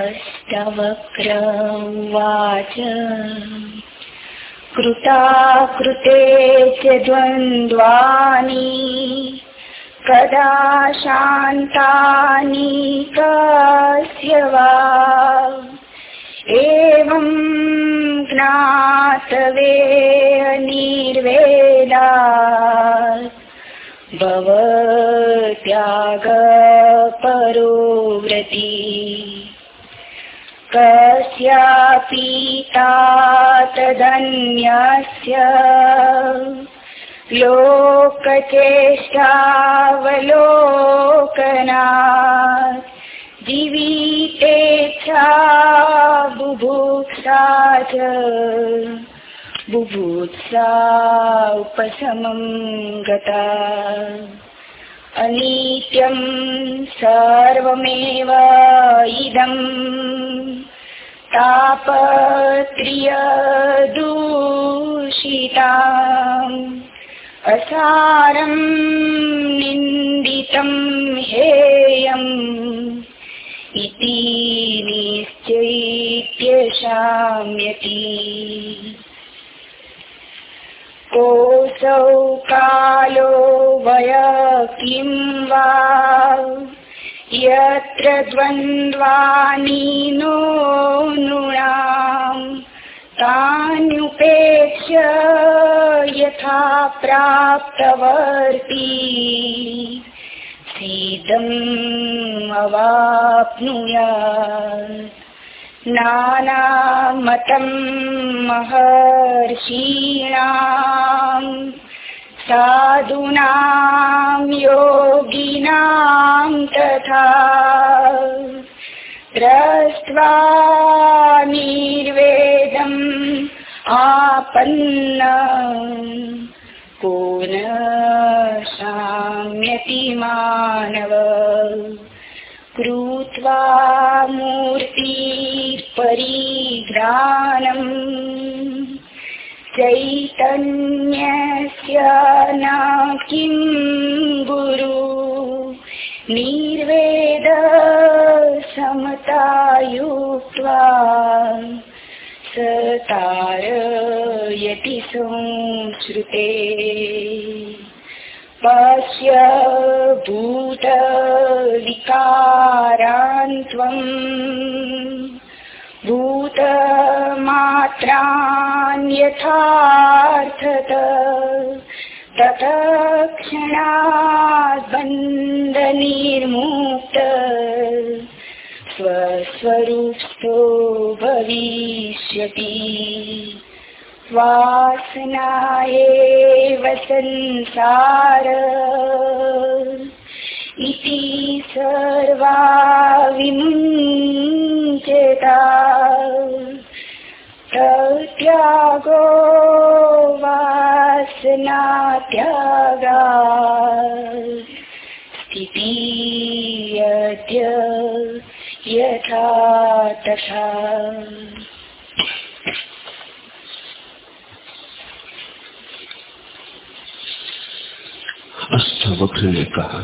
अष्टवक्रवाच कृता कृते च द्वन्द्वानि कदा शान्तानि कस्य वा एवं ज्ञातवे निर्वेदा भवत्यागपरोव्रती कस्यापि तदन्यस्य लोकचेष्टावलोकनात् जीवितेच्छा बुभुक्षा च बुभुत्सा उपशमं गता। अनित्यं सर्वमेव इदम् तापत्रियदूषिता असारं निन्दितं हेयम् इति निश्चैत्य शाम्यति कोऽसौ कालो वय किं वा? यत्र द्वन्द्वानि नो नृणाम् तान्युपेक्ष्य यथा प्राप्तवर्ती। सीदम् अवाप्नुयात्। नानामतं महर्षीणाम् साधूनां योगिनां तथा दृष्ट्वा निर्वेदम् आपन्न को न शाम्यति मानव कृत्वा मूर्तिपरिघ्राणम्। चैतन्यस्य न किं गुरु निर्वेद समतायुक्त्वा सतारयति संश्रुते पश्य भूतविकारान् त्वम् भूतमात्रान्यथार्थत तत्क्षणात् बन्धनिर्मुक्त भविष्यति। वासना एव संसार इति सर्वा विमुञ्चता। प्रत्यागो वासनात्यागा स्थितियद्य यथा तथा। अष्टावक्र ने कहा,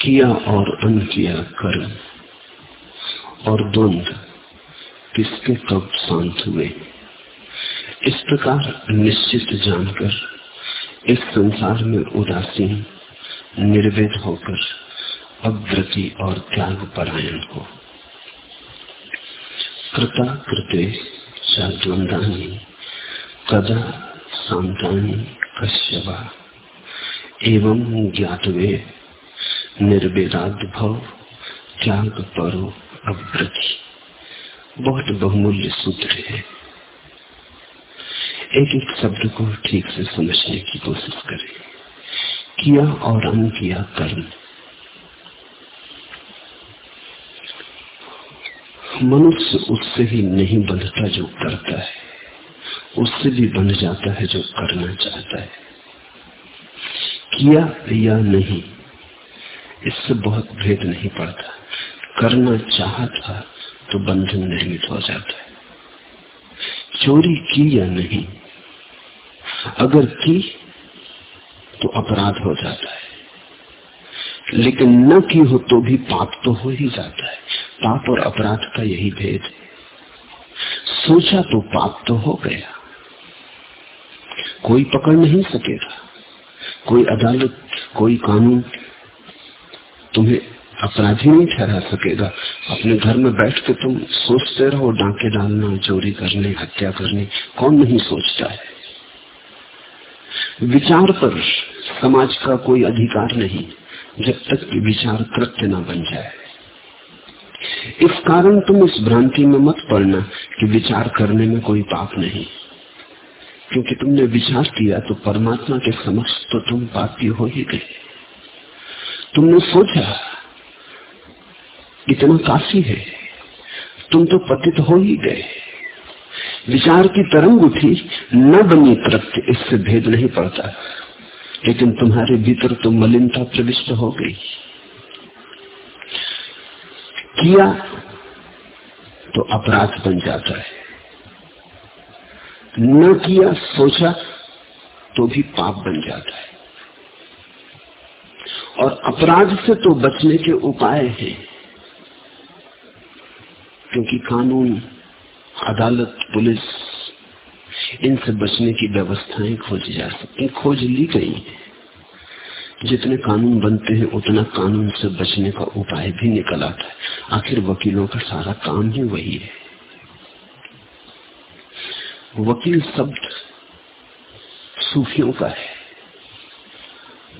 किया और अनकिया कर्म और द्वंद किसके कब शांत हुए इस प्रकार निश्चित जानकर, इस संसार में उदासीन निर्वेद होकर अग्रति और त्याग परायण हो। कृता कृते द्वंदानी, कदा शांतानी कश्यवा एवं ज्ञातवे। निर्वेदाद भव, त्याग परो अव्रति बहुत बहुमूल्य सूत्र है। एक एक शब्द को ठीक से समझने की कोशिश करें। किया और अन किया कर्म। मनुष्य उससे ही नहीं बंधता जो करता है। उससे भी बंध जाता है जो करना चाहता है। किया या नहीं। इससे बहुत भेद नहीं पड़ता। करना चाहा था तो बंधन निर्मित हो जाता है। चोरी की या नहीं? अगर की तो अपराध हो जाता है। लेकिन न की हो तो भी पाप तो हो ही जाता है। पाप और अपराध का यही भेद है। सोचा तो पाप तो हो गया। कोई पकड़ नहीं सकेगा। कोई अदालत, कोई कानून तुम्हें अपराधी नहीं ठहरा सकेगा। अपने घर में बैठ के तुम सोचते रहो, डांके डालना, चोरी करने, हत्या करने, कौन नहीं सोचता है? विचार पर समाज का कोई अधिकार नहीं, जब तक कि विचार कृत्य न बन जाए। इस कारण तुम इस भ्रांति में मत पड़ना कि विचार करने में कोई पाप नहीं। क्योंकि तुमने विचार किया तो परमात्मा के समक्ष तो तुम पापी हो ही गए। तुमने सोचा, इतना काफ़ी है, तुम तो पतित हो ही गए। विचार की तरंग उठी, न बनी कृत्य इससे भेद नहीं पड़ता। लेकिन तुम्हारे भीतर तो मलिनता प्रविष्ट हो गई। किया तो अपराध बन जाता है। न किया, सोचा तो भी पाप बन जाता है। और अपराध से तो बचने के उपाय हैं, क्योंकि कानून, अदालत, पुलिस, इनसे बचने की व्यवस्थाएँ खोजी जा सकती खोज ली गई है। जितने कानून बनते हैं, उतना कानून से बचने का उपाय भी निकल आता है। आखिर वकीलों का सारा काम ही वही है। वकील शब्द सूफियों का है।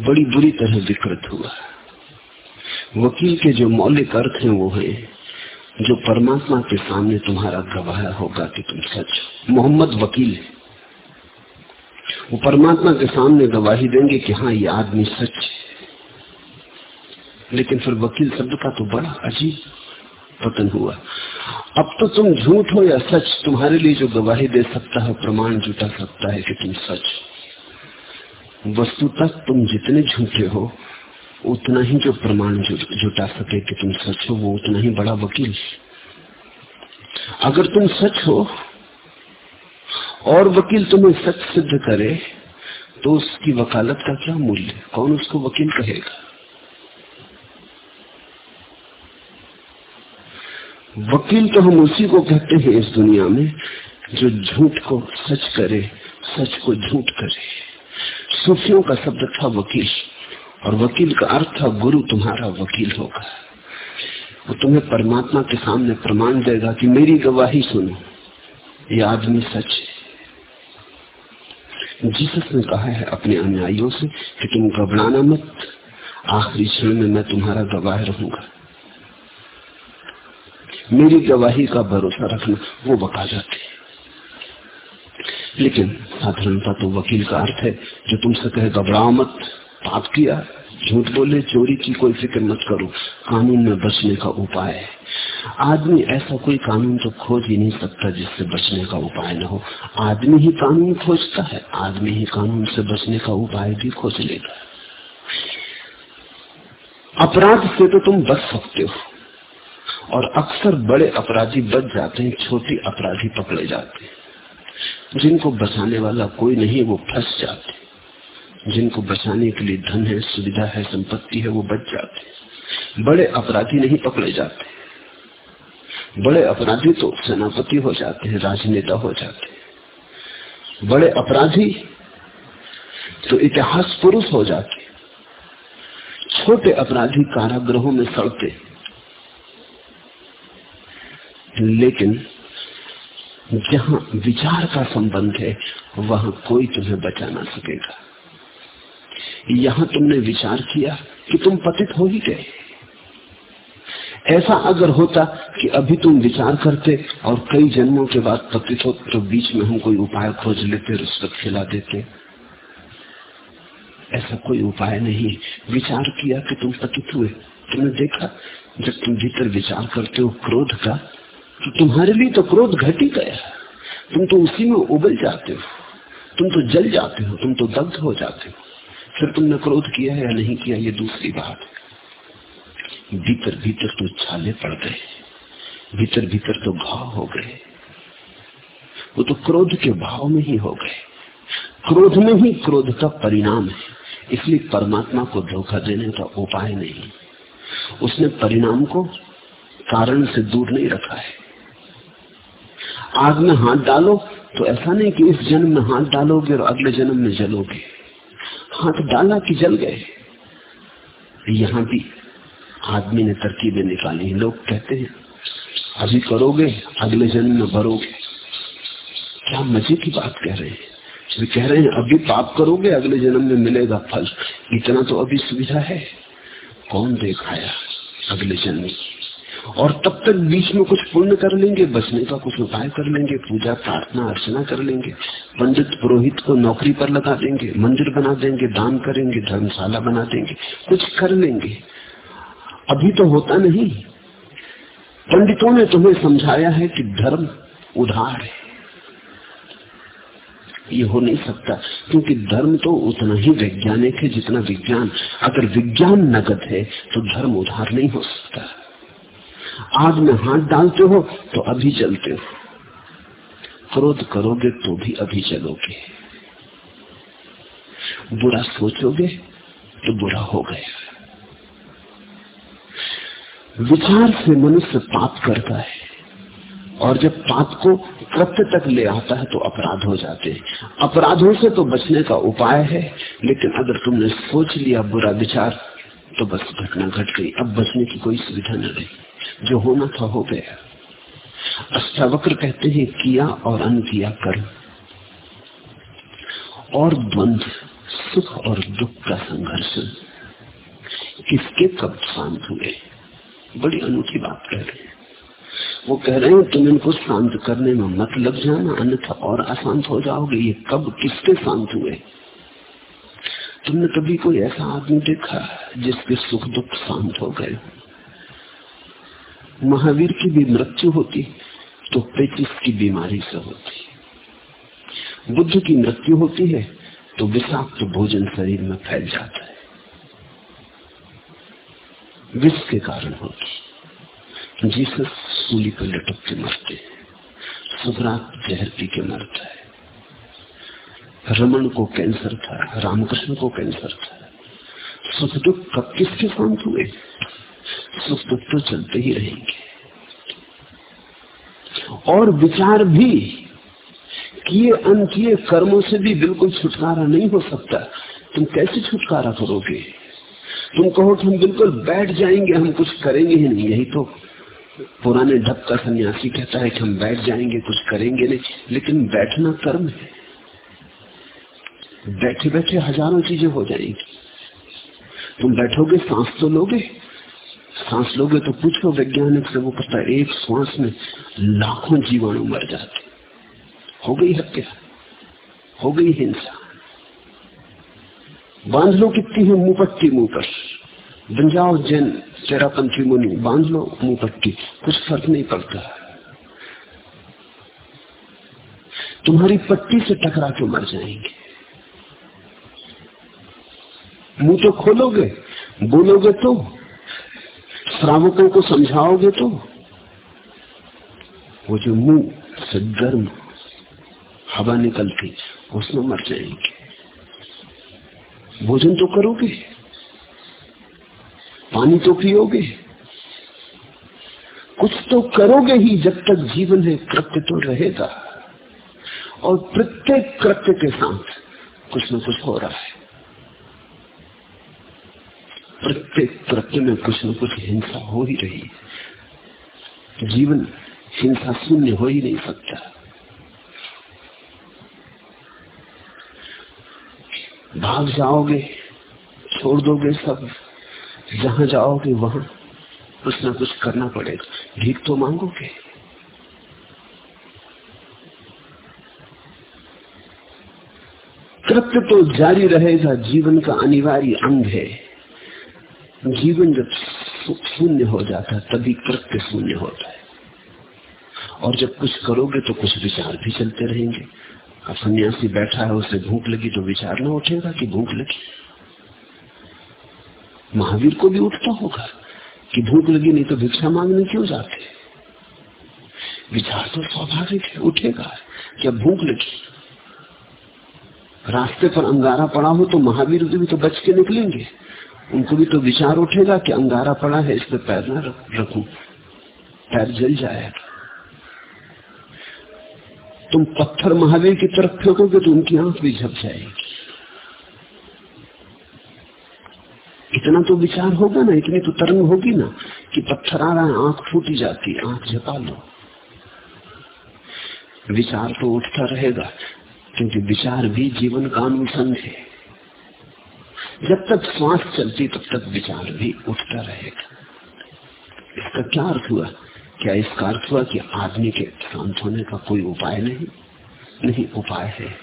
बड़ी बुरी तरह विकृत हुआ। वकील के जो मौलिक अर्थ हैं वो है, जो परमात्मा के सामने तुम्हारा गवाह होगा कि तुम सच मोहम्मद वकील है। वो परमात्मा के सामने गवाही देंगे कि हाँ ये आदमी सच है। लेकिन फिर वकील शब्द का तो बड़ा अजीब पतन हुआ। अब तो तुम झूठ हो या सच, तुम्हारे लिए जो गवाही दे सकता है, प्रमाण जुटा सकता है कि तुम सच वस्तुतः तुम जितने झूठे हो, उतना ही जो प्रमाण जुटा सके कि तुम सच हो, वो उतना ही बड़ा वकील। अगर तुम सच हो, और वकील तुम्हें सच सिद्ध करे तो उसकी वकालत का क्या मूल्य? कौन उसको वकील कहेगा? वकील तो हम उसी को कहते हैं इस दुनिया में, जो झूठ को सच करे, सच को झूठ करे। सूफियों का शब्द था वकील, और वकील का अर्थ था, गुरु तुम्हारा वकील होगा। वो तुम्हें परमात्मा के सामने प्रमाण देगा कि मेरी गवाही सुनो, ये आदमी सच है। जीसस ने कहा है अपने अनुयायियों से कि तुम घबराना मत, आखिरी क्षण में मैं तुम्हारा गवाह रहूँगा। मेरी गवाही का भरोसा रखना वो बका जाते लेकिन साधारणता तो वकील का अर्थ है, जो तुमसे कहे, घबराओ मत पाप किया, झूठ बोले, चोरी की कोई फ़िक्र मत करो, कानून में बचने का उपाय है। आदमी ऐसा कोई कानून तो खोज ही नहीं सकता जिससे बचने का उपाय न हो। आदमी ही कानून खोजता है, आदमी ही कानून से बचने का उपाय भी खोज लेगा। अपराध से तो तुम बच सकते हो। और अक्सर बड़े अपराधी बच जाते हैं, छोटे अपराधी पकड़े जाते हैं। जिनको बचाने वाला कोई नहीं, वो फंस जाते जिनको बचाने के लिए धन है, सुविधा है, संपत्ति है, वो बच जाते बड़े अपराधी नहीं पकड़े जाते बड़े अपराधी तो सेनापति हो जाते हैं, राजनेता हो जाते हैं। बड़े अपराधी तो इतिहास पुरुष हो जाते छोटे अपराधी कारागृहों में सड़ते लेकिन जहाँ विचार का संबंध है, वहाँ कोई तुम्हें बचा ना सकेगा। यहाँ तुमने विचार किया कि तुम पतित हो ही गए। ऐसा अगर होता कि अभी तुम विचार करते और कई जन्मों के बाद पतित हो तो बीच में हम कोई उपाय खोज लेते रिश्वत खिला देते। ऐसा कोई उपाय नहीं। विचार किया कि तुम पतित हुए। तुमने देखा, जब तुम भीतर विचार करते हो, क्रोध का तो तुम्हारे लिए तो क्रोध घट ही गया तुम तो उसी में उबल जाते हो। तुम तो जल जाते हो। तुम तो दग्ध हो जाते हो। फिर तुमने क्रोध किया है या नहीं किया, ये दूसरी बात है। भीतर भीतर तो छाले पड़ गए। भीतर भीतर तो घाव हो गए। वो तो क्रोध के भाव में ही हो गए। क्रोध में ही क्रोध का परिणाम है। इसलिए परमात्मा को धोखा देने का उपाय नहीं। उसने परिणाम को कारण से दूर नहीं रखा है। आग में हाथ डालो तो ऐसा नहीं कि इस जन्म में हाथ डालोगे और अगले जन्म में जलोगे। हाथ डाला कि जल गए? यहाँ भी आदमी ने तरकीबें निकाली लोग कहते हैं, अभी करोगे, अगले जन्म में भरोगे। क्या मज़े की बात कह रहे हैं? वे कह रहे हैं, अभी पाप करोगे, अगले जन्म में मिलेगा फल। इतना तो अभी सुविधा है। कौन देखाया अगले जन्म और तब तक बीच में कुछ पुण्य कर लेंगे बचने का कुछ उपाय कर लेंगे, पूजा, प्रार्थना, अर्चना कर लेंगे, पंडित पुरोहित को नौकरी पर लगा देंगे, मंदिर बना देंगे, दान करेंगे, धर्मशाला बना देंगे, कुछ कर लेंगे। अभी तो होता नहीं। पंडितों ने तुम्हें समझाया है कि धर्म उधार है। ये हो नहीं सकता, क्योंकि धर्म तो उतना ही वैज्ञानिक है जितना विज्ञान। अगर विज्ञान नगद है तो धर्म उधार नहीं हो सकता। आग में हाथ डालते हो तो अभी चलते हो। क्रोध करोगे तो भी अभी चलोगे बुरा सोचोगे तो बुरा हो गया। विचार से मनुष्य पाप करता है और जब पाप को कृत्य तक ले आता है तो अपराध हो जाते हैं। अपराधों से तो बचने का उपाय है, लेकिन अगर तुमने सोच लिया बुरा विचार तो बस घटना घट गई। अब बचने की कोई सुविधा न रही। जो होना था हो गया। अष्टावक्र कहते हैं, किया और अन किया कर्म और द्वंद सुख और दुख का संघर्ष। किसके कब शांत हुए? बड़ी अनूठी बात कह रहे हैं। वो कह रहे हैं, तुम इनको शांत करने में मत लग जाना, अन्यथा और अशांत हो जाओगे। ये कब किसके शांत हुए? तुमने कभी कोई ऐसा आदमी देखा जिसके सुख दुख शांत हो गए? महावीर की भी मृत्यु होती तो पेचिस की बीमारी से होती। बुद्ध की मृत्यु होती है तो विषाक्त भोजन शरीर में फैल जाता है। विष के कारण होती। जीसस सूली पर लटक के मरते सुखरात जहर पी के मरता है। रमन को कैंसर था, रामकृष्ण को कैंसर था। सुख दुख कब किसके शांत हुए? सुख दुख तो चलते ही रहेंगे। और विचार भी, किए अनकिए कर्मों से भी बिल्कुल छुटकारा नहीं हो सकता। तुम कैसे छुटकारा करोगे? तुम कहो हम बिल्कुल बैठ जाएँगे, हम कुछ करेंगे ही नहीं। यही तो पुराने ढप का सन्यासी कहता है कि हम बैठ जाएँगे, कुछ करेंगे नहीं। लेकिन बैठना कर्म है। बैठे बैठे हज़ारों चीज़ें हो जाएँगी। तुम बैठोगे, सांस तो लोगे। सांस लोगे तो पूछो, वैज्ञानिक से वो पता एक सांस में लाखों जीवाणु मर जाते हो। गई हत्या, हो गई हिंसा। बाँध लो कितनी है, मुँह पट्टी, मुँह पर। बन जाओ जैन, चेरापंथी मुनि बाँध लो मुँह पट्टी, कुछ फ़र्क नहीं पड़ता। तुम्हारी पट्टी से टकरा के मर जाएँगे। मुँह तो खोलोगे, बोलोगे तो श्रावकों को समझाओगे तो? वो जो मुँह से गर्म हवा निकलती, उसमें मर जाएँगे। भोजन तो करोगे, पानी तो पियोगे। कुछ तो करोगे ही, जब तक जीवन है, कृत्य तो रहेगा। और प्रत्येक कृत्य के साथ कुछ न कुछ हो रहा है। प्रत्येक कृत्य में कुछ न कुछ हिंसा हो ही रही है। जीवन हिंसा शून्य हो ही नहीं सकता। भाग जाओगे, छोड़ दोगे सब, जहाँ जाओगे वहाँ कुछ ना कुछ करना पड़ेगा। भीख तो मांगोगे। कृत्य तो जारी रहेगा, जीवन का अनिवार्य अंग है। जीवन जब शून्य हो जाता है, तभी कृत्य शून्य होता है। और जब कुछ करोगे तो कुछ विचार भी चलते रहेंगे। अब सन्यासी बैठा है, उसे भूख लगी तो विचार ना उठेगा कि भूख लगी। महावीर को भी उठता होगा कि भूख लगी नहीं तो भिक्षा मांगने क्यों जाते विचार तो स्वाभाविक है, उठेगा क्या भूख लगी। रास्ते पर अंगारा पड़ा हो तो महावीर भी तो बच के निकलेंगे। उनको भी तो विचार उठेगा कि अंगारा पड़ा है इस पर पैर न रखू पैर जल जाएगा तुम पत्थर महावीर की तरफ़ फेंकोगे तो उनकी आँख भी झप जाएगी। इतना तो विचार होगा ना, इतनी तो तरंग होगी ना, कि पत्थर आ रहा है, आँख फूटी जाती आँख झपा लो। विचार तो उठता रहेगा, क्योंकि विचार भी जीवन का अनुसंग है। जब तक श्वास चलती तब तक विचार भी उठता रहेगा। इसका क्या अर्थ हुआ? क्या इसका अर्थ हुआ कि आदमी के शांत होने का कोई उपाय नहीं? नहीं, उपाय है।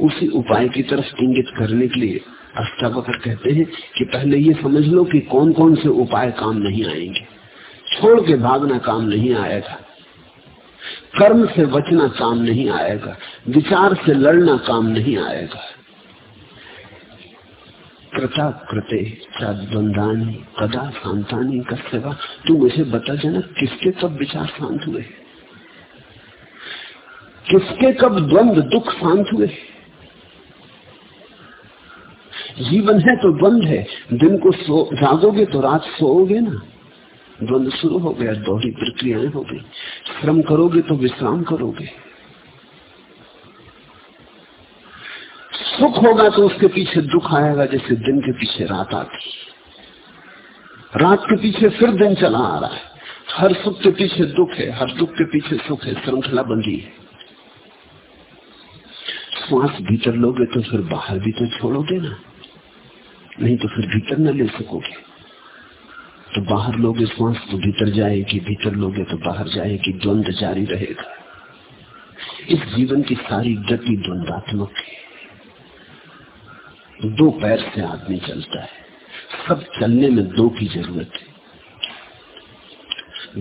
उसी उपाय की तरफ़ इंगित करने के लिए अष्टावकर कहते हैं कि पहले ये समझ लो कि कौन कौन से उपाय काम नहीं आएँगे। छोड़ के भागना काम नहीं आएगा। कर्म से बचना काम नहीं आएगा। विचार से लड़ना काम नहीं आएगा। कृता कृते द्वंदानी कदा शांतानी कस्यवा। तू मुझे बता जनक किसके कब विचार शांत हुए? किसके कब द्वंद दुख शांत हुए? जीवन है तो द्वंद है, दिन को सो, जागोगे तो रात सोओगे ना। द्वंद शुरू हो गया, दोहरी प्रक्रियाएँ हो गई। श्रम करोगे तो विश्राम करोगे। सुख होगा तो उसके पीछे दुख आएगा, जैसे दिन के पीछे रात आती रात के पीछे फिर दिन चला आ रहा है। हर सुख के पीछे दुख है, हर दुख के पीछे सुख है, श्रृंखला बंदी है। श्वास भीतर लोगे तो फिर बाहर भी तो छोड़ोगे ना। नहीं तो फिर भीतर न ले सकोगे। तो बाहर लोगे श्वास तो भीतर जाएगी, भीतर लोगे तो बाहर जाएगी, द्वंद जारी रहेगा। इस जीवन की सारी गति द्वंदात्मक है। दो पैर से आदमी चलता है। सब चलने में दो की ज़रूरत है।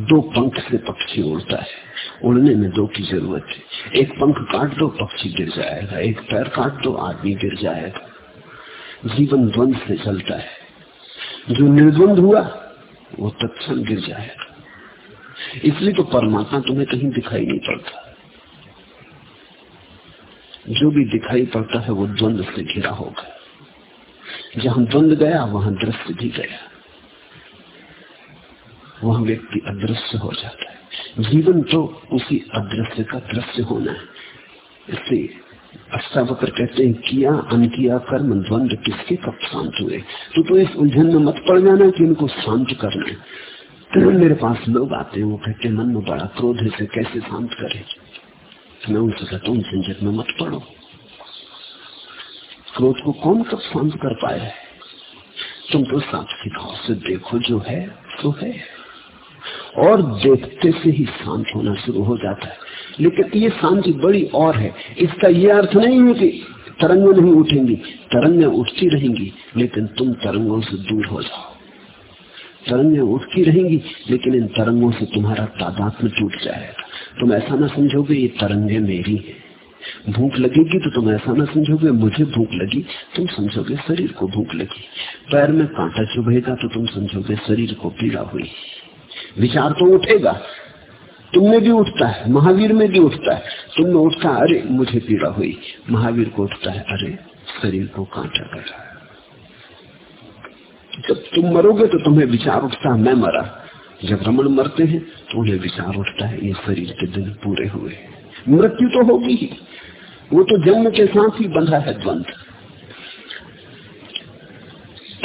दो पंख से पक्षी उड़ता है। उड़ने में दो की ज़रूरत है। एक पंख काट दो, पक्षी गिर जाएगा। एक पैर काट दो, आदमी गिर जाएगा। जीवन द्वंद से चलता है। जो निर्द्वंद हुआ, वो तत्क्षण गिर जाएगा। इसलिए तो परमात्मा तुम्हें कहीं दिखाई नहीं पड़ता। जो भी दिखाई पड़ता है, वो द्वंद से घिरा होगा। जहाँ द्वंद गया, वहाँ दृश्य भी गया। वहाँ व्यक्ति अदृश्य हो जाता है। जीवन तो उसी अदृश्य का दृश्य होना है। इसलिए अष्टावकर कहते हैं, किया, अनकिया, कर्म द्वंद किसके कब शांत हुए? तो तो इस उलझन में मत पड़ जाना कि इनको शांत करना है। तो मेरे पास लोग आते हैं, वो कहते हैं, मन में बड़ा क्रोध है कैसे शांत करे? मैं उनसे कहता हूँ झंझट में मत पड़ो। क्रोध को कौन कब शांत कर पाया है तुम तो साक्षी भाव से देखो जो है तो है। और देखते से ही शांत होना शुरू हो जाता है। लेकिन ये शांति बड़ी और है। इसका ये अर्थ नहीं है कि तरंगें नहीं उठेंगी। तरंगें उठती रहेंगी, लेकिन तुम तरंगों से दूर हो जाओ। तरंगें उठती रहेंगी, लेकिन इन तरंगों से तुम्हारा तादाद में टूट जाएगा। तुम ऐसा ना समझोगे, ये तरंगे मेरी है। भूख लगेगी तो तुम ऐसा ना समझोगे, मुझे भूख लगी, तुम समझोगे शरीर को भूख लगी। पैर में कांटा चुभेगा तो तुम समझोगे शरीर को पीड़ा हुई। विचार तो उठेगा तुम में भी उठता है, महावीर में भी उठता है। तुम में उठता है, अरे, मुझे पीड़ा हुई। महावीर को उठता है, अरे, शरीर को कांटा कर जब तुम मरोगे तो तुम्हें विचार उठता है, मैं मरा। जब रमन मरते हैं तो उन्हें विचार उठता है, ये शरीर के दिन पूरे हुए मृत्यु तो होगी ही। वो तो जन्म के साथ ही बंधा है द्वंद।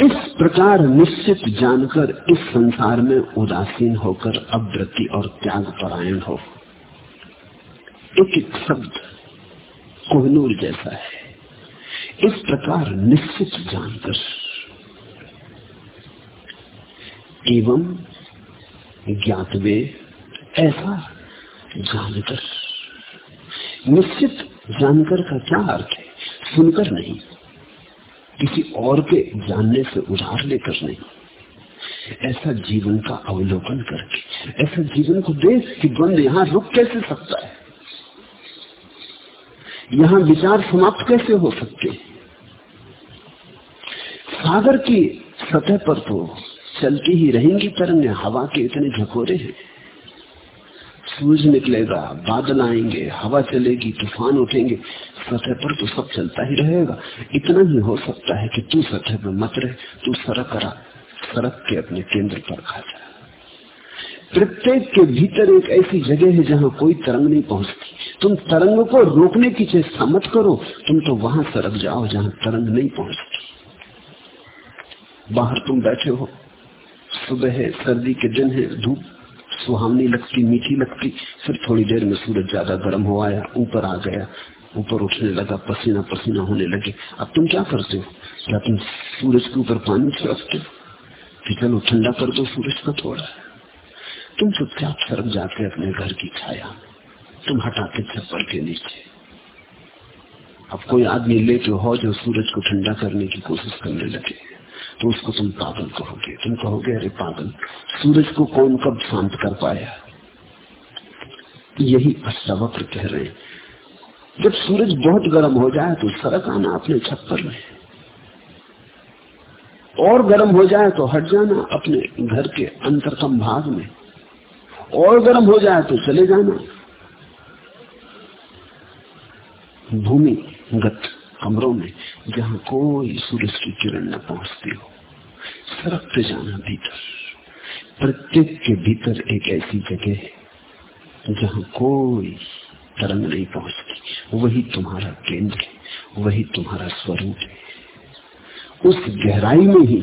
इस प्रकार निश्चित जानकर इस संसार में उदासीन होकर अवृत्ति और त्याग परायण हो। एक एक शब्द कोहनूर जैसा है। इस प्रकार निश्चित जानकर एवं ज्ञातवे ऐसा जानकर निश्चित जानकर का क्या अर्थ है? सुनकर नहीं। किसी और के जानने से उधार लेकर नहीं। ऐसा जीवन का अवलोकन करके, ऐसा जीवन को देख कि द्वंद यहाँ रुक कैसे सकता है? यहाँ विचार समाप्त कैसे हो सकते सागर की सतह पर तो चलती ही रहेंगी तरंगे, हवा के इतने झकोरे हैं। सूरज निकलेगा बादल आएँगे, हवा चलेगी, तूफ़ान उठेंगे, सतह पर तो सब चलता ही रहेगा। इतना ही हो सकता है कि तू सतह पर मत रहे, तू सड़क करा सड़क के अपने केंद्र पर खा जा। प्रत्येक के भीतर एक ऐसी जगह है जहाँ कोई तरंग नहीं पहुँचती। तुम तरंग को रोकने की चेष्टा मत करो, तुम तो वहाँ सरक जाओ जहाँ तरंग नहीं पहुँचती। बाहर तुम बैठे हो, सुबह है, सर्दी के दिन है, धूप सुहावनी लगती मीठी लगती फिर थोड़ी देर में सूरज ज़्यादा गर्म हो आया, ऊपर आ गया। ऊपर उठने लगा, पसीना पसीना होने लगे। अब तुम क्या करते हो? क्या तुम सूरज के ऊपर पानी छिड़कते हो? चलो ठंडा कर दो सूरज का थोड़ा। तुम चुपचाप सरक जाते अपने घर की छाया तुम हटाते छप्पर के नीचे। अब कोई आदमी लेके हो जो सूरज को ठंडा करने की कोशिश करने लगे। तो उसको तुम पागल कहोगे। तुम कहोगे, अरे पागल, सूरज को कौन कब शांत कर पाया? यही अष्टावक्र कह रहे हैं। जब सूरज बहुत गर्म हो जाए तो सड़क आना अपने छप्पर में और गर्म हो जाए तो हट जाना अपने घर के अंतरतम भाग में। और गर्म हो जाए तो चले जाना। भूमिगत कमरों में। जहाँ कोई सूरज की किरण न पहुँचती हो। सरकते जाना भीतर। प्रत्येक के भीतर एक ऐसी जगह है, जहाँ कोई तरंग नहीं पहुँचती। वही तुम्हारा केंद्र है, वही तुम्हारा स्वरूप है। उस गहराई में ही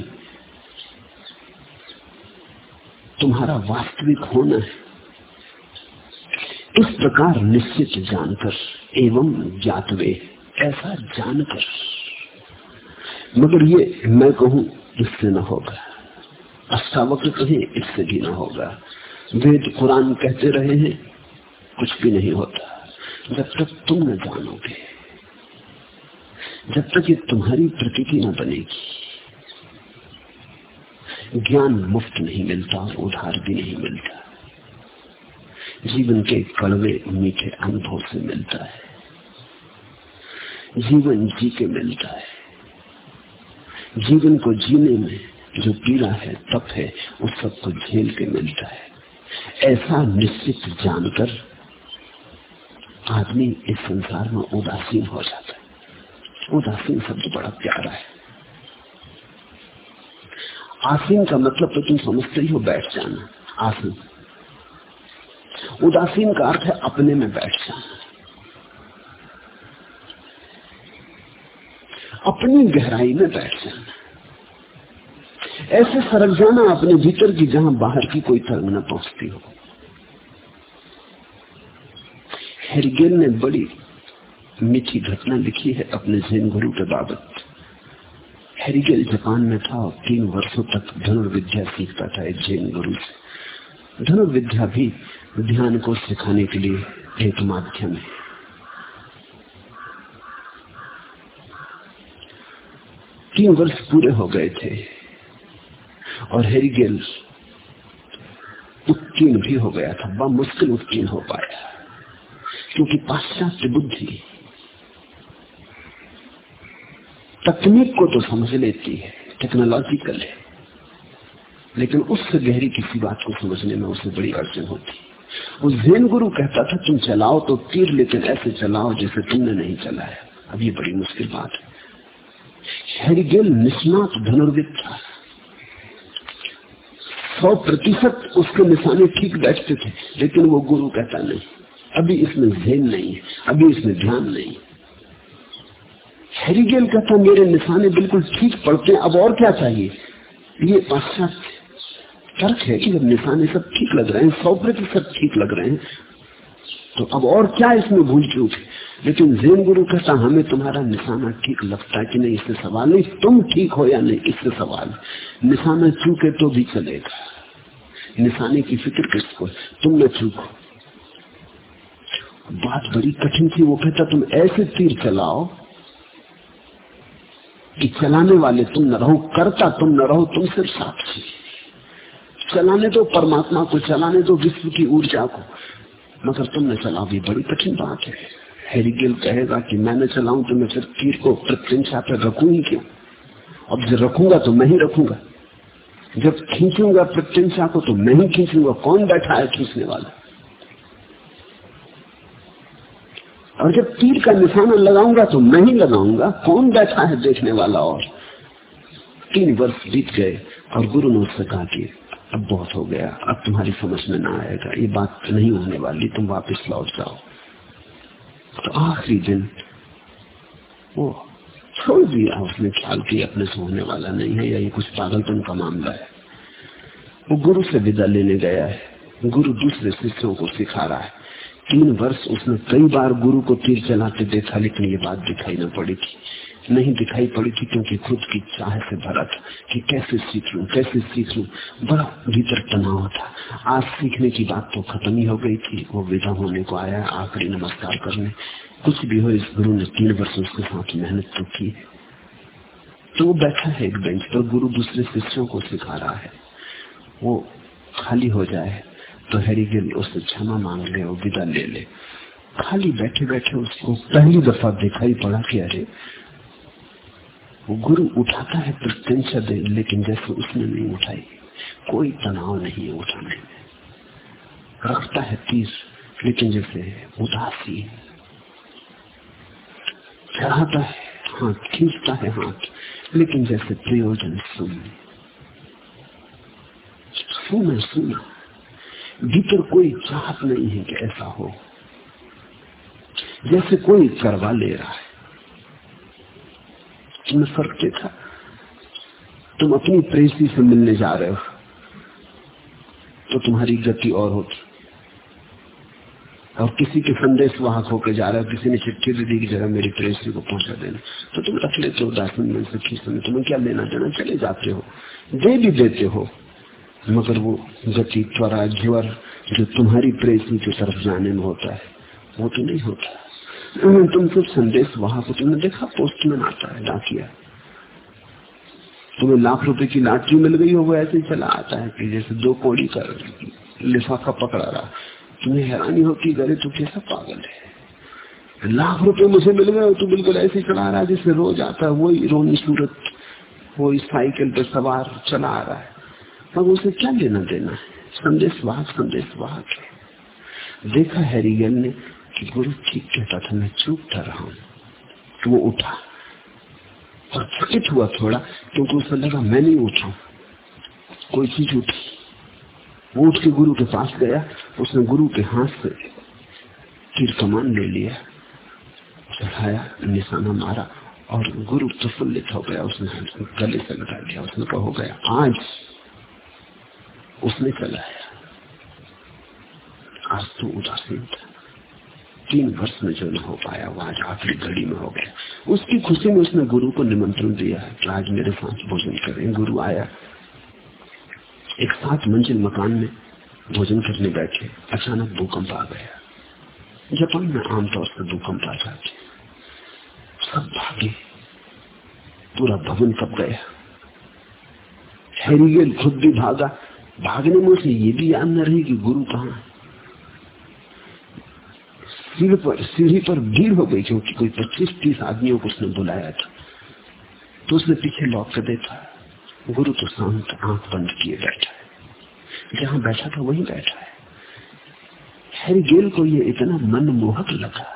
तुम्हारा वास्तविक होना है। इस प्रकार निश्चित जानकर एवं ज्ञातवे ऐसा जानकर मगर ये मैं कहूँ, इससे न होगा। अष्टावक्र कहें, इससे भी न होगा। वेद कुरान कहते रहे हैं, कुछ भी नहीं होता। जब तक तुम न जानोगे, जब तक ये तुम्हारी प्रकृति न बनेगी, ज्ञान मुफ़्त नहीं मिलता और उधार भी नहीं मिलता। जीवन के कड़वे मीठे अनुभव से मिलता है। जीवन जी के मिलता है। जीवन को जीने में जो पीड़ा है, तप है, उस सबको झेल के मिलता है। ऐसा निश्चित जानकर आदमी इस संसार में उदासीन हो जाता है। उदासीन शब्द बड़ा प्यारा है। आसीन का मतलब तो तुम समझते ही हो बैठ जाना, आसीन। उदासीन का अर्थ है अपने में बैठ जाना। अपनी गहराई में बैठ जाना। ऐसे सरक जाना अपने भीतर की जहाँ बाहर की कोई तरंग न पहुँचती हो। हेरगेल ने बड़ी मीठी घटना लिखी है अपने जैन गुरु के बाबत। हेरिगेल जापान में था और तीन वर्षों तक धनुर्विद्या सीखता था एक जैन गुरु से। धनुर्विद्या भी ध्यान को सिखाने के लिए एक माध्यम है। तीन वर्ष पूरे हो गए थे। और हेरिगेल उत्कीर्ण भी हो गया था, बड़ा मुश्किल उत्कीर्ण हो पाया। क्योंकि पाश्चात्य बुद्धि तकनीक को तो समझ लेती है टेक्नोलॉजिकल है लेकिन उससे गहरी किसी बात को समझने में उसे बड़ी अड़चन होती। वो जैन गुरु कहता था, तुम चलाओ तो तीर, लेकिन ऐसे चलाओ जैसे तुमने नहीं चलाया। अब ये बड़ी मुश्किल बात है। हेरिगेल निष्णात धनुर्विद था। सौ प्रतिशत उसके निशाने ठीक बैठते थे, लेकिन वो गुरु कहता नहीं। अभी इसमें जैन नहीं, अभी इसमें ध्यान नहीं। हेरिगेल कहता, मेरे निशाने बिल्कुल ठीक पड़ते हैं, अब और क्या चाहिए? ये पाश्चात्य तर्क है कि जब निशाने सब ठीक लग रहे हैं, सौ प्रतिशत ठीक लग रहे हैं तो अब और क्या इसमें भूल चूक है? लेकिन जैन गुरु कहता हमें तुम्हारा निशाना ठीक लगता है कि नहीं, इससे सवाल नहीं, तुम ठीक हो या नहीं, इससे सवाल निशाना चूके तो भी चलेगा। निशाने की फ़िक्र किसको तुम न चूको। बात बड़ी कठिन थी, वो कहता, तुम ऐसे तीर चलाओ कि चलाने वाले तुम न रहो, करता तुम न रहो, तुम सिर्फ़ साक्षी। चलाने दो, परमात्मा को चलाने दो, विश्व की ऊर्जा को। मगर तुमने चलाओ भी बड़ी कठिन बात है। हेरिगेल कहेगा कि मैं न चलाऊं तो मैं फिर तीर को प्रत्यंशा पर रखू ही क्यों? अब जब रखूँगा तो मैं ही रखूँगा। जब खींचूँगा प्रत्यंशा को तो मैं ही खींचूँगा। कौन बैठा है खींचने वाला? और जब तीर का निशाना लगाऊँगा तो मैं ही लगाऊँगा। कौन बैठा है देखने वाला? और तीन वर्ष बीत गए और गुरु ने उससे कहा कि अब बहुत हो गया। अब तुम्हारी समझ में ना आएगा। ये बात नहीं होने वाली। तुम वापस लौट जाओ। तो आखिरी दिन, वो छोड़ दिया उसने ख्याल की, अपने से होने वाला नहीं है, या ये कुछ पागलपन का मामला है। वो गुरु से विदा लेने गया है। गुरु दूसरे शिष्यों को सिखा रहा है। तीन वर्ष उसने कई बार गुरु को तीर चलाते देखा, लेकिन ये बात दिखाई न पड़ी थी। नहीं दिखाई पड़ी थी क्योंकि खुद की चाह से भरा था कि कैसे सीख लू, कैसे सीख लू। बड़ा भीतर तनाव था। आज सीखने की बात तो खत्म ही हो गई थी। वो विदा होने को आया, आखिरी नमस्कार करने। कुछ भी हो, इस गुरु ने तीन वर्ष उसके साथ मेहनत तो की। तो वो बैठा है एक बेंच पर, गुरु दूसरे शिष्यों को सिखा रहा है। वो खाली हो जाए तो हैरी गिल उससे क्षमा मांग ले और विदा ले ले। खाली बैठे बैठे उसको पहली दफ़ा दिखाई पड़ा कि अरे गुरु उठाता है प्रत्यंशा दे, लेकिन जैसे उसने नहीं उठाई, कोई तनाव नहीं है उठाने में। रखता है तीस, लेकिन जैसे उदासी चढ़ाता है, हाथ खींचता है हाथ, लेकिन जैसे प्रयोजन सुन। सुना सुना। भीतर कोई चाहत नहीं है कि ऐसा हो। जैसे कोई करवा ले रहा है। तुमने फ़र्क देखा तुम अपनी प्रेसी से मिलने जा रहे हो तो तुम्हारी गति और होती। और किसी के संदेश वाहक होकर जा रहा है, किसी ने चिट्ठी दे दी की जगह मेरी प्रेसी को पहुँचा देना। तो तुम रख लेते हो दस मिनट से खींच में तुम्हें क्या लेना देना? चले जाते हो। दे भी देते हो, मगर वो गति, त्वरा ज्वर जो तुम्हारी प्रेसी की तरफ़ जाने में होता है, वो तो नहीं होता। तुम सिर्फ़ संदेश वहाँ को तुमने देखा पोस्टमैन आता है, डाकिया तुम्हें लाख रुपए की लाटरी मिल गई हो, वो ऐसे ही चला आता है कि जैसे दो कोड़ी का लिफाफा पकड़ा रहा। तुम्हें हैरानी होती गरे तू कैसा पागल है? लाख रुपए मुझे मिल गए तू बिल्कुल ऐसे चला रहा है जैसे रोज आता है, वही रोनी सूरत, वही साइकिल पे सवार चला आ रहा है। मगर उसे क्या लेना देना है? संदेश वाहक संदेश वाहक है। देखा हैरीगल ने कि गुरु ठीक कहता था मैं चूकता रहा हूँ तो वो उठा। और चकित हुआ थोड़ा, क्योंकि उसे लगा, मैं नहीं उठा। कोई चीज़ उठी। वो उठ के गुरु के पास गया, उसने गुरु के हाथ से तीर कमान ले लिया, चढ़ाया, निशाना मारा, और गुरु प्रफुल्लित हो गया। उसने गले से लगा लिया। उसने कहा, हो गया, आज उसने चलाया। आज तो उदासीन था। तीन वर्ष में जो न हो पाया, वो आज आखिरी घड़ी में हो गया। उसकी खुशी में उसने गुरु को निमंत्रण दिया आज मेरे साथ भोजन करें। गुरु आया। एक सात मंजिल मकान में भोजन करने बैठे। अचानक भूकंप आ गया। जापान में आमतौर से भूकंप आ जाते सब भागे। पूरा भवन कब गया? हैरीगेल खुद भी भागा। भागने में उसे ये भी याद न रही कि गुरु कहाँ सीढ़ी पर सीढ़ी पर भीड़ हो गई क्योंकि कोई पच्चीस, तीस आदमियों को उसने बुलाया था। तो उसने पीछे लौट कर देखा, गुरु तो शांत आँख बंद किए बैठा है। जहाँ बैठा था वहीं बैठा है। हैरी गेल को ये इतना मनमोहक लगा।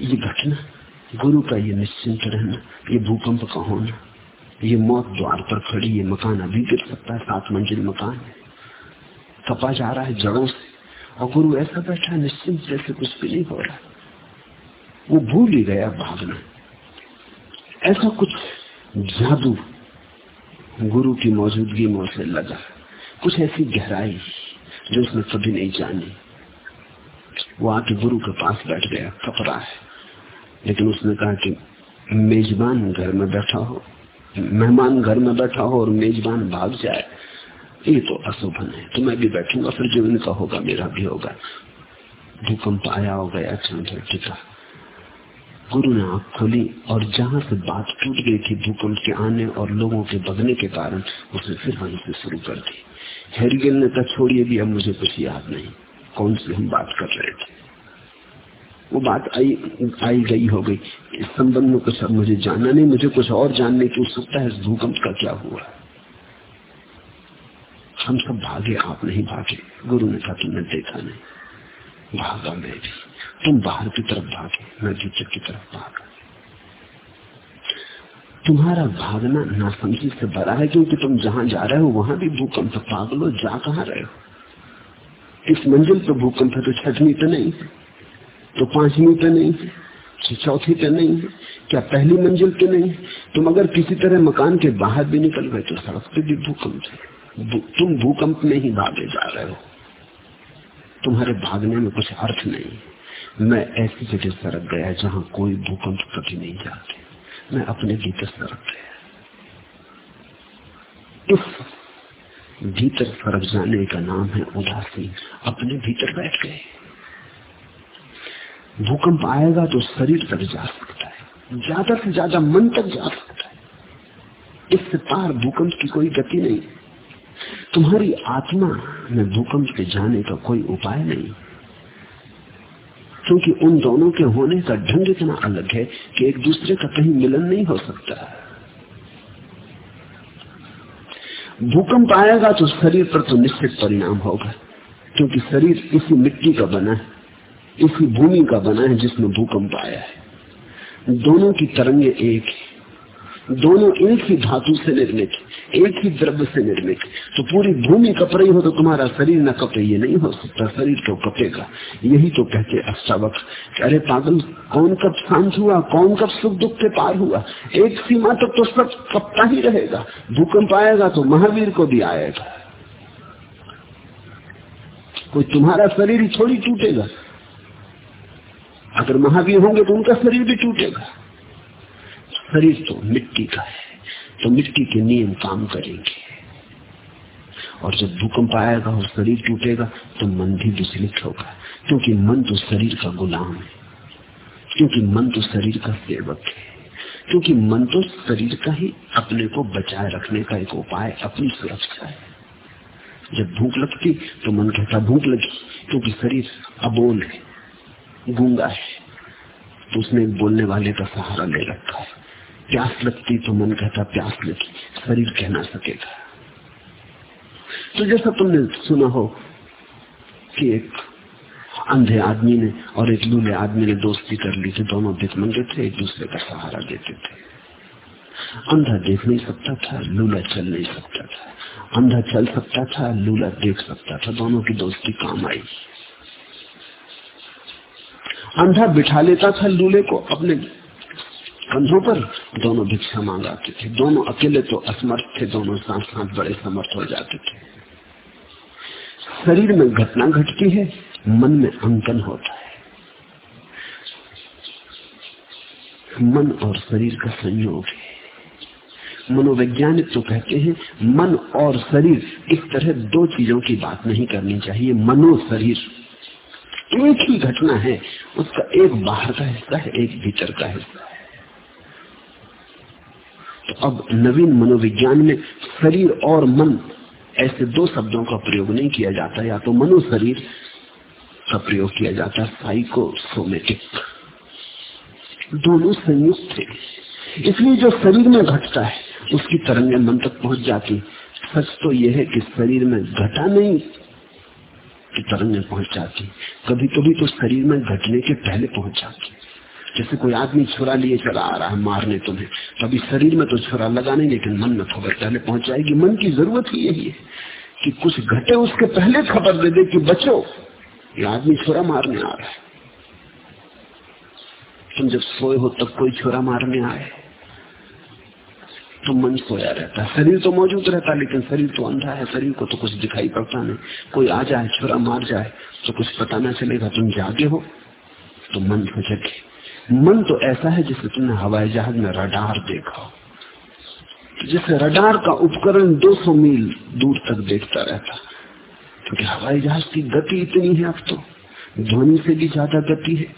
ये घटना, गुरु का ये निश्चिंत रहना, ये भूकंप का होना, ये मौत द्वार पर खड़ी ये मकान अभी गिर सकता है, सात मंजिल मकान है। कपा जा रहा है जड़ों से। और गुरु ऐसा बैठा निश्चिंत जैसे कुछ भी नहीं हो रहा। वो भूल ही गया भागना ऐसा कुछ जादू गुरु की मौजूदगी में उसे लगा। कुछ ऐसी गहराई जो उसने कभी नहीं जानी। वो आके गुरु के पास बैठ गया कपड़ा है। लेकिन उसने कहा कि, मेजबान घर में बैठा हो, मेहमान घर में बैठा हो और मेजबान भाग जाए। ये तो अशोभन है। तो मैं भी बैठूँगा, फिर जो इनका होगा, मेरा भी होगा। भूकंप आया हो गया चंद्र टिका। गुरु ने आँख खोली और जहाँ से बात टूट गई थी, भूकंप के आने और लोगों के बगने के कारण उसने फिर वहीं से शुरू कर दी। हेरिगेल ने कहा, छोड़िए भी, अब मुझे कुछ याद नहीं। कौन सी हम बात कर रहे थे? वो बात आई आई गई हो गई। इस संबंध में कुछ अब मुझे जानना नहीं, मुझे कुछ और जानने की उत्सुकता है, इस भूकंप का क्या हुआ? हम सब भागे, आप नहीं भागे। गुरु ने कहा तुमने देखा नहीं। भागा मैं भी तुम बाहर की तरफ़ भागे, मैं भीतर की तरफ़ भागा। तुम्हारा भागना नासमझी से भरा है, क्योंकि तुम जहाँ जा रहे हो, वहाँ भी भूकंप पागलो जा कहा रहे हो? इस मंजिल पे भूकंप है तो छठवीं पे नहीं तो पांचवी पे नहीं तो चौथी पे नहीं क्या पहली मंजिल पे नहीं तुम अगर किसी तरह मकान के बाहर भी निकल गए तो सड़क पे भी भूकंप है। तुम भूकंप में ही भागे जा रहे हो। तुम्हारे भागने में कुछ अर्थ नहीं। मैं ऐसी जगह सड़क गया जहाँ कोई भूकंप कभी नहीं जाते। मैं अपने भीतर सड़क गया। इस भीतर सड़क जाने का नाम है उदासी। अपने भीतर बैठ गए। भूकंप आएगा तो शरीर तक जा सकता है। ज़्यादा से ज़्यादा मन तक जा सकता है। इससे पार भूकंप की कोई गति नहीं। तुम्हारी आत्मा में भूकंप के जाने का कोई उपाय नहीं। क्योंकि उन दोनों के होने का ढंग इतना अलग है कि एक दूसरे का कहीं मिलन नहीं हो सकता। भूकंप आएगा तो शरीर पर तो निश्चित परिणाम होगा, क्योंकि शरीर इसी मिट्टी का बना है, इसी भूमि का बना है जिसमें भूकंप आया है। दोनों की तरंगे एक है। दोनों एक ही धातु से निर्मित, एक ही द्रव्य से निर्मित। तो पूरी भूमि कप रही हो तो तुम्हारा शरीर न कपे, ये नहीं हो सकता। शरीर तो कपेगा। यही तो कहते अष्टावक अरे पागल, कौन कब शांत हुआ, कौन कब सुख दुख के पार हुआ? एक सीमा तक तो सब कपता ही रहेगा। भूकंप आएगा तो महावीर को भी आएगा। कोई तुम्हारा शरीर थोड़ी टूटेगा। अगर महावीर होंगे तो उनका शरीर भी टूटेगा। शरीर तो मिट्टी का है तो मिट्टी के नियम काम करेंगे। और जब भूकंप आएगा, और शरीर टूटेगा तो मन भी विचलित होगा, क्योंकि मन तो शरीर का गुलाम है, क्योंकि मन तो शरीर का सेवक है, क्योंकि मन तो शरीर का ही अपने को बचाए रखने का एक उपाय, अपनी सुरक्षा है। जब भूख लगती तो मन कहता, भूख लगी, क्योंकि शरीर अबोल है, गूँगा है। तो उसने बोलने वाले का सहारा ले रखा है। प्यास लगती तो मन कहता प्यास लगी, शरीर कह ना सकेगा. तो जैसा तुमने सुना हो कि एक अंधे आदमी ने और एक लूले आदमी ने दोस्ती कर ली थी। दोनों भिकमंगे थे, एक दूसरे का सहारा देते थे। अंधा देख नहीं सकता था, लूला चल नहीं सकता था। अंधा चल सकता था, लूला देख सकता था। दोनों की दोस्ती काम आई। अंधा बिठा लेता था लूले को अपने कंधों पर दोनों भिक्षा मांगाते थे। दोनों अकेले तो असमर्थ थे, दोनों साथ साथ बड़े समर्थ हो जाते थे। शरीर में घटना घटती है, मन में अंकन होता है। मन और शरीर का संयोग है। मनोवैज्ञानिक तो कहते हैं, मन और शरीर इस तरह दो चीज़ों की बात नहीं करनी चाहिए, मनो शरीर। एक ही घटना है, उसका एक बाहर का हिस्सा है, एक भीतर का हिस्सा है। अब नवीन मनोविज्ञान में शरीर और मन ऐसे दो शब्दों का प्रयोग नहीं किया जाता, या तो मनो शरीर का प्रयोग किया जाता है साइकोसोमेटिक दोनों संयुक्त थे। इसलिए जो शरीर में घटता है, उसकी तरंगें मन तक पहुँच जाती सच तो यह है कि शरीर में घटा नहीं, की तरंगें पहुँच जाती। कभी कभी तो शरीर में घटने के पहले पहुँच जाती जैसे कोई आदमी छुरा लिए चला आ रहा है मारने तुम्हें। कभी शरीर में तो छुरा लगा नहीं लेकिन मन में खबर पहले पहुँच जाएगी मन की ज़रूरत ही यही है कि कुछ घटे उसके पहले खबर दे दे कि बचो। ये आदमी छुरा मारने आ रहा है। तुम जब सोए हो तब कोई छुरा मारने आए। तो मन सोया रहता है। शरीर तो मौजूद रहता है लेकिन शरीर तो अंधा है। शरीर को तो कुछ दिखाई पड़ता नहीं। कोई आ जाए, छुरा मार जाए तो कुछ पता ना चलेगा, तुम जागे हो तो मन तो जगे मन तो ऐसा है जिसे तुमने हवाई जहाज़ में रडार देखा हो। जैसे रडार का उपकरण 200 मील दूर तक देखता रहता। क्योंकि तो हवाई जहाज़ की गति इतनी है अब तो। ध्वनि से भी ज़्यादा गति है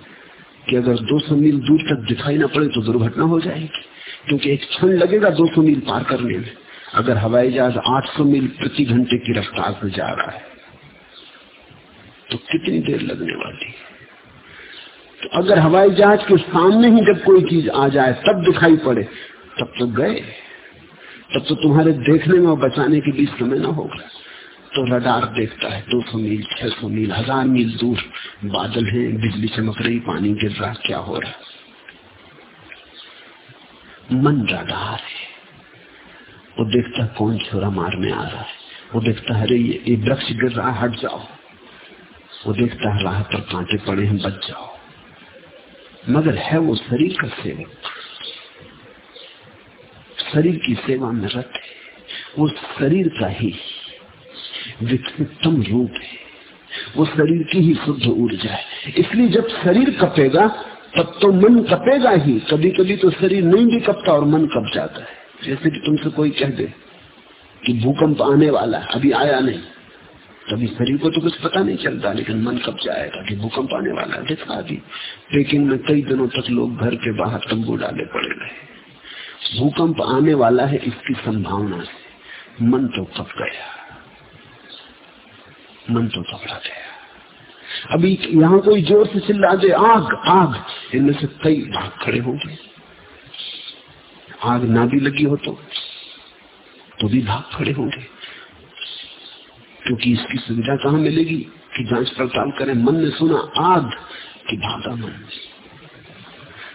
कि अगर 200 मील दूर तक दिखाई ना पड़े तो दुर्घटना हो जाएगी। क्योंकि एक क्षण लगेगा 200 मील पार करने में। अगर हवाई जहाज़ 800 मील प्रति घंटे की रफ्तार से जा रहा है तो कितनी देर लगने वाली है? तो अगर हवाई जहाज़ के सामने ही जब कोई चीज़ आ जाए तब दिखाई पड़े तब तो गए। तब तो तुम्हारे देखने में और बचाने के बीच समय ना होगा। तो रडार देखता है 200 मील 600 मील हज़ार मील दूर बादल है बिजली चमक रही पानी गिर रहा क्या हो रहा मन राडार है। वो देखता है कौन छोरा मारने आ रहा है। वो देखता है अरे ये, वृक्ष गिर रहा हट जाओ। वो देखता है राह पर कांटे पड़े हैं बच जाओ। मगर है वो शरीर का सेवक शरीर की सेवा में रत है वो शरीर का ही विकसितम रूप है वो शरीर की ही शुद्ध ऊर्जा है इसलिए जब शरीर कपेगा तब तो मन कपेगा ही कभी कभी तो शरीर नहीं भी कपता और मन कप जाता है जैसे कि तुमसे कोई कह दे कि भूकंप आने वाला है अभी आया नहीं तभी शरीर को तो कुछ पता नहीं चलता, लेकिन मन कब जाएगा कि भूकंप आने वाला है, देखा अभी लेकिन में कई दिनों तक लोग घर के बाहर तंबू डाले पड़े रहे। भूकंप आने वाला है, इसकी संभावना से मन तो कब गया? मन तो घबरा गया? अभी यहाँ कोई ज़ोर से चिल्ला दे, आग आग। इनमें से कई भाग खड़े होंगे। आग ना भी लगी हो तो तो भी भाग खड़े होंगे। क्योंकि इसकी सुविधा कहाँ मिलेगी? कि जाँच पड़ताल करें। मन ने सुना आग कि भागा मन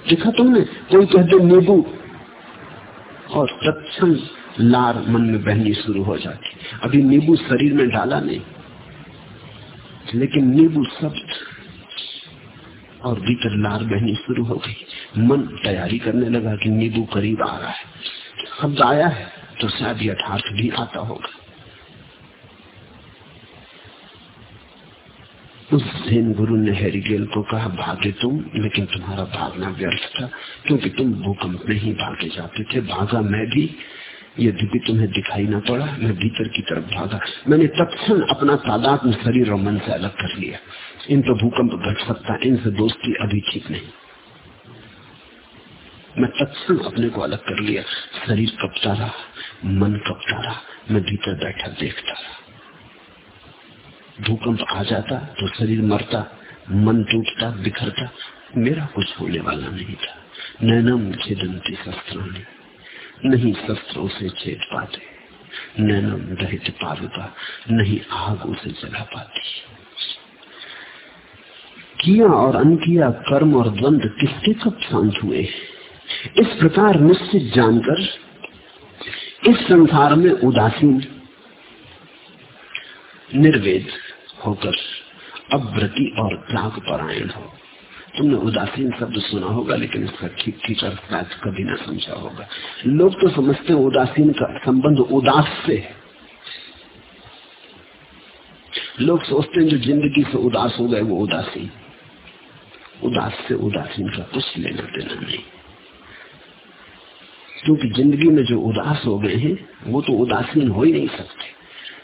देखा तुमने? कोई कहते नींबू। और तत्म लार मन में बहनी शुरू हो जाती। अभी नींबू शरीर में डाला नहीं। लेकिन नींबू शब्द और भीतर लार बहनी शुरू हो गई। मन तैयारी करने लगा कि नींबू करीब आ रहा है। शब्द आया है तो शायद यथार्थ भी आता होगा। उस जैन गुरु ने हैरीगेल को कहा, भागे तुम, लेकिन तुम्हारा भागना व्यर्थ था, क्योंकि तुम भूकंप में ही भागे जाते थे। भागा मैं भी, यद्यपि तुम्हें दिखाई ना पड़ा, मैं भीतर की तरफ़ भागा। मैंने तत्क्षण अपना तादाद में शरीर और मन से अलग कर लिया। इन तो भूकंप घट सकता, इनसे दोस्ती अभी ठीक नहीं। मैं तत्क्षण अपने को अलग कर लिया। शरीर कपता रहा, मन कपता रहा, मैं भीतर बैठा देखता रहा। भूकंप आ जाता तो शरीर मरता, मन टूटता, बिखरता, मेरा कुछ होने वाला नहीं था। नैनम छिदंती शस्त्राणी, नहीं शस्त्र उसे छेद पाते। नैनम रहित पाविका नहीं आग उसे जला पाती। किया और अनकिया, कर्म और द्वंद किसके कब शांत हुए? इस प्रकार निश्चित जानकर, इस संसार में उदासीन, निर्वेद होकर अव्रति और त्याग परायण हो। तुमने उदासीन शब्द सुना होगा, लेकिन इसका ठीक ठीक अर्थ शायद कभी ना समझा होगा। लोग तो समझते हैं उदासीन का संबंध उदास से है। लोग सोचते हैं जो ज़िंदगी से उदास हो गए, वो उदासीन। उदास से उदासीन का कुछ लेना देना नहीं। क्योंकि ज़िंदगी में जो उदास हो गए हैं, वो तो उदासीन हो ही नहीं सकते।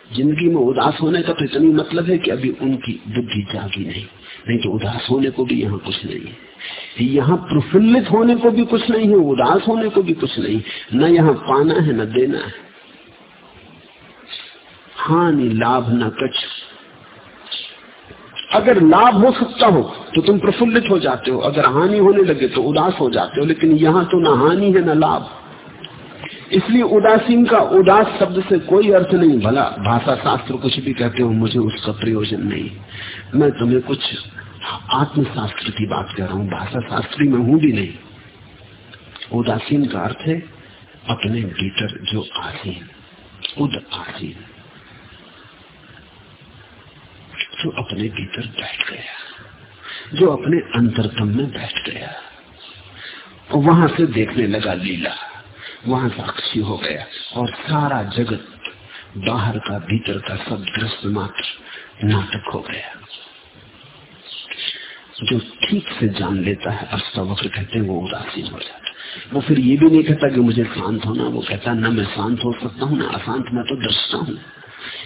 ज़िंदगी में उदास होने का तो इतनी मतलब है कि अभी उनकी बुद्धि जागी नहीं। नहीं तो उदास होने को भी यहाँ कुछ नहीं है। यहाँ प्रफुल्लित होने को भी कुछ नहीं है, उदास होने को भी कुछ नहीं। न यहाँ पाना है, न देना है। हानि, लाभ न कछ। अगर लाभ हो सकता हो तो तुम प्रफुल्लित हो जाते हो। अगर हानि होने लगे तो उदास हो जाते हो। लेकिन यहाँ तो ना हानि है, ना लाभ। इसलिए उदासीन का उदास शब्द से कोई अर्थ नहीं, भला भाषा शास्त्र कुछ भी कहते हो, मुझे उसका प्रयोजन नहीं। मैं तुम्हें कुछ आत्मशास्त्र की बात कर रहा हूँ भाषा शास्त्री में हूँ भी नहीं। उदासीन का अर्थ है अपने भीतर जो आसीन उद आसीन। जो अपने भीतर बैठ गया, जो अपने अंतरतम में बैठ गया, वहाँ से देखने लगा लीला। वहाँ साक्षी हो गया और सारा जगत बाहर का, भीतर का सब दृश्य मात्र नाटक हो गया। जो ठीक से जान लेता है, अष्टावक्र कहते हैं, वो उदासीन हो जाता वो फिर ये भी नहीं कहता कि मुझे शांत होना, वो कहता, न मैं शांत हो सकता हूँ, ना अशांत, मैं तो दृष्टा हूँ।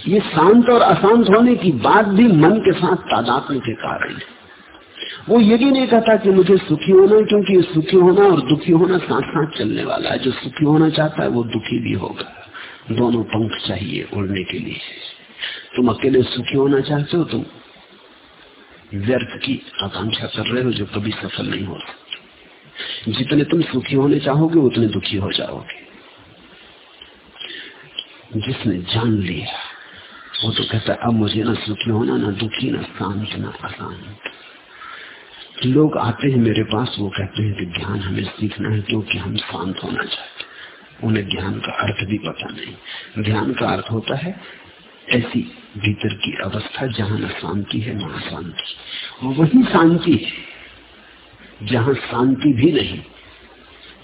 ये शांत और अशांत होने की बात भी मन के साथ तादात्म्य के कारण है। वो ये भी नहीं कहता कि मुझे सुखी होना है, क्योंकि सुखी होना और दुखी होना साथ साथ चलने वाला है। जो सुखी होना चाहता है, वो दुखी भी होगा। दोनों पंख चाहिए उड़ने के लिए। तुम अकेले सुखी होना चाहते हो, तुम व्यर्थ की आकांक्षा कर रहे हो, जो कभी सफल नहीं हो सकती। जितने तुम सुखी होने चाहोगे, उतने दुखी हो जाओगे। जिसने जान लिया, वो तो कहता है, अब मुझे ना सुखी होना, ना दुखी, ना शांत, ना अशांत। लोग आते हैं मेरे पास, वो कहते हैं कि ज्ञान हमें सीखना है क्योंकि हम शांत होना चाहते उन्हें ज्ञान का अर्थ भी पता नहीं। ज्ञान का अर्थ होता है ऐसी भीतर की अवस्था जहाँ न शांति है न अशांति वही शांति है, जहाँ शांति भी नहीं।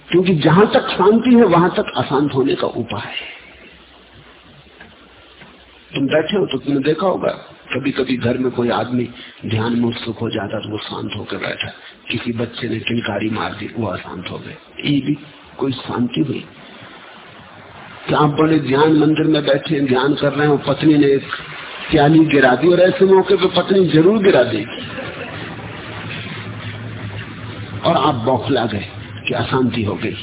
क्योंकि जहाँ तक शांति है, वहाँ तक अशांत होने का उपाय है। तुम बैठे हो तो तुमने देखा होगा कभी कभी घर में कोई आदमी ध्यान में उत्सुक हो जाता तो वो शांत होकर बैठा। किसी बच्चे ने किनकारी मार दी, वो अशांत हो गए। ये भी कोई शांति हुई? कि आप बड़े ध्यान मंदिर में बैठे ध्यान कर रहे हो पत्नी ने एक प्याली गिरा दी, और ऐसे मौके पे पत्नी ज़रूर गिरा देगी और आप बौखला गए कि अशांति हो गई,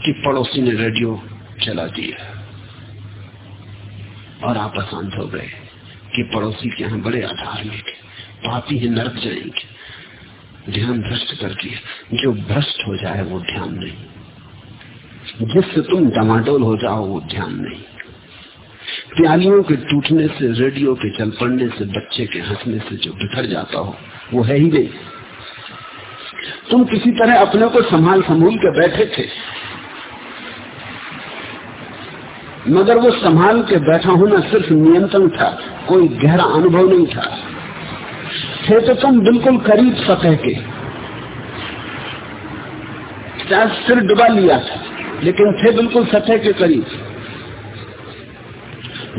कि पड़ोसी ने रेडियो चला दिया, और आप अशांत हो गए। कि पड़ोसी के यहाँ बड़े अधार्मिक पापी ही, नरक जाएँगे। ध्यान भ्रष्ट कर दिया। जो भ्रष्ट हो जाए, वो ध्यान नहीं। जिससे तुम डमाडोल हो जाओ, वो ध्यान नहीं। प्यालियों के टूटने से, रेडियो के चल पड़ने से, बच्चे के हंसने से जो बिखर जाता हो, वो है ही नहीं। तुम किसी तरह अपने को संभाल संभूल के बैठे थे। मगर वो संभाल के बैठा होना सिर्फ़ नियंत्रण था। कोई गहरा अनुभव नहीं था। थे तो तुम बिल्कुल करीब सतह के। शायद सिर डुबा लिया था, लेकिन थे बिल्कुल सतह के करीब।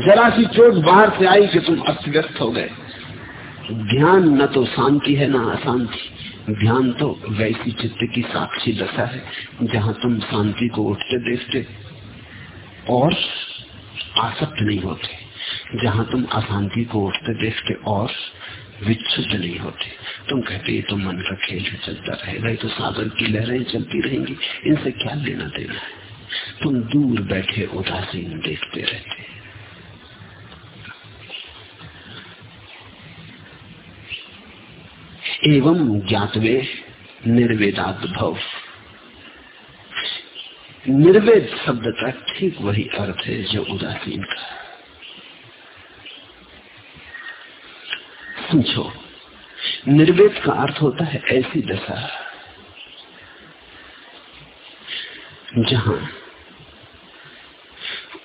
जरा सी चोट बाहर से आई कि तुम अस्त व्यस्त हो गए। ध्यान न तो शांति है, ना अशांति। ध्यान तो वैसी चित्त की साक्षी दशा है, जहाँ तुम शांति को उठते देखते और आसक्त नहीं होते। जहाँ तुम अशांति को उठते देखते और विच्छुद्ध नहीं होते। तुम कहते, ये तो मन का खेल है, चलता रहेगा, ये तो सागर की लहरें चलती रहेंगी, इनसे क्या लेना देना है? तुम दूर बैठे उदासीन देखते रहते एवं ज्ञातवे निर्वेदात भव निर्वेद शब्द का ठीक वही अर्थ है जो उदासीन का समझो, निर्वेद का अर्थ होता है ऐसी दशा, जहाँ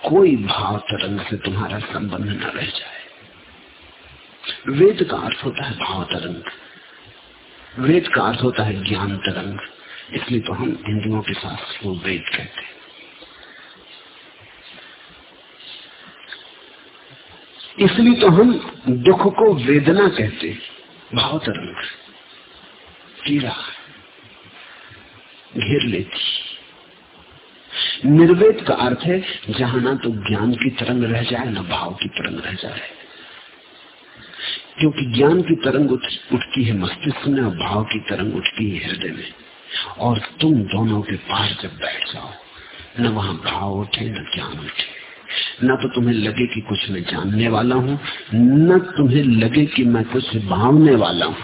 कोई भाव तरंग से तुम्हारा संबंध न रह जाए। वेद का अर्थ होता है भाव तरंग। वेद का अर्थ होता है ज्ञान तरंग। इसलिए तो हम हिंदुओं के साथ वो वेद कहते हैं। इसलिए तो हम दुख को वेदना कहते भाव तरंग कीड़ा घेर लेती। निर्वेद का अर्थ है, जहाँ ना तो ज्ञान की तरंग रह जाए, ना भाव की तरंग रह जाए। क्योंकि ज्ञान की तरंग उठती है मस्तिष्क में, और भाव की तरंग उठती है हृदय में। और तुम दोनों के पार जब बैठ जाओ, न वहाँ भाव उठे, न ज्ञान उठे। न तो तुम्हें लगे कि कुछ मैं जानने वाला हूँ, न तुम्हें लगे कि मैं कुछ भावने वाला हूँ।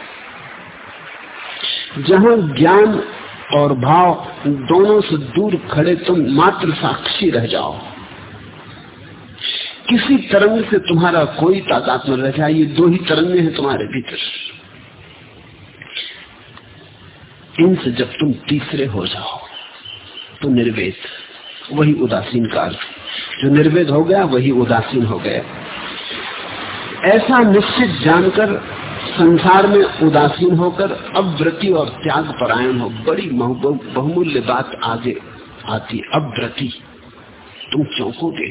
जहाँ ज्ञान और भाव दोनों से दूर खड़े, तुम मात्र साक्षी रह जाओ। किसी तरंग से तुम्हारा कोई तादाद न रह जाए, ये दो ही तरंगे हैं तुम्हारे भीतर। इनसे जब तुम तीसरे हो जाओ तो निर्वेद, वही उदासीन का अर्थ जो निर्वेद हो गया, वही उदासीन हो गया। ऐसा निश्चित जानकर संसार में उदासीन होकर अब व्रति और त्याग परायण हो, बड़ी बहुमूल्य बात आगे आती अब व्रति, तुम चौंकोगे,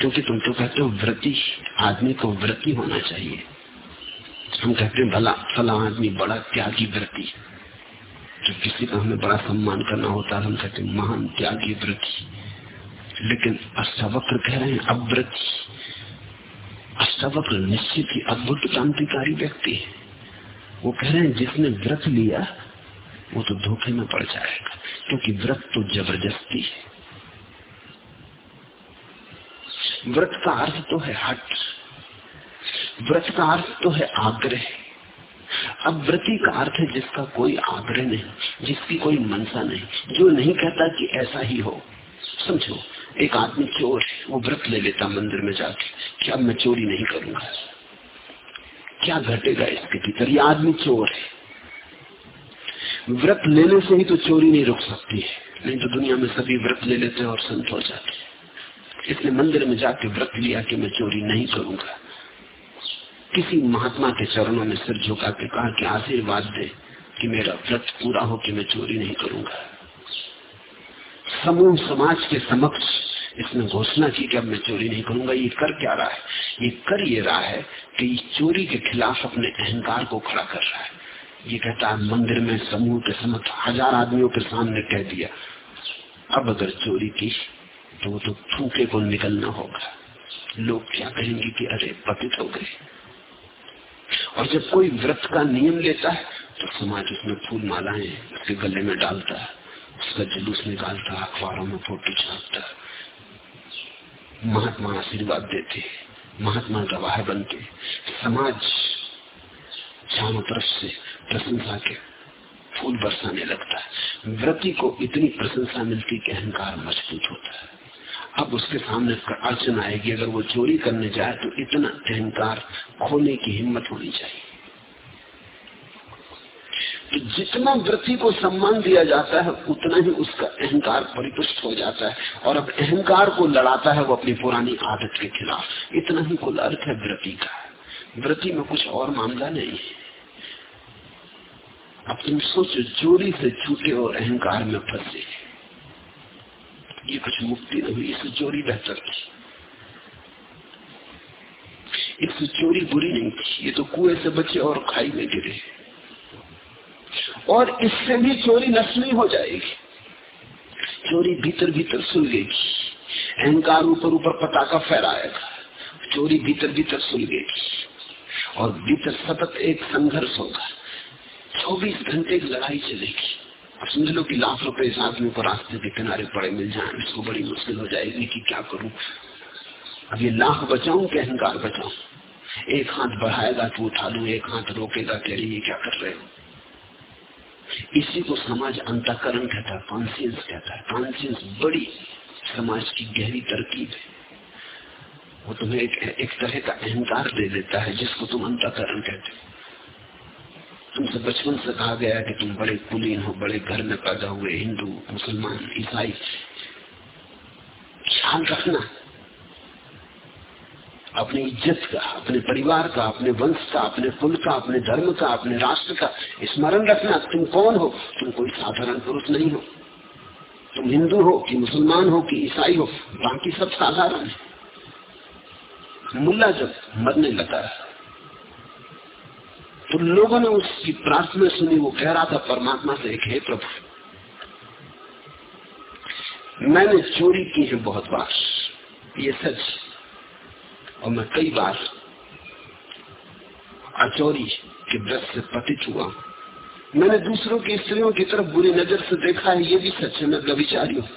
क्योंकि तुम तो कहते हो व्रति, आदमी को व्रति होना चाहिए। हम कहते हैं, भला, फला आदमी बड़ा त्यागी व्रति। जब किसी का हमें बड़ा सम्मान करना होता है, हम कहते महान त्यागी व्रति। लेकिन अष्टावक्र कह रहे हैं, अव्रति। अष्टावक्र निश्चित ही अद्भुत क्रांतिकारी व्यक्ति है। वो कह रहे हैं, जिसने व्रत लिया, वो तो धोखे में पड़ जाएगा, क्योंकि व्रत तो ज़बरदस्ती है। व्रत का अर्थ तो है हट। व्रत का अर्थ तो है आग्रह। अब व्रति का अर्थ है जिसका कोई आग्रह नहीं, जिसकी कोई मनसा नहीं, जो नहीं कहता कि ऐसा ही हो। समझो एक आदमी चोर है वो व्रत ले लेता मंदिर में जाके, कि अब मैं चोरी नहीं करूँगा। क्या घटेगा इसके भीतर? ये आदमी चोर है। व्रत लेने से ही तो चोरी नहीं रुक सकती है। नहीं तो दुनिया में सभी व्रत ले लेते हैं और संत हो जाते इसलिए मंदिर में जाके व्रत लिया कि मैं चोरी नहीं करूँगा। किसी महात्मा के चरणों में सिर झुका के कहा कि आशीर्वाद दे कि मेरा व्रत पूरा हो कि मैं चोरी नहीं करूँगा। समूह समाज के समक्ष इसने घोषणा की कि अब मैं चोरी नहीं करूँगा, ये कर क्या रहा है? ये कर ये रहा है कि चोरी के खिलाफ अपने अहंकार को खड़ा कर रहा है। ये कहता है, मंदिर में समूह के समक्ष हज़ार आदमियों के सामने कह दिया, अब अगर चोरी की तो तो फूके को निकलना होगा। लोग क्या कहेंगे कि अरे, पतित हो गए। और जब कोई व्रत का नियम लेता है तो समाज उसमें फूल मालाएँ उसके गले में डालता है। उसका जुलूस निकालता, अखबारों में फ़ोटो छापता। महात्मा आशीर्वाद देते, महात्मा गवाह बनते। समाज चारों तरफ़ से प्रशंसा के फूल बरसाने लगता। है व्रति को इतनी प्रशंसा मिलती कि अहंकार मज़बूत होता है। अब उसके सामने अड़चन आएगी, अगर वो चोरी करने जाए तो इतना अहंकार खोने की हिम्मत होनी चाहिए। जितना वृत्ति को सम्मान दिया जाता है, उतना ही उसका अहंकार परिपुष्ट हो जाता है और अब अहंकार को लड़ाता है वो अपनी पुरानी आदत के खिलाफ। इतना ही कुल अर्थ है वृत्ति का। वृत्ति में कुछ और मामला नहीं है। अब तुम सोचो चोरी से छूटे और अहंकार में फंसे ये कुछ मुक्ति नहीं, इससे चोरी बेहतर थी। इससे चोरी बुरी नहीं थी। ये तो कुएँ से बचे और खाई में गिरे। और इससे भी चोरी नस्ली हो जाएगी। चोरी भीतर भीतर सुलगेगी अहंकार ऊपर ऊपर पटाखा फहराएगा। चोरी भीतर भीतर सुलगेगी और भीतर सतत एक संघर्ष होगा। चौबीस घंटे की लड़ाई चलेगी। अब समझ लो कि लाख रुपए इस आदमी को रास्ते के किनारे पड़े मिल जाए, इसको बड़ी मुश्किल हो जाएगी कि क्या करूँ। अब ये लाख बचाऊं कि अहंकार बचाऊं? एक हाथ बढ़ाएगा तो उठा लू, एक हाथ रोकेगा कह रही क्या कर रहे हो? इसी को समाज अंतकरण कहता है कॉन्सियंस कहता है। कॉन्सियंस बड़ी समाज की गहरी तरकीब है। वो तुम्हें एक, एक तरह का अहंकार दे देता है जिसको तुम अंतकरण कहते हो। तुमसे बचपन से कहा गया कि तुम बड़े कुलीन हो बड़े घर में पैदा हुए हिंदू मुसलमान ईसाई। ख्याल रखना। अपनी इज़्ज़त का, अपने परिवार का, अपने वंश का, अपने कुल का, अपने धर्म का, अपने राष्ट्र का स्मरण रखना, तुम कौन हो? तुम कोई साधारण पुरुष नहीं हो। तुम हिंदू हो कि मुसलमान हो कि ईसाई हो, बाकी सब साधारण है। मुल्ला जब मरने लगा तो लोगों ने उसकी प्रार्थना सुनी, वो कह रहा था, परमात्मा से एक, हे प्रभु, मैंने चोरी की है बहुत बार। ये सच और मैं कई बार अचौरी के व्रत से पतित हुआ। मैंने दूसरों की स्त्रियों की तरफ़ बुरी नज़र से देखा है, ये भी सच है, मैं व्यविचारी हूँ।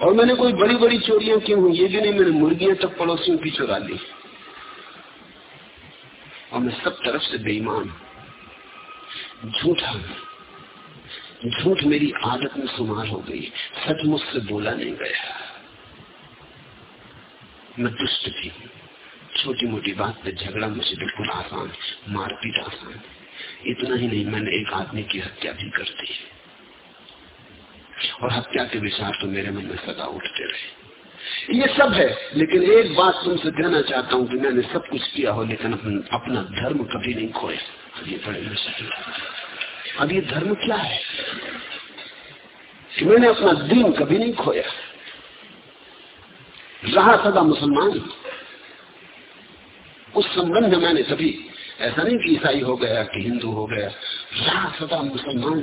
और मैंने कोई बड़ी बड़ी चोरियाँ की हूँ ये भी नहीं, मैंने मुर्गियाँ तक पड़ोसियों की चुरा ली। और मैं सब तरफ़ से बेईमान झूठा झूठ मेरी आदत में सुमार हो गई सच मुझसे बोला नहीं गया। मैं दुष्ट भी हूँ छोटी मोटी बात पे झगड़ा मुझे बिल्कुल आसान मारपीट आसान इतना ही नहीं, मैंने एक आदमी की हत्या भी कर दी और हत्या के विचार तो मेरे मन में सदा उठते रहे। ये सब है, लेकिन एक बात तुमसे कहना चाहता हूँ कि मैंने सब कुछ किया हो, लेकिन अपना धर्म कभी नहीं खोया ये बड़े मुश्किल अब ये धर्म क्या है? कि मैंने अपना दिन कभी नहीं खोया। रहा सदा मुसलमान। उस संबंध में मैंने सभी, ऐसा नहीं कि ईसाई हो गया, कि हिंदू हो गया, रहा सदा मुसलमान।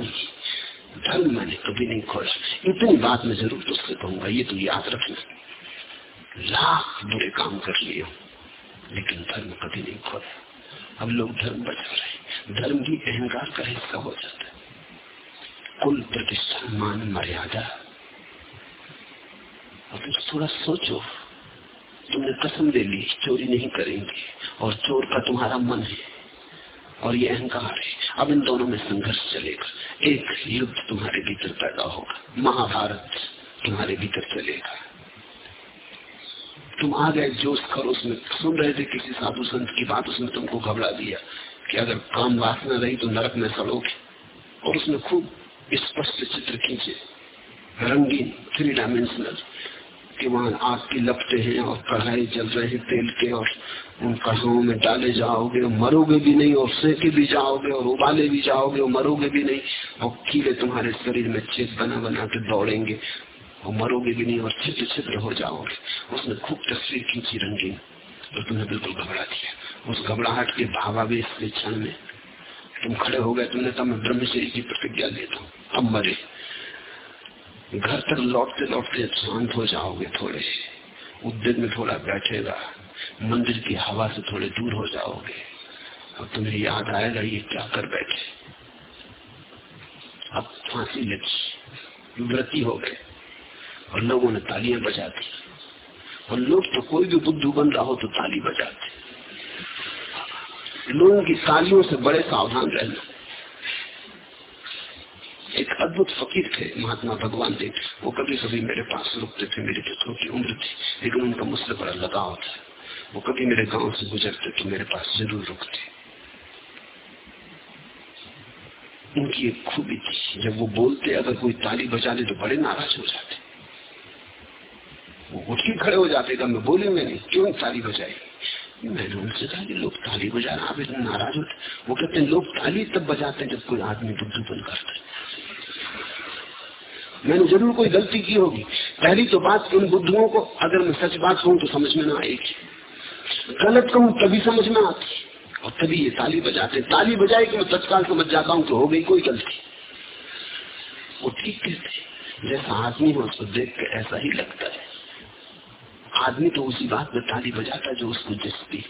धर्म मैंने कभी नहीं खोया इतनी बात मैं ज़रूर तुझसे कहूँगा, ये तो याद रखना। लाख बुरे काम कर लिए लेकिन धर्म कभी नहीं खोया अब लोग धर्म बचा रहे धर्म भी अहंकार का हिस्सा हो जाता है। कुल प्रतिष्ठा मान मर्यादा। अब थोड़ा सोचो, तुमने कसम दे ली, चोरी नहीं करेंगे, और चोर का तुम्हारा मन है, और ये अहंकार है। अब इन दोनों में संघर्ष चलेगा। एक युद्ध तुम्हारे भीतर पैदा होगा, महाभारत तुम्हारे भीतर चलेगा। तुम आ गए जोश कर उसमें। सुन रहे थे किसी साधु संत की बात, उसने तुमको घबरा दिया कि अगर काम वासना रही तो नरक में सड़ोगे। और उसने खूब स्पष्ट चित्र खींचे। रंगीन थ्री डायमेंशनल कि वहाँ आग की लपटे हैं और कढ़ाई जल रहे हैं तेल के और उन कढ़ाओं में डाले जाओगे, मरोगे भी नहीं, और सेके भी जाओगे, और उबाले भी जाओगे, और मरोगे भी नहीं, और कीड़े तुम्हारे शरीर में छेद बना बना के दौड़ेंगे, और मरोगे भी नहीं, और छिद्र छिद्र हो जाओगे। उसने खूब तस्वीर खींची रंगीन तो तुमने बिल्कुल घबरा दिया। उस घबराहट के भावावेश क्षण में तुम खड़े हो गए, तुमने तब मैं ब्रह्मचर्य की प्रतिज्ञा देता हूँ, अब मरे। घर तक लौटते लौटते शांत हो जाओगे थोड़े। उद्योग में थोड़ा बैठेगा। मंदिर की हवा से थोड़े दूर हो जाओगे। और तुम्हें याद आएगा ये क्या कर बैठे। अब फांसी लगी हो गए। और लोगों ने तालियाँ बजा दी और लोग तो कोई भी बुद्धू बन रहा हो तो ताली बजाते। लोगों की तालियों से बड़े सावधान रहना। अद्भुत फकीर थे, महात्मा भगवान देव वो कभी कभी मेरे पास रुकते थे, मेरी तो छोटी उम्र थी। लेकिन उनका मुझसे बड़ा लगाव था। वो कभी मेरे गाँव से गुजरते तो मेरे पास ज़रूर रुकते। उनकी एक खूबी थी, जब वो बोलते, अगर कोई ताली बजा ले तो बड़े नाराज़ हो जाते। वो उठ के खड़े हो जाते मैं बोलेंगे नहीं, क्यों ताली बजाई मैंने उनसे कहा कि, लोग ताली बजाना, आप इतना नाराज़ होते वो कहते हैं, लोग ताली तब बजाते हैं जब कोई आदमी बुद्धूपन करता है। मैंने ज़रूर कोई गलती की होगी। पहली तो बात उन बुद्धुओं को, अगर मैं सच बात कहूँ तो समझ में ना आएगी गलत कहूँ तभी समझ में आती और तभी ये ताली बजाते ताली बजाए कि मैं तत्काल समझ जाता हूँ कि हो गई कोई गलती। वो ठीक कहते जैसा आदमी हो, उसको देख के ऐसा ही लगता है। आदमी तो उसी बात में ताली बजाता जो उसको जस्ती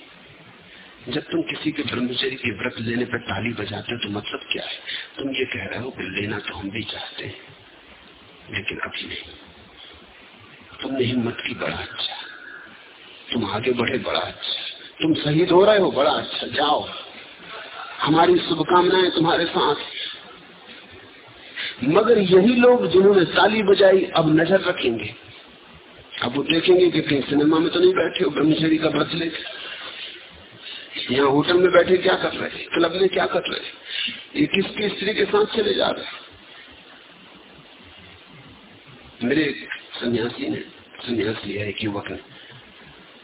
जब तुम किसी के ब्रह्मचर्य के व्रत लेने पर ताली बजाते हो तो मतलब क्या है? तुम ये कह रहे हो कि लेना तो हम भी चाहते हैं। लेकिन अभी नहीं तुमने हिम्मत की बड़ा अच्छा। तुम आगे बढ़े बड़ा अच्छा। तुम शहीद हो रहे हो बड़ा अच्छा। जाओ। हमारी शुभकामनाएँ तुम्हारे साथ मगर यही लोग जिन्होंने ताली बजाई, अब नज़र रखेंगे। अब वो देखेंगे कि कहीं सिनेमा में तो नहीं बैठे हो ब्रह्मचरी का लेकर यहाँ होटल में बैठे क्या कर रहे क्लब में क्या कर रहे ये किसकी स्त्री के साथ चले जा रहे मेरे सन्यासी ने, सन्यास लिया एक युवक ने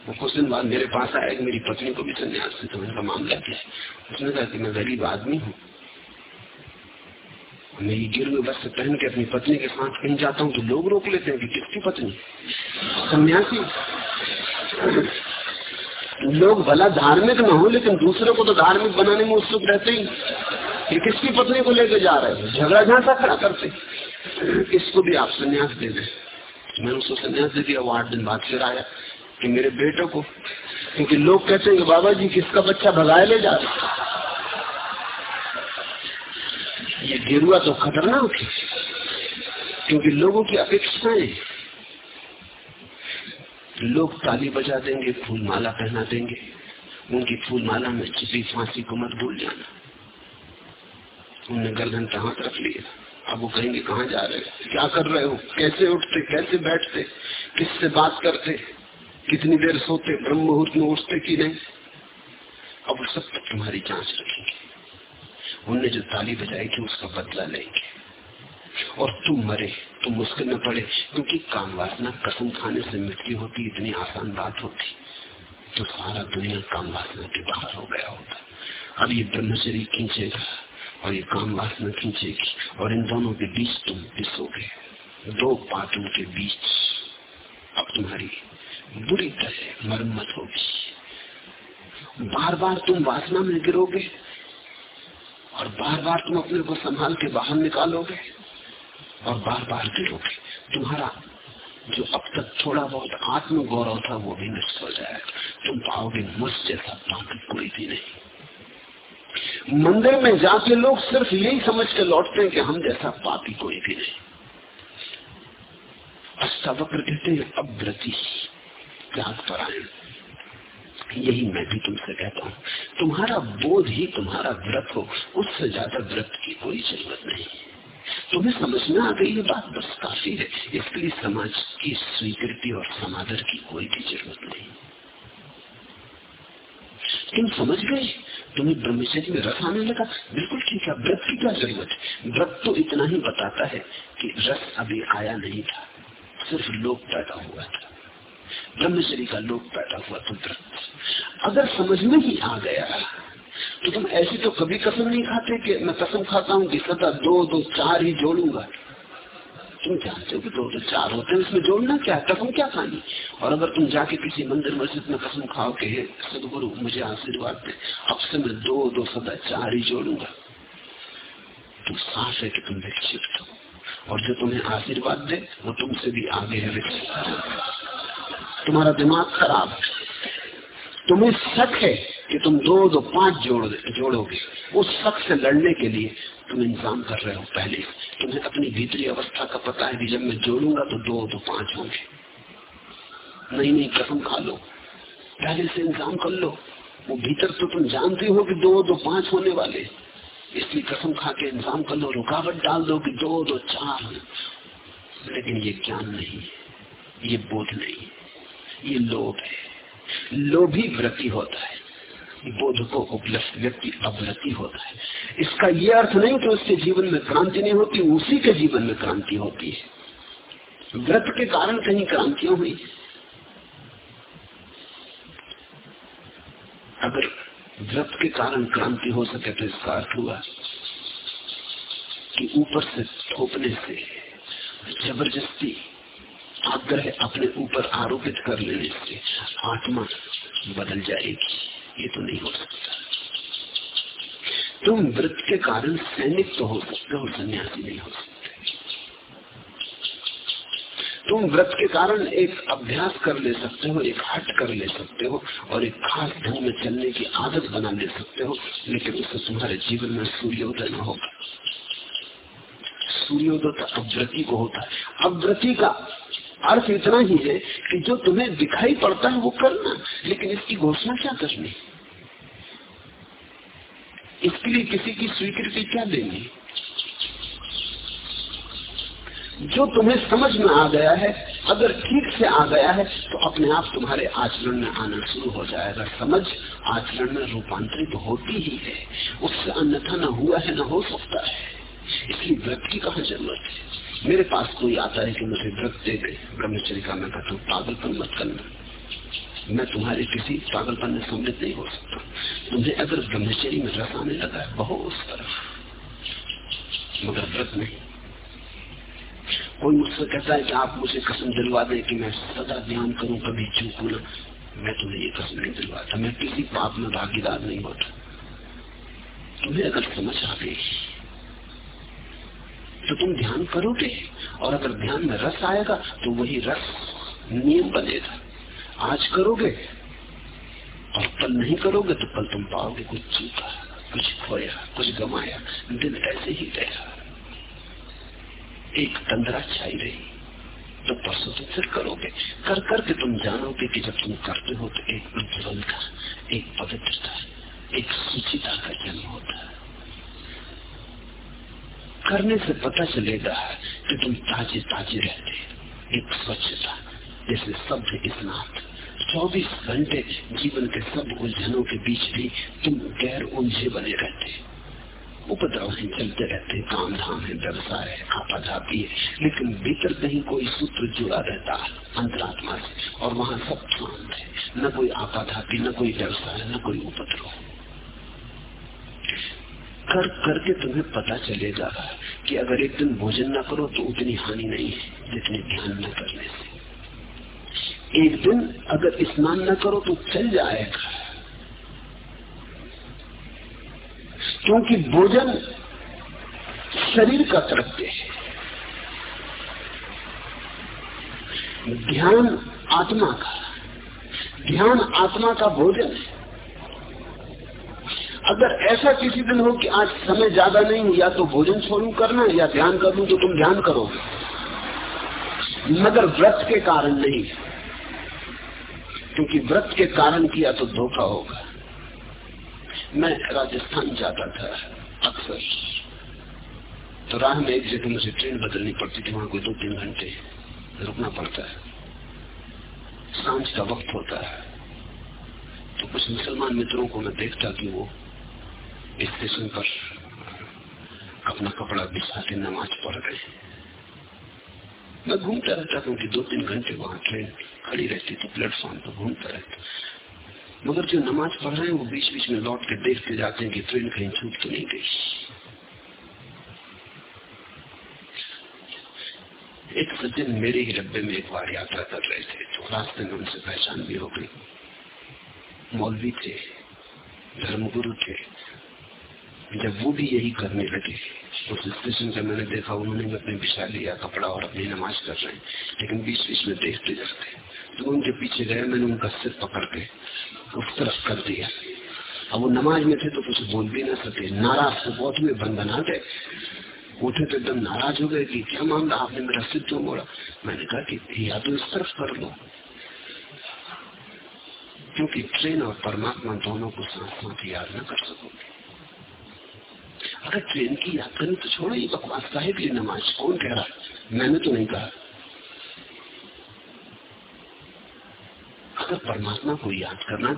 वो कुछ दिन बाद मेरे पास आया कि मेरी पत्नी को भी संन्यास से तो उनका मामला क्या है? उसने कहा कि मैं गरीब आदमी हूँ। मैं ये गिर बस से पहन के अपनी पत्नी के साथ कहीं जाता हूँ तो लोग रोक लेते हैं कि किसकी पत्नी? सन्यासी? लोग भला धार्मिक न हो, लेकिन दूसरे को तो धार्मिक बनाने में उत्सुक रहते ही। ये किसकी पत्नी को लेकर जा रहे हैं? झगड़ा झांसा खड़ा करते? इसको भी आप संन्यास दे दें। मैंने उसको संन्यास दे दिया, वो आठ दिन बाद फिर आया कि मेरे बेटे को, क्योंकि लोग कहते हैं कि बाबा जी किसका बच्चा भगाए ले जा रहे ये गिरुआ तो खतरनाक है, क्योंकि लोगों की अपेक्षाएँ लोग ताली बजा देंगे फूल माला पहना देंगे, उनकी फूल माला में छिपी फांसी को मत भूल जाना। उनने गर्दन पे हाथ रख लिया? अब वो कहेंगे, कहाँ जा रहे हो? क्या कर रहे हो? कैसे उठते, कैसे बैठते? किससे बात करते? कितनी देर सोते? ब्रह्म मुहूर्त में उठते कि नहीं? अब सब तुम्हारी जाँच रखेंगे। उनने जो ताली बजाई थी, उसका बदला लेंगे। और तुम मरे, तुम मुश्किल में पड़े, क्योंकि काम वासना कसम खाने से मृत्यु होती, इतनी आसान बात होती तो सारा दुनिया काम वासना के बाहर हो गया होता। अब ये ब्रह्मचरी खींचेगा और ये काम वासना खींचेगी और इन दोनों के बीच तुम पिसोगे दो पातों के बीच अब तुम्हारी बुरी तरह मरम्मत होगी बार बार तुम वासना में गिरोगे और बार बार तुम अपने को संभाल के बाहर निकालोगे और बार बार गिरोगे। तुम्हारा जो अब तक थोड़ा बहुत आत्म गौरव था वो भी नष्ट हो जाएगा। तुम पाओगे मुझ जैसा पापी कोई भी नहीं। मंदिर में जाके लोग सिर्फ़ यही समझ के लौटते हैं कि हम जैसा पापी कोई भी नहीं। अष्टावक्र कहते हैं अव्रति त्याग परायण यही मैं भी तुमसे कहता हूँ। तुम्हारा बोध ही तुम्हारा व्रत हो, उससे ज़्यादा व्रत की कोई ज़रूरत नहीं तुम्हें समझ में आ गई ये बात? बस काफ़ी है। इसके लिए समाज की स्वीकृति और समादर की कोई भी ज़रूरत नहीं। तुम समझ गए? तुम्हें ब्रह्मचर्य में रस आने लगा। बिल्कुल ठीक है, व्रत की क्या ज़रूरत है? व्रत तो इतना ही बताता है कि रस अभी आया नहीं था, सिर्फ़ लोक पैदा हुआ था। ब्रह्मचर्य का लोक पैदा हुआ तो व्रत। अगर समझ में ही आ गया तो तुम ऐसी तो कभी कसम नहीं खाते कि मैं कसम खाता हूँ कि सदा दो दो, चार ही जोड़ूँगा। तुम जानते हो कि दो तो चार होते हैं इसमें जोड़ना क्या कसम क्या खानी और अगर तुम जाके किसी मंदिर मस्जिद में कसम खाओ के सदगुरु मुझे आशीर्वाद दे, अब से मैं दो दो सदा चार ही जोड़ूँगा। तो साफ़ है कि तुम विक्षिप्त हो। और जो तुम्हें आशीर्वाद दे, वो तुमसे भी आगे है विक्षिप्त तुम्हारा दिमाग खराब है। तुम्हें शक है कि तुम दो दो पाँच जोड़ जोड़ोगे। उस शक से लड़ने के लिए तुम इंतज़ाम कर रहे हो पहले। तुम्हें अपनी भीतरी अवस्था का पता है कि जब मैं जोड़ूँगा तो दो दो पाँच होंगे। नहीं नहीं, कसम खा लो। पहले से इंतज़ाम कर लो। वो भीतर तो तुम जानते हो कि दो दो, पाँच होने वाले। इसलिए कसम खा के इंतज़ाम कर लो, रुकावट डाल दो कि दो दो, चार। लेकिन ये ज्ञान नहीं है। ये बोध नहीं है। ये लोभ है। लोभी व्रति होता है। बोध को उपलब्ध व्यक्ति अवृति होता है। इसका यह अर्थ नहीं कि उसके जीवन में क्रांति नहीं होती, उसी के जीवन में क्रांति होती है। व्रत के कारण कहीं क्रांतियाँ हुई अगर व्रत के कारण क्रांति हो सके तो इसका अर्थ हुआ कि ऊपर से थोपने से ज़बरदस्ती आग्रह अपने ऊपर आरोपित कर लेने से आत्मा बदल जाएगी। ये तो नहीं हो सकता। तुम व्रत के कारण सैनिक तो हो सकते हो सन्यासी नहीं हो सकते तुम व्रत के कारण एक अभ्यास कर ले सकते हो, एक हट कर ले सकते हो और एक खास ढंग में चलने की आदत बना ले सकते हो, लेकिन उससे तुम्हारे जीवन में सूर्योदय न होगा। सूर्योदय तो अव्रति को होता है। अव्रति का अर्थ इतना ही है कि जो तुम्हें दिखाई पड़ता है वो करना, लेकिन इसकी घोषणा क्या करनी? इसके लिए किसी की स्वीकृति क्या देनी? जो तुम्हें समझ में आ गया है, अगर ठीक से आ गया है तो अपने आप तुम्हारे आचरण में आना शुरू हो जाएगा। समझ, आचरण में रूपांतरित तो होती ही है। उससे अन्यथा न हुआ है, न हो सकता है। इसलिए व्रत की कहा ज़रूरत है? मेरे पास कोई आता है कि मुझे व्रत दे दे। ब्रह्मचर्य का मैं कहता हूँ, पागलपन मत करना। मैं तुम्हारे किसी पागलपन में सम्मिलित नहीं हो सकता। तुम्हें अगर ब्रह्मचर्य में रस आने लगा है, बहुत उस तरफ़ मगर व्रत नहीं। कोई मुझसे कहता है कि आप मुझे कसम दिलवा दें कि मैं सदा ध्यान करूँ, कभी चूकू ना। मैं तुम्हें ये कसम नहीं दिलवाता। मैं किसी पाप में भागीदार नहीं होता। तुम्हें अगर समझ आ गई तो तुम ध्यान करोगे, और अगर ध्यान में रस आएगा तो वही रस नियम बनेगा आज करोगे, और कल नहीं करोगे तो कल तुम पाओगे कुछ चूका कुछ खोया, कुछ गमाया, दिन ऐसे ही गया एक तंद्रा छाई रही तो परसों तो फिर करोगे। कर करके तुम जानोगे कि जब तुम करते हो तो एक उज्ज्वलता, एक पवित्रता, एक सुचिता का जन्म होता है। करने से पता चलेगा कि तुम ताजे ताजे रहते एक स्वच्छता जैसे शब्द स्नात चौबीस घंटे जीवन के सब उलझनों के बीच भी तुम गैर उलझे बने रहते उपद्रव है, चलते रहते काम धाम है, व्यवसाय है आपाधापी है, लेकिन भीतर कहीं कोई सूत्र जुड़ा रहता है अंतरात्मा से, और वहाँ सब शांत है। न कोई आपाधापी, न कोई व्यवसाय, न कोई उपद्रव। कर करके तुम्हें पता चलेगा कि अगर एक दिन भोजन ना करो तो उतनी हानि नहीं है, जितनी ध्यान न करने से। एक दिन अगर स्नान न करो तो चल जाएगा। क्योंकि भोजन शरीर का कृत्य है। ध्यान आत्मा का। ध्यान आत्मा का भोजन है। अगर ऐसा किसी दिन हो कि आज समय ज़्यादा नहीं या तो भोजन छोड़ू करना या ध्यान कर लू तो तुम ध्यान करोगे। मगर व्रत के कारण नहीं क्योंकि व्रत के कारण किया तो धोखा होगा। मैं राजस्थान जाता था, अक्सर। तो राह में एक जगह मुझे ट्रेन बदलनी पड़ती थी, वहाँ कोई दो तीन घंटे रुकना पड़ता है। साँझ का वक्त होता है। तो कुछ मुसलमान मित्रों को मैं देखता कि वो स्टेशन पर अपना कपड़ा बिछा के नमाज़ पढ़ रहे मैं घूमता रहता क्योंकि दो तीन घंटे वहाँ ट्रेन खड़ी रहती थी प्लेटफॉर्म पर घूमता रहता। मगर जो नमाज़ पढ़ रहे हैं, वो बीच बीच में लौट के देखते जाते हैं कि ट्रेन कहीं छूट तो नहीं गई। एक सज्जन मेरे ही डब्बे में एक बार यात्रा कर रहे थे तो रास्ते में उनसे पहचान भी हो गई। मौलवी थे, धर्मगुरु थे। जब वो भी यही करने लगे उस स्टेशन पे मैंने देखा, उन्होंने अपने बिछा लिया, कपड़ा और अपनी नमाज़ कर रहे हैं, लेकिन बीच बीच में देखते जाते तो उनके पीछे गए, मैंने उनका सिर पकड़ के उस तरफ़ कर दिया। अब वो नमाज़ में थे तो कुछ बोल भी ना सके। नाराज़ तो बहुत हुए बंधन गए। उठे तो एकदम नाराज़ हो गए कि क्या मामला, आपने मेरा सिर क्यों मोड़ा? मैंने कहा कि या तो इस तरफ़ कर लो। क्योंकि ट्रेन और परमात्मा दोनों को साथ साथ याद न कर सकोगे। अगर ट्रेन की याद करनी तो छोड़ो, ये बकवास साहेब ये नमाज़ कौन कह रहा मैंने तो नहीं कहा। अगर परमात्मा को याद करना,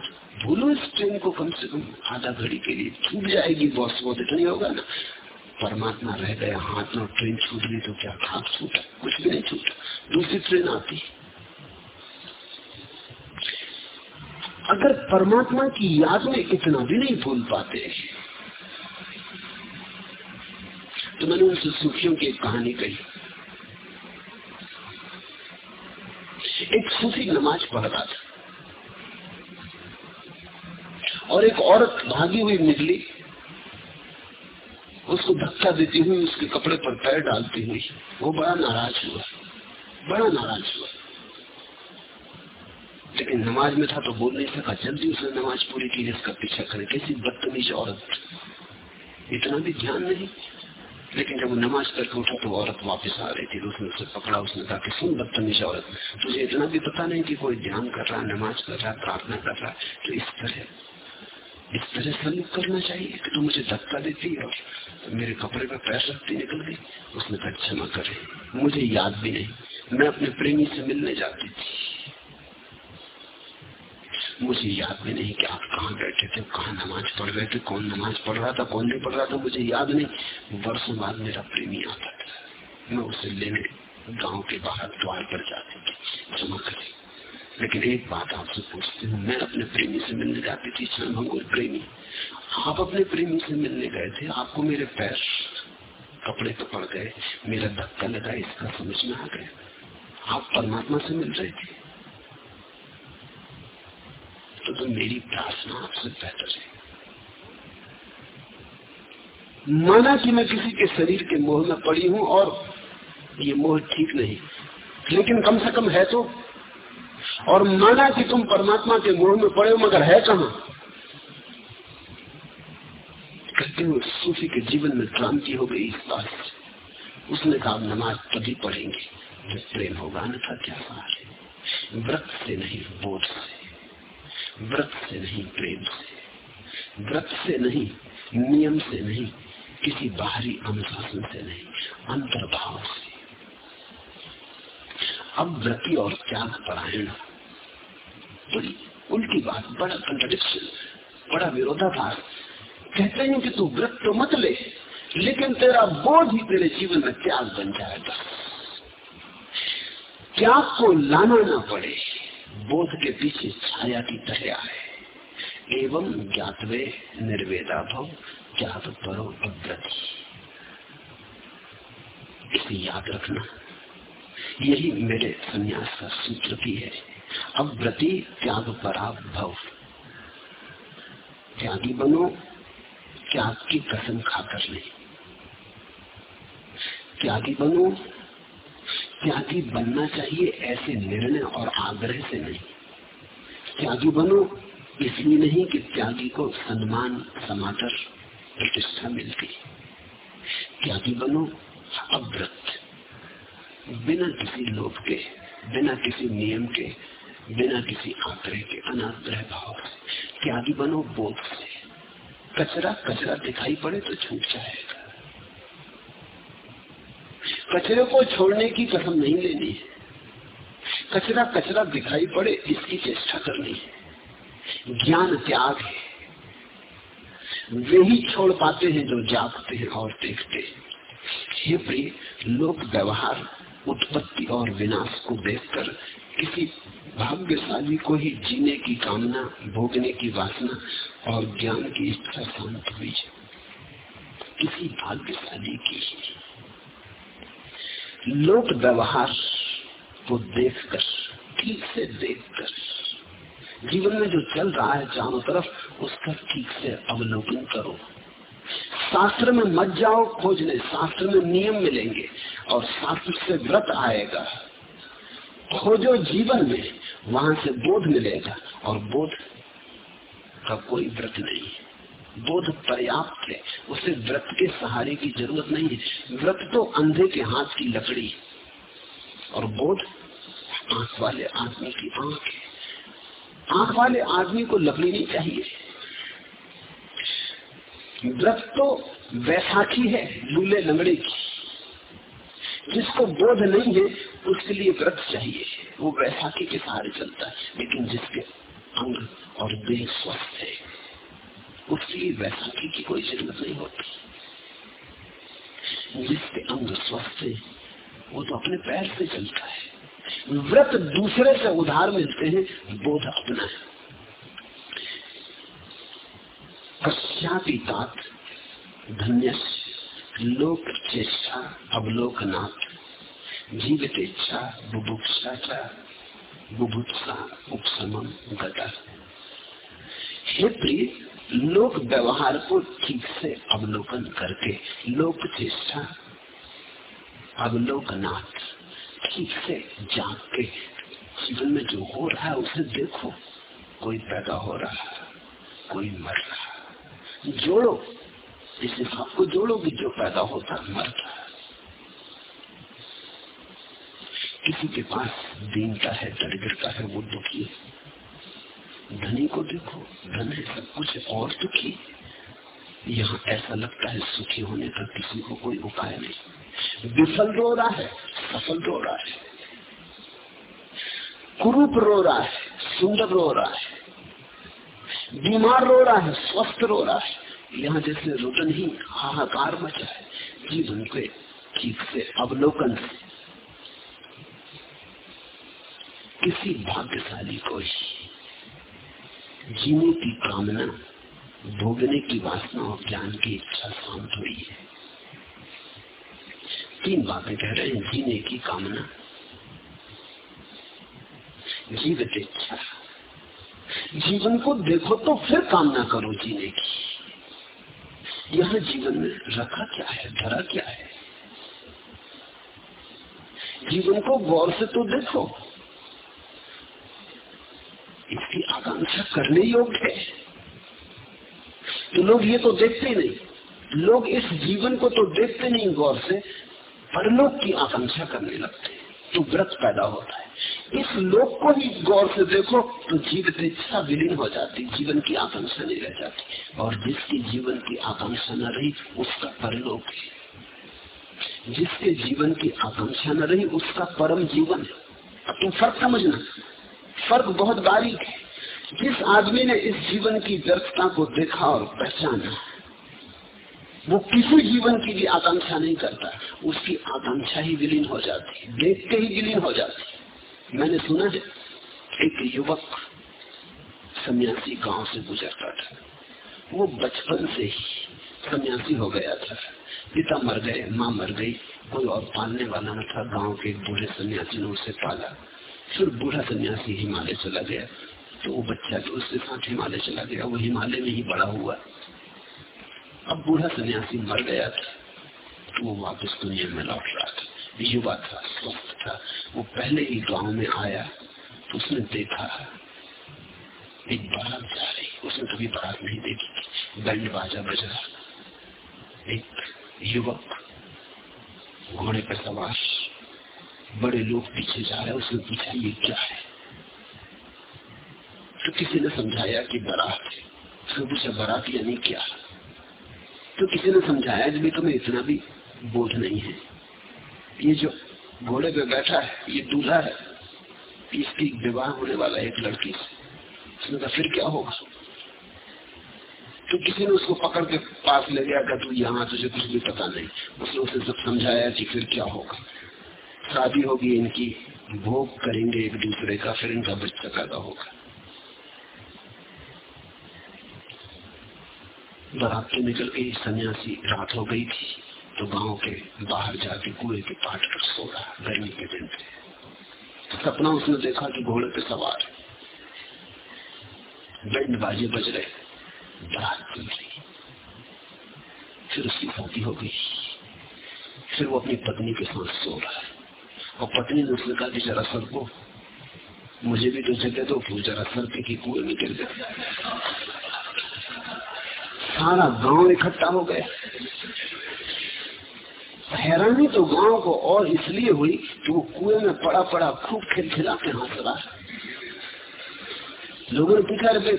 भूलो इस ट्रेन को कम से कम आधा घड़ी के लिए, छूट जाएगी बॉस बहुत इतना होगा ना। परमात्मा रह गया, हाथ में ट्रेन छूट गई तो क्या खाक छूटा? कुछ भी नहीं छूटा। दूसरी ट्रेन आती। अगर परमात्मा की याद में इतना भी नहीं भूल पाते मैंने उनसे सुखियों की एक कहानी कही। एक सूफी नमाज़ पढ़ रहा था। और एक औरत भागी हुई निकली। उसको धक्का देती हुई उसके कपड़े पर पैर डालती हुई। वो बड़ा नाराज़ हुआ। बड़ा नाराज़ हुआ। लेकिन नमाज़ में था तो बोल नहीं सका। जल्दी उसने नमाज़ पूरी की, इसका पीछा करे, कैसी बदतमीज औरत। इतना भी ध्यान नहीं। लेकिन जब वो नमाज़ करके उठा तो औरत वापस आ रही थी तो उसने उसे पकड़ा, उसने कहा कि सुन, बदतमीज औरत। तुझे इतना भी पता नहीं कि कोई ध्यान कर रहा नमाज़ कर रहा प्रार्थना कर रहा तो इस तरह इस तरह सलूक करना चाहिए कि तू मुझे धक्का देती और मेरे कपड़े पर पैर रखती निकल गई। उसने कहा, क्षमा करे, मुझे याद भी नहीं। मैं अपने प्रेमी से मिलने जाती थी। मुझे याद भी नहीं कि आप कहाँ बैठे थे, कहाँ नमाज़ पढ़ रहे थे, कौन नमाज़ पढ़ रहा था, कौन नहीं पढ़ रहा था, मुझे याद नहीं। वर्षों बाद मेरा प्रेमी आता था। मैं उसे लेने गाँव के बाहर द्वार पर जाती थी क्षमा करें लेकिन एक बात आपसे पूछती हूँ, मैं अपने प्रेमी से मिलने जाती थी क्षण प्रेमी। आप अपने प्रेमी से मिलने गए थे, आपको मेरे पैर कपड़े तो पड़ गए, मेरा धक्का लगा, इसका समझ में आ गया। आप परमात्मा से मिल रहे थे। तो, तो मेरी प्रार्थना आपसे बेहतर है माना कि मैं किसी के शरीर के मोह में पड़ी हूँ और ये मोह ठीक नहीं। लेकिन कम से कम है तो। और माना कि तुम परमात्मा के मोह में पड़े हो मगर है कहा? कहते हुए सूफी के जीवन में क्रांति हो गई इस बात उसने कहा नमाज़ तभी पढ़ेंगे जब प्रेम होगा अन्यथा क्या सहार व्रत से नहीं बोध से। व्रत से नहीं, प्रेम से। व्रत से नहीं, नियम से नहीं, किसी बाहरी अनुशासन से नहीं, अंतर्भाव से। अब व्रति और त्याग परायण। बड़ी उल्टी बात, बड़ा कंट्रडिक्शन बड़ा विरोधाभास। कहते हैं कि तू व्रत तो मत ले, लेकिन तेरा बोध ही तेरे जीवन में त्याग बन जाएगा। त्याग को लाना ना पड़े। बोध के पीछे छाया की तरह आए एवं ज्ञातवे निर्वेदा भव ज्ञात परो अव्रति। इसे याद रखना, यही मेरे संन्यास का सूत्र भी है। अव्रति त्याग परा भव त्यागी बनो, त्याग की कसम खाकर नहीं। त्यागी बनो त्यागी बनना चाहिए ऐसे निर्णय और आग्रह से नहीं। त्यागी बनो, इसलिए नहीं कि त्यागी को सम्मान, समादर, प्रतिष्ठा मिलती। त्यागी बनो, अव्रत। बिना किसी लोभ के, बिना किसी नियम के, बिना किसी आग्रह के, अनाग्रह भाव से। त्यागी बनो बोध से। कचरा कचरा दिखाई पड़े तो छूट जाएगा। कचरे को छोड़ने की कसम नहीं लेनी है। कचरा कचरा दिखाई पड़े, इसकी चेष्टा करनी है। ज्ञान त्याग है। वे ही छोड़ पाते हैं जो जागते हैं और देखते हैं। हे प्रिय, लोक व्यवहार, उत्पत्ति और विनाश को देखकर किसी भाग्यशाली को ही जीने की कामना, भोगने की वासना और ज्ञान की इच्छा शांत हुई किसी भाग्यशाली की लोक व्यवहार को देखकर, ठीक से देखकर, जीवन में जो चल रहा है चारों तरफ़, उसका ठीक से अवलोकन करो। शास्त्र में मत जाओ खोजने शास्त्र में नियम मिलेंगे और शास्त्र से व्रत आएगा। खोजो जीवन में, वहाँ से बोध मिलेगा और बोध का कोई व्रत नहीं। है बोध पर्याप्त है। उसे व्रत के सहारे की ज़रूरत नहीं है। व्रत तो अंधे के हाथ की लकड़ी और बोध आँख वाले आदमी की आँख है। आँख वाले आदमी को लकड़ी नहीं चाहिए। व्रत तो वैसाखी है, लूले लंगड़े की। जिसको बोध नहीं है, उसके लिए व्रत चाहिए। वो वैसाखी के सहारे चलता है। लेकिन जिसके अंग और देह स्वस्थ है। उसके लिए की कोई ज़रूरत नहीं होती जिसके अंग स्वस्थ है वो तो अपने पैर से चलता है। व्रत दूसरे से उधार मिलते हैं, बोध अपना। है कश्यापितात धन्य लोक चेष्टा अवलोकनाथ जीवित इच्छा, बुभुक्षा बुभुत्सा उपशमन गता। हे प्रिय लोक व्यवहार को ठीक से अवलोकन करके लोक चेष्टा, अवलोकनाथ ठीक से जाग के जीवन में जो हो रहा है उसे देखो। कोई पैदा हो रहा है, कोई मर रहा जोड़ो, इस हिसाब को जोड़ो कि जो पैदा होता है मरता है। किसी के पास दीनता है, दरिद्रता है, वो दुखी है। धनी को देखो, धन है सब कुछ और दुखी। यहाँ ऐसा लगता है सुखी होने का किसी को कोई उपाय नहीं। विफल रो रहा है, सफल रो रहा है। कुरूप रो रहा है, सुंदर रो रहा है। बीमार रो रहा है, स्वस्थ रो रहा है। यहाँ जैसे रुदन ही हाहाकार मचा है, जीवन के ठीक से अवलोकन से किसी भाग्यशाली को ही जीने की कामना, भोगने की वासना और ज्ञान की इच्छा शांत हुई है। तीन बातें कह रहे हैं, जीने की कामना, जीवित इच्छा। जीवन को देखो तो फिर कामना करो जीने की। यह जीवन में रखा क्या है, धरा क्या है? जीवन को गौर से तो देखो इसकी आकांक्षा करने योग्य है। तो लोग ये तो देखते नहीं। लोग इस जीवन को तो देखते नहीं गौर से, परलोक की आकांक्षा करने लगते हैं। तो व्रत पैदा होता है। इस लोक को ही गौर से देखो तो जीवित इच्छा विलीन हो जाती, जीवन की आकांक्षा नहीं रह जाती। और जिसकी जीवन की आकांक्षा न रही, उसका परलोक है। जिसके जीवन की आकांक्षा न रही, उसका परम जीवन है। तुम फ़र्क समझना। फ़र्क बहुत बारीक है। जिस आदमी ने इस जीवन की व्यर्थता को देखा और पहचाना, वो किसी जीवन की भी आकांक्षा नहीं करता। उसकी आकांक्षा ही विलीन हो जाती देख के ही विलीन हो जाती मैंने सुना है, एक युवक सन्यासी गाँव से गुजरता था। वो बचपन से ही सन्यासी हो गया था। पिता मर गए, माँ मर गई, कोई और पालने वाला न था। गाँव के बूढ़े सन्यासी ने उसे पाला। फिर बूढ़ा सन्यासी हिमालय चला गया। तो वो बच्चा जो उसके साथ हिमालय चला गया, वो हिमालय में ही बड़ा हुआ। अब बूढ़ा सन्यासी मर गया था तो वो वापस दुनिया में लौट रहा था। युवा था, स्वस्थ था। वो पहले ही गाँव में आया तो उसने देखा, एक बारात जा रही। उसने कभी बारात नहीं देखी। बैंड बाजा बज रहा। एक युवक घोड़े पर सवार। बड़े लोग पीछे जा रहे उसने पूछा, ये क्या है? तो किसी ने समझाया कि बारात उसने पूछा, बारात यानी क्या? तो किसी ने समझाया जब तुम्हें इतना भी बोझ नहीं है। ये जो घोड़े पे बैठा है, ये दूल्हा है इसकी विवाह होने वाला एक लड़की से उसने कहा, फिर क्या होगा? तो किसी ने उसको पकड़ के पास ले गया कि तू यहाँ, तुझे कुछ भी पता नहीं। उसने उसे सब समझाया कि फिर क्या होगा। शादी होगी, इनकी भोग करेंगे एक दूसरे का, फिर इनका बच्चा पैदा होगा। बारात के निकल गई सन्यासी रात हो गई थी तो गाँव के बाहर जाके कुएँ के पाट पर सो रहा, गर्मी के दिन थे सपना उसने देखा कि घोड़े पे सवार बैंड बाजे बज रहे, बारात चल रही। फिर उसकी शादी हो गई। फिर वो अपनी पत्नी के साथ सो रहा है। और पत्नी ने उसने कहा कि जरा सर को, मुझे भी तो जगह दो जरा सर की कुएँ में गिर गया सारा गाँव इकट्ठा हो गया। हैरानी तो गाँव को और इसलिए हुई कि वो कुएँ में पड़ा पड़ा खूब खिलखिला के हंस रहा लोगों ने पूछा रहे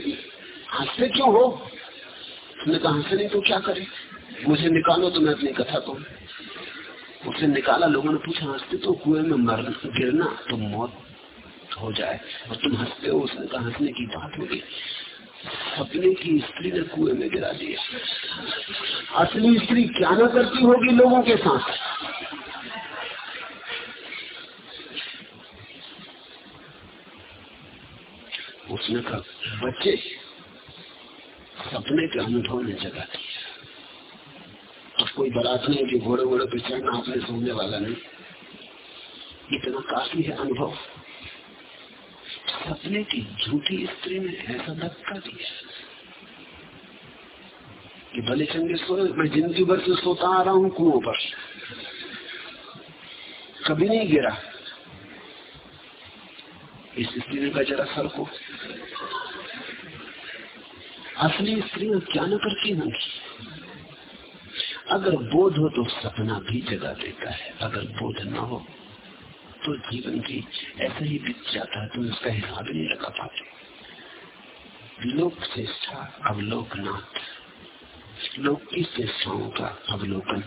हँसते क्यों हो? उसने कहा हंसे नहीं तो क्या करे? मुझे निकालो तो मैं अपनी कथा कहूँ। उसे निकाला, लोगों ने पूछा, हँसते तो कुएँ में मर गिरना तो मौत हो जाए और तुम हँसते हो? उसने कहा, हंसने की बात होगी। सपने की स्त्री ने कुएँ में गिरा दिया। असली स्त्री क्या ना करती होगी लोगों के साथ? उसने कहा, बच्चे, सपने के अनुभव ने जगा दिया। अब कोई बारात नहीं कि घोड़े घोड़े पे चढ़ना अपने सोने वाला नहीं। इतना काफ़ी है अनुभव। सपने की झूठी स्त्री ने ऐसा धक्का दिया। कि भले चंगे सोए, मैं ज़िंदगी भर से सोता आ रहा हूँ कुओं पर। कभी नहीं गिरा। इस स्त्री कहा जरा सर को असली स्त्रियाँ क्या न करती होंगी? अगर बोध हो तो सपना भी जगा देता है, अगर बोध ना हो तो जीवन भी ऐसा ही बीत जाता है तुम उसका हिसाब नहीं लगा पाते। लोक श्रेष्ठा, अवलोकनाथ। लोक की श्रेष्ठाओं का अवलोकन।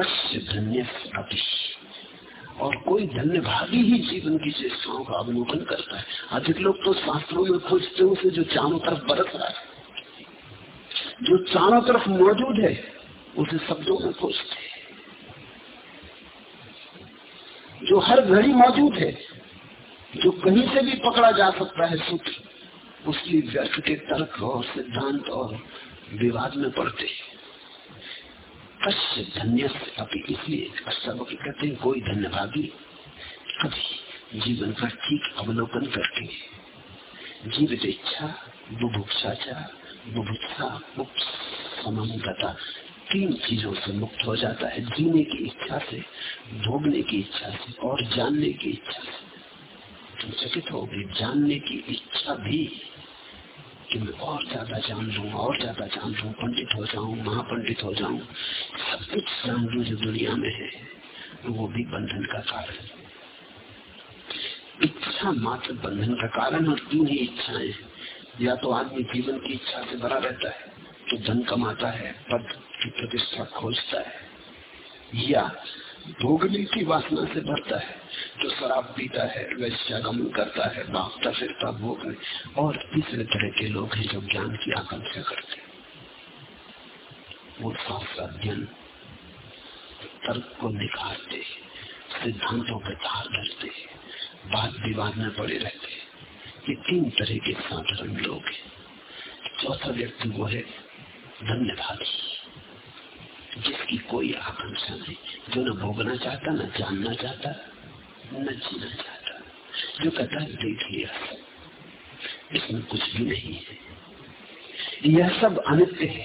कश्य धन्य और कोई धन्य भागी ही जीवन की चेष्टाओं का अवलोकन करता है। अधिक लोग तो शास्त्रों में खोजते उसे जो चारों तरफ़ बरस रहा है। जो चारों तरफ़ मौजूद है, उसे शब्दों में खोजते हैं। जो हर घड़ी मौजूद है, जो कहीं से भी पकड़ा जा सकता है सूत्र उसकी व्यर्थ के तर्क और सिद्धांत और विवाद में पड़ते कश्य धन्य अभी इसलिए सब कहते हैं कोई धन्यभागी कभी जीवन का ठीक अवलोकन करके जीवित इच्छा बुभुक्षा बुभुत्सा समानता तीन चीज़ों से मुक्त हो जाता है, जीने की इच्छा से, भोगने की इच्छा से और जानने की इच्छा से। तुम चकित हो गई, जानने की इच्छा भी कि मैं और ज़्यादा जान लू, और ज़्यादा जान लू, पंडित हो जाऊँ, महापंडित हो जाऊँ, सब कुछ जान लू जो दुनिया में है, वो भी बंधन का कारण इच्छा मात्र बंधन का कारण और तीन ही इच्छाएँ या तो आदमी जीवन की इच्छा से भरा रहता है तो धन कमाता है, पद की प्रतिष्ठा खोजता है। या भोगने की वासना से भरता है। जो शराब पीता है वैश्यागमन करता है, भागता, फिरता भोगने और तीसरे तरह के लोग हैं जो ज्ञान की आकांक्षा करते हैं। वो शास्त्र अध्ययन तर्क को निखारते सिद्धांतों पे धार धरते बात विवाद में पड़े रहते ये तीन तरह के साधारण लोग हैं। चौथा व्यक्ति वो है धन्यवादी। जिसकी कोई आकांक्षा नहीं। जो न भोगना चाहता, न जानना चाहता, न जीना चाहता। जो कहता है, देख लिया। इसमें कुछ भी नहीं है। यह सब अनित्य है।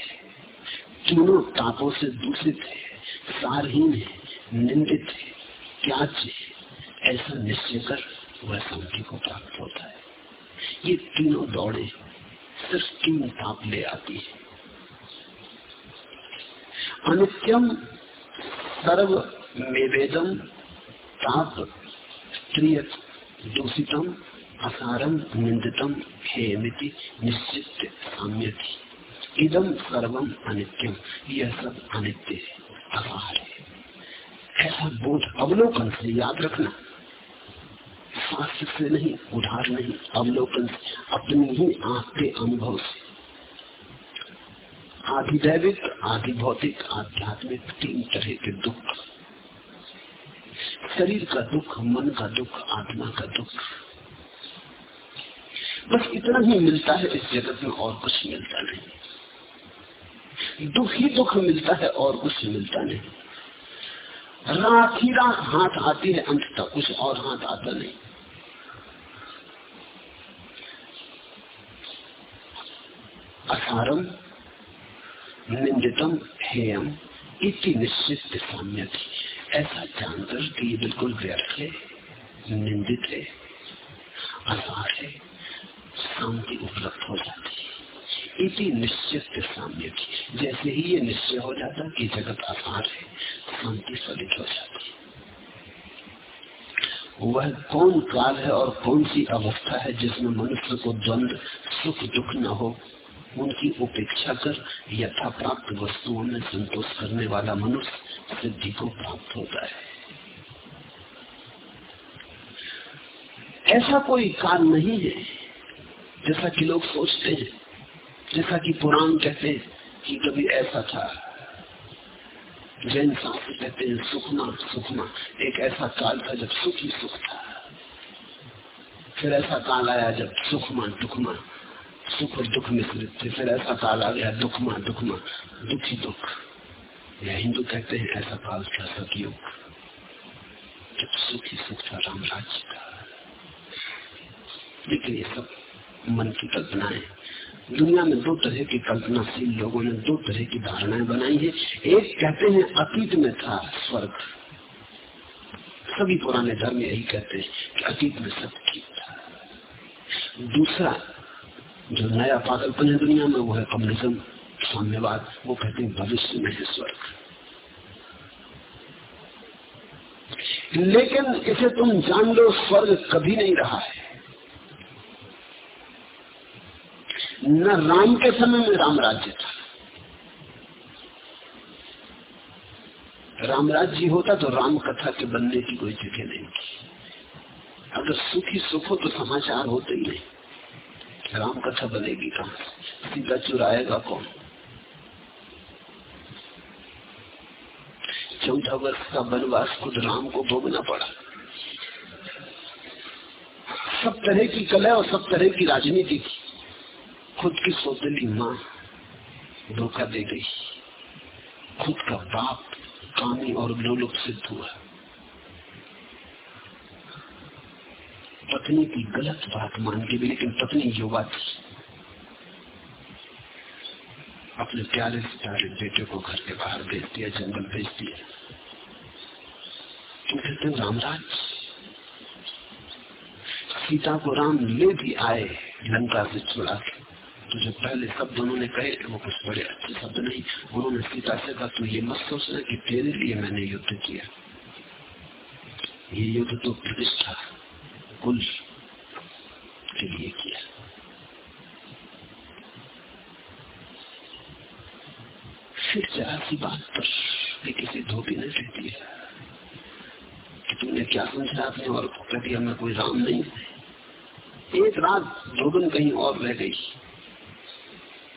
तीनों तापों से दूषित है। सारहीन है। निंदित है। त्याज्य है। ऐसा निश्चय कर वह शांति को प्राप्त होता है। ये तीनों दौड़े सिर्फ़ तीन ताप ले आती है। अनित्यम सर्व निवेदम ताप प्रियत दूषितम, असारम, निंदितम, हेमिति निश्चित साम्य थी इदम सर्वम अनित्यम यह सब अनित्य है असार है। ऐसा बोध अवलोकन से याद रखना। शास्त्र से नहीं, उधार नहीं, अवलोकन से, अपनी ही आँख के अनुभव से। आधिदैविक आधि भौतिक आध्यात्मिक तीन तरह के दुख। शरीर का दुख, मन का दुख, आत्मा का दुख। बस इतना ही मिलता है इस जगत में और कुछ मिलता नहीं। दुख ही दुख मिलता है और कुछ मिलता नहीं। रात ही रात हाथ आती है अंत तक कुछ और हाथ आता नहीं। असारम निंदितम हेयम। इति निश्चित साम्य थी ऐसा जानकर कि ये बिल्कुल व्यर्थ है, निंदित है असार है, शांति उपलब्ध हो जाती है। इति निश्चित साम्य थी जैसे ही ये निश्चय हो जाता कि जगत आसार है, शांति फलित हो जाती है। वह कौन काल है और कौन सी अवस्था है जिसमें मनुष्य को द्वंद, सुख, दुख न हो? उनकी उपेक्षा कर यथा प्राप्त वस्तुओं में संतोष करने वाला मनुष्य सिद्धि को प्राप्त होता है। ऐसा कोई काल नहीं है, जैसा कि लोग सोचते हैं, जैसा कि पुराण कहते हैं कि कभी ऐसा था। जैन शास्त्र कहते हैं, सुखना सुखना, एक ऐसा काल था जब सुख ही सुख था। फिर ऐसा काल आया जब सुखमा दुखमा सुख और दुख मिश्रित थे फिर ऐसा काल आ गया दुखमा दुखमा दुख दुख या हिंदू कहते हैं, ऐसा काल था सतयुग जब सुख सुख था, राम राज्य का लेकिन ये सब मन की कल्पनाएँ। दुनिया में दो तरह की कल्पनाशील लोगों ने दो तरह की धारणाएँ बनाई है। एक कहते हैं, अतीत में था स्वर्ग। सभी पुराने धर्म यही कहते हैं कि अतीत में सब ठीक था। दूसरा जो नया पागलपन है दुनिया में, वो है कम्युनिज्म, साम्यवाद, वो कहते हैं भविष्य में है स्वर्ग लेकिन इसे तुम जान लो, स्वर्ग कभी नहीं रहा है। न राम के समय में राम राज्य था। राम राज्य होता तो राम कथा के बनने की कोई जगह नहीं थी। अगर सुखी सुख हो तो समाचार होते ही नहीं। राम कथा बनेगी कहा सीता चुराएगा कौन? चौदह वर्ष का वनवास खुद राम को भोगना पड़ा। सब तरह की कला और सब तरह की राजनीति थी। खुद की सोतली माँ धोखा दे गई। खुद का बाप कामी और लोलुप सिद्ध हुआ। पत्नी की गलत बात मान के भी लेकिन पत्नी युवा थी अपने प्यारे प्यारे बेटे को घर के बाहर भेज दिया, जंगल भेज दिया। तो कहते रामराज सीता को राम ले भी आए लंका से छुड़ा के। तो जो पहले शब्द उन्होंने कहे वो कुछ बड़े अच्छे शब्द नहीं, उन्होंने सीता से कहा, तू ये मत सोचना कि तेरे लिए मैंने युद्ध किया। ये युद्ध तो प्रतिष्ठा कुल के लिए किया। फिर जरा सी बात पर भी किसी धोबी ने कह दिया कि तुमने क्या समझा अपने और को? दिया मैं कोई राम नहीं एक रात धोबन कहीं और रह गई।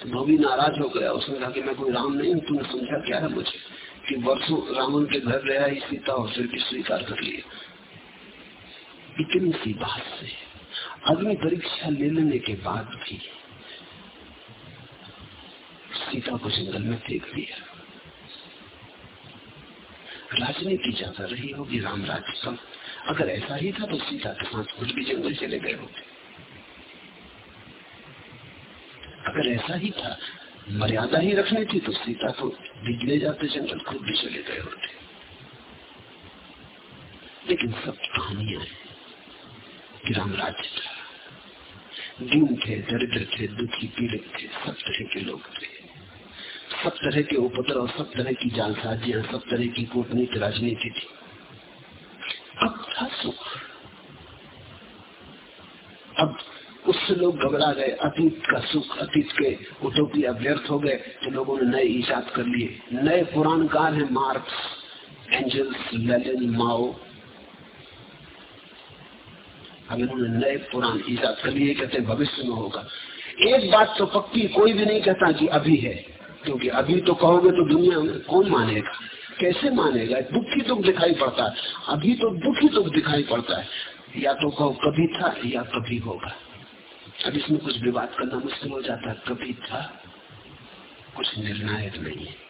धोबी नाराज़ हो गया। उसने कहा कि मैं कोई राम नहीं तुमने समझा क्या है मुझे? कि वर्षों रावण के घर रहा ही सीता और फिर भी स्वीकार कर लिया। इतनी सी बात से अग्नि परीक्षा ले लेने के बाद भी सीता को जंगल में फेंक दिया। राजनीति ज़्यादा रही होगी राम राज्य अगर ऐसा ही था तो सीता के साथ कुछ भी जंगल चले गए होते। अगर ऐसा ही था, मर्यादा ही रखनी थी तो सीता को बिगड़े जाते जंगल, खुद भी चले गए होते। लेकिन सब कहानियाँ हैं। कि राम राज्य था। दीन थे, दरिद्र थे, दुखी, पीड़ित थे, सब तरह के लोग थे। सब तरह के उपद्रव, सब तरह की जालसाजियाँ सब तरह की कूटनीति, राजनीति थी। अब था सुख। अब उससे लोग घबरा गए, अतीत का सुख, अतीत के उटोपिया व्यर्थ हो गए तो लोगों ने नए ईजाद कर लिए। नए पुराणकार हैं, मार्क्स, एंजल्स, लेलिन, माओ अब इन्होंने नए पुराण ईजाद कर लिए कहते भविष्य में होगा। एक बात तो पक्की, कोई भी नहीं कहता कि अभी है। क्योंकि अभी तो कहोगे तो दुनिया में कौन मानेगा? कैसे मानेगा? दुख ही दुख दिखाई पड़ता है। अभी तो दुख ही दुख दिखाई पड़ता है। या तो कहो, कभी था, या कभी होगा। अब इसमें कुछ विवाद करना मुश्किल हो जाता है। कभी था, कुछ निर्णायक नहीं है।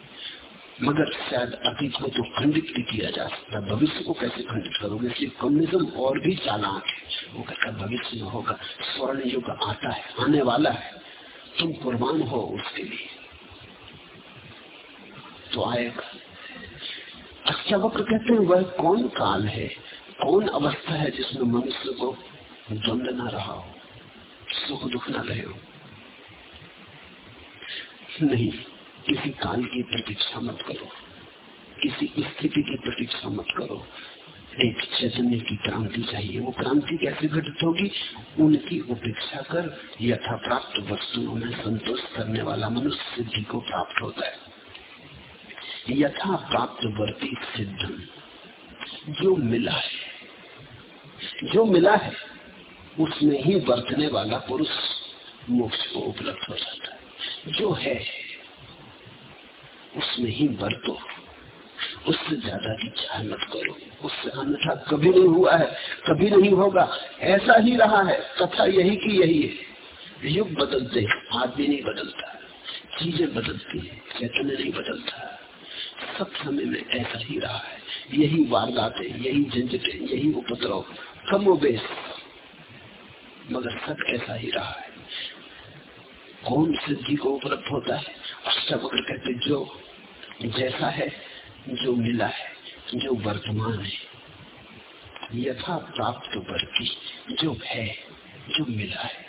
मगर शायद अतीत को तो खंडित भी किया जा सकता है। भविष्य को कैसे खंडित करोगे? कम्युनिज्म और भी चालाक है। वो कहता भविष्य में होगा। स्वर्ण युग आता है, आने वाला है। तुम कुर्बान हो उसके लिए। तो आएगा। अच्छा वक्र कहते हैं, वह कौन काल है? कौन अवस्था है जिसमें मनुष्य को द्वंद न रहा हो, सुख दुख न रहे हो? नहीं। किसी काल की प्रतीक्षा मत करो। किसी स्थिति की प्रतीक्षा मत करो। एक चैतन्य की क्रांति चाहिए। वो क्रांति कैसे घटित होगी? उनकी उपेक्षा कर यथा प्राप्त वस्तुओं में संतोष करने वाला मनुष्य सिद्धि को प्राप्त होता है। यथा प्राप्त वर्ती सिद्धम जो मिला है, जो मिला है, उसमें ही बरतने वाला पुरुष मोक्ष को उपलब्ध हो जाता है। जो है उसमें ही बरतो। उससे ज़्यादा की चाह मत करो। उससे अन्यथा कभी नहीं हुआ है, कभी नहीं होगा। ऐसा ही रहा है, कथा यही की यही है। युग बदलते आदमी नहीं बदलता। चीज़ें बदलती है, चैतन्य नहीं बदलता। सब समय में ऐसा ही रहा है। यही वारदाते, यही झंझटे, यही उपद्रव, कमो बेस मगर सब ऐसा ही रहा है। कौन सिद्धि को उपलब्ध होता है? अष्टावक्र कहते जो जैसा है, जो मिला है, जो वर्तमान है, यथा प्राप्त वर्ती, जो है, जो मिला है,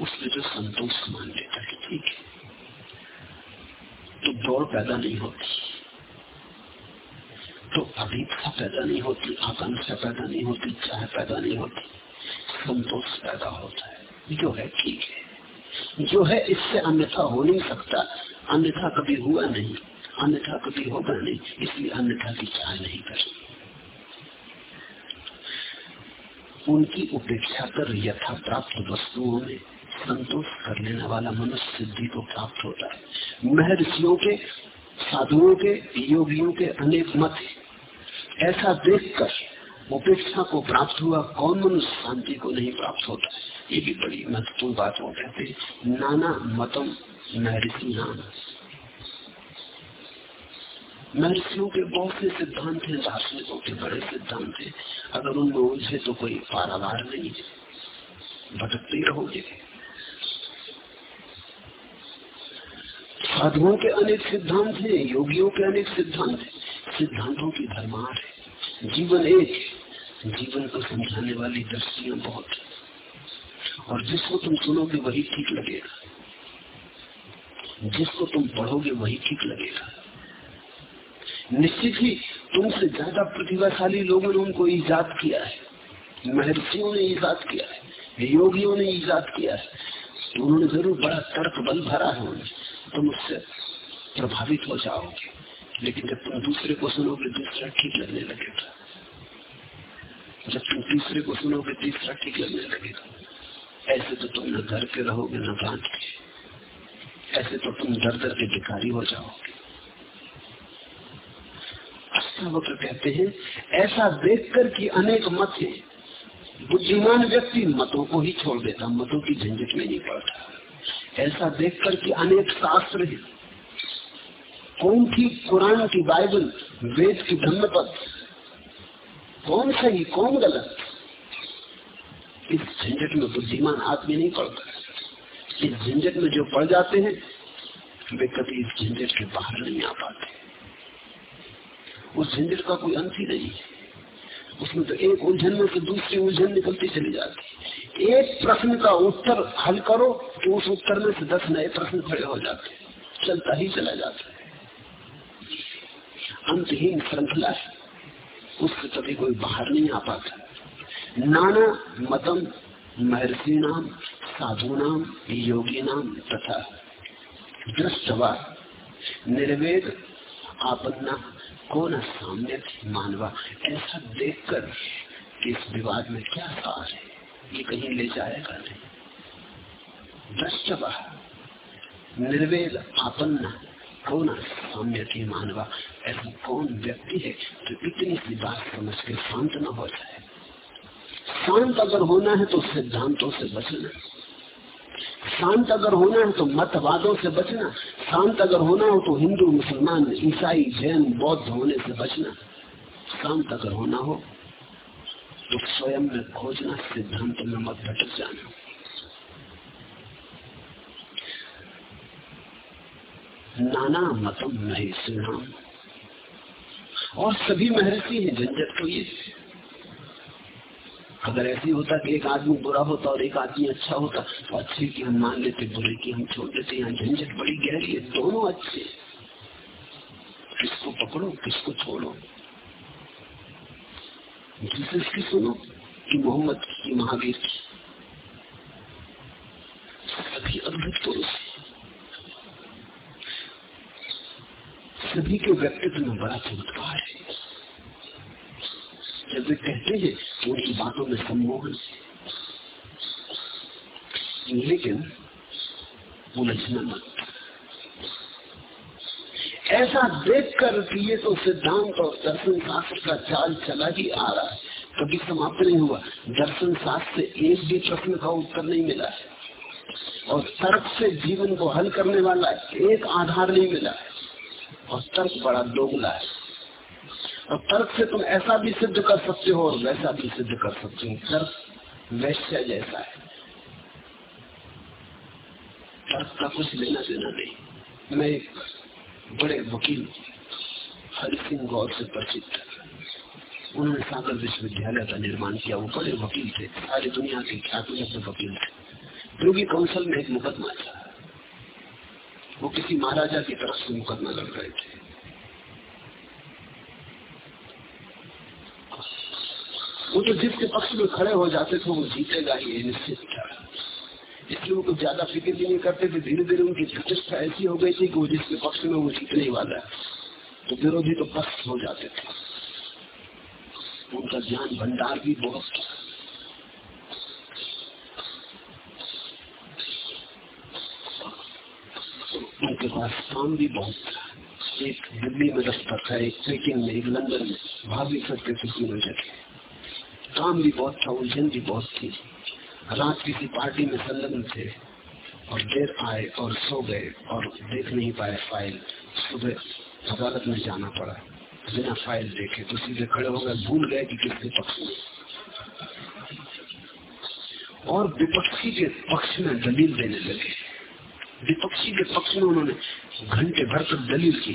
उसमें जो संतोष मान लेता है, ठीक है। तो दौड़ पैदा नहीं होती। तो अभीपसा पैदा नहीं होती, आकांक्षा पैदा नहीं होती, चाह पैदा नहीं होती, संतोष पैदा होता है। जो है, ठीक है। जो है, इससे अन्यथा हो नहीं सकता। अन्यथा कभी हुआ नहीं, अन्यथा कभी होगा नहीं, इसलिए अन्यथा की चाह नहीं कर उनकी उपेक्षा कर यथा प्राप्त वस्तुओं में संतोष कर लेने वाला मनुष्य सिद्धि को प्राप्त होता है। महर्षियों के, साधुओं के, योगियों के अनेक मत ऐसा देखकर उपेक्षा को प्राप्त हुआ कौन मनुष्य शांति को नहीं प्राप्त होता? ये भी बड़ी महत्वपूर्ण बात हो कहते नाना मतम महर्षि नाम महर्षियों के बहुत से सिद्धांत हैं दार्शनिकों के बड़े सिद्धांत हैं। अगर उनमें उलझे तो कोई पारावार नहीं है। भटकते ही रहोगे। साधुओं के अनेक सिद्धांत हैं, योगियों के अनेक सिद्धांत हैं। सिद्धांतों की धर्मार है। जीवन एक जीवन को समझाने वाली दृष्टियाँ बहुत और जिसको तुम सुनोगे वही ठीक लगेगा। जिसको तुम पढ़ोगे वही ठीक लगेगा। निश्चित ही तुमसे ज़्यादा प्रतिभाशाली लोगों ने उनको ईजाद किया है। महर्षियों ने ईजाद किया है, योगियों ने ईजाद किया है। उन्होंने ज़रूर बड़ा तर्क बल भरा है उन्हें। तुम उससे प्रभावित हो जाओगे। लेकिन जब तुम दूसरे को सुनोगे दूसरा ठीक लगने लगेगा। जब तुम तीसरे को सुनोगे, तीसरा ठीक लगने लगेगा। ऐसे तो तुम न घर के रहोगे, न बाँध के ऐसे तो तुम दर दर के भिखारी हो जाओगे। अष्टावक्र कहते हैं, ऐसा देखकर कि अनेक मत है। बुद्धिमान व्यक्ति मतों को ही छोड़ देता, मतों की झंझट में नहीं पड़ता। ऐसा देखकर कि अनेक शास्त्र है। कौन थी कुरान की बाइबल, वेद की धर्मपद कौन सही, कौन गलत? इस झंझट में बुद्धिमान आदमी नहीं पड़ता। इस झंझट में जो पड़ जाते हैं, वे कभी इस झंझट के बाहर नहीं आ पाते। उस झंझट का कोई अंत ही नहीं है। उसमें तो एक उलझन में से दूसरी उलझन निकलती चली जाती एक प्रश्न का उत्तर हल करो तो उस उत्तर में से दस नए प्रश्न खड़े हो जाते हैं। चलता ही चला जाता है। अंतहीन श्रृंखला है। उससे कभी कोई बाहर नहीं आ पाता। नाना मतम महर्षि नाम साधु नाम, योगी नाम तथा दृष्टवा निर्वेद आपन्ना कौन साम्य मानवा, ऐसा देखकर कि इस विवाद में क्या सार है? ये कहीं ले जाएगा नहीं। दृष्टवा निर्वेद आपन्ना कौन साम्य की मानवा, ऐसा कौन व्यक्ति है जो इतनी सी बात समझ के शांत न हो जाए? शांत अगर होना है तो सिद्धांतों से बचना। शांत अगर होना है तो मतवादों से बचना। शांत अगर होना हो तो हिंदू, मुसलमान, ईसाई, जैन, बौद्ध होने से बचना। शांत अगर होना हो तो स्वयं में खोजना, सिद्धांत में मत भटक जाना। नाना मतम नहीं सुना और सभी महर्षि हैं, झंझट तो ये। अगर ऐसी होता कि एक आदमी बुरा होता और एक आदमी अच्छा होता तो अच्छे की हम मान लेते, बुरे की हम छोड़ देते, यहाँ झंझट बड़ी गहरी है, दोनों अच्छे किसको पकड़ो, किसको छोड़ो? जीसस की सुनो कि मोहम्मद की महावीर की। सभी अद्भुत पुरुष सभी के व्यक्तित्व में बड़ा चमत्कार है। जब वे कहते हैं उनकी बातों में सम्मोहन लेकिन उलझना मत ऐसा देखकर कि ये तो सिद्धांत और दर्शन शास्त्र का चाल चला ही आ रहा है। कभी समाप्त नहीं हुआ। दर्शन शास्त्र से एक भी प्रश्न का उत्तर नहीं मिला है। और तर्क से जीवन को हल करने वाला एक आधार नहीं मिला है। और तर्क बड़ा दोगला है। और तर्क से तुम ऐसा भी सिद्ध कर सकते हो और वैसा भी सिद्ध कर सकते हो। तर्क वैश्य जैसा है। तर्क का कुछ लेना देना नहीं। मैं एक बड़े वकील, हरि सिंह गौर से परिचित उन्होंने सागर विश्वविद्यालय का निर्माण किया। वो बड़े वकील थे। सारी दुनिया के ख्यात वकील थे। योगी काउंसिल में एक मुकदमा था। वो किसी महाराजा की तरफ़ से मुकदमा लड़ रहे थे। वो तो जिसके पक्ष में खड़े हो जाते थे, वो जीतेगा ही निश्चित इसलिए वो कुछ ज़्यादा फ़िक्र भी नहीं करते थे धीरे धीरे उनकी प्रतिष्ठा ऐसी हो गई थी कि वो जिसके पक्ष में वो जीतने वाला है। तो विरोधी तो पक्ष हो जाते थे। उनका ज्ञान भंडार भी बहुत था। उनके पास काम भी बहुत था। एक दिल्ली में दफ्तर था, एक पेकिंग में, एक लंदन में। भाग भी सकते थे तीनों जगह काम भी बहुत था, उलझन भी बहुत थी। रात किसी पार्टी में संलग्न थे और देर आए और सो गए और देख नहीं पाए फ़ाइल। सुबह अदालत में जाना पड़ा, बिना फ़ाइल देखे। तो सीधे खड़े हो गए, भूल गए कि किसके पक्ष में। और विपक्षी के पक्ष में दलील देने लगे। विपक्षी के पक्ष में उन्होंने घंटे भर तक दलील की।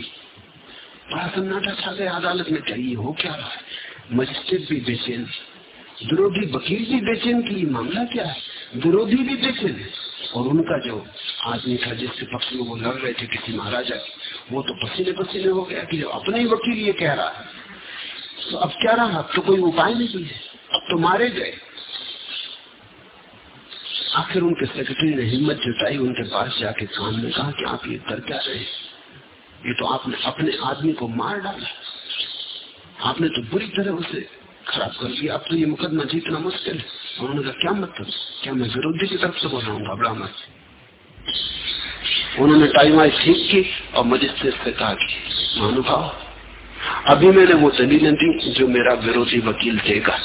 बड़ा सन्नाटा छा गया, अदालत में चाहिए हो क्या रहा है? मजिस्ट्रेट भी बेचैन विरोधी वकील भी बेचैन की, मामला क्या है? विरोधी भी बेचैन और उनका जो आदमी था जिसके पक्ष में वो लड़ रहे थे, किसी महाराजा की, वो तो पसीने पसीने हो गया कि अपने ही वकील ये कह रहा है। तो अब क्या रहा? अब तो कोई उपाय नहीं है। अब तो मारे गए। आखिर उनके सेक्रेटरी ने हिम्मत जुटाई, उनके पास जाके में कहा कि आप ये कर क्या रहे ये तो आपने अपने आदमी को मार डाला। आपने तो बुरी तरह उसे खराब कर दिया अब तो ये मुकदमा जीतना मुश्किल है उन्होंने कहा क्या मतलब क्या मैं विरोधी की तरफ़ से बोल रहा हूँ मत उन्होंने टाइम आई ठीक की और मजिस्ट्रेट से कहा कि महानुभाव अभी मैंने वो दलीलें दी जो मेरा विरोधी वकील देगा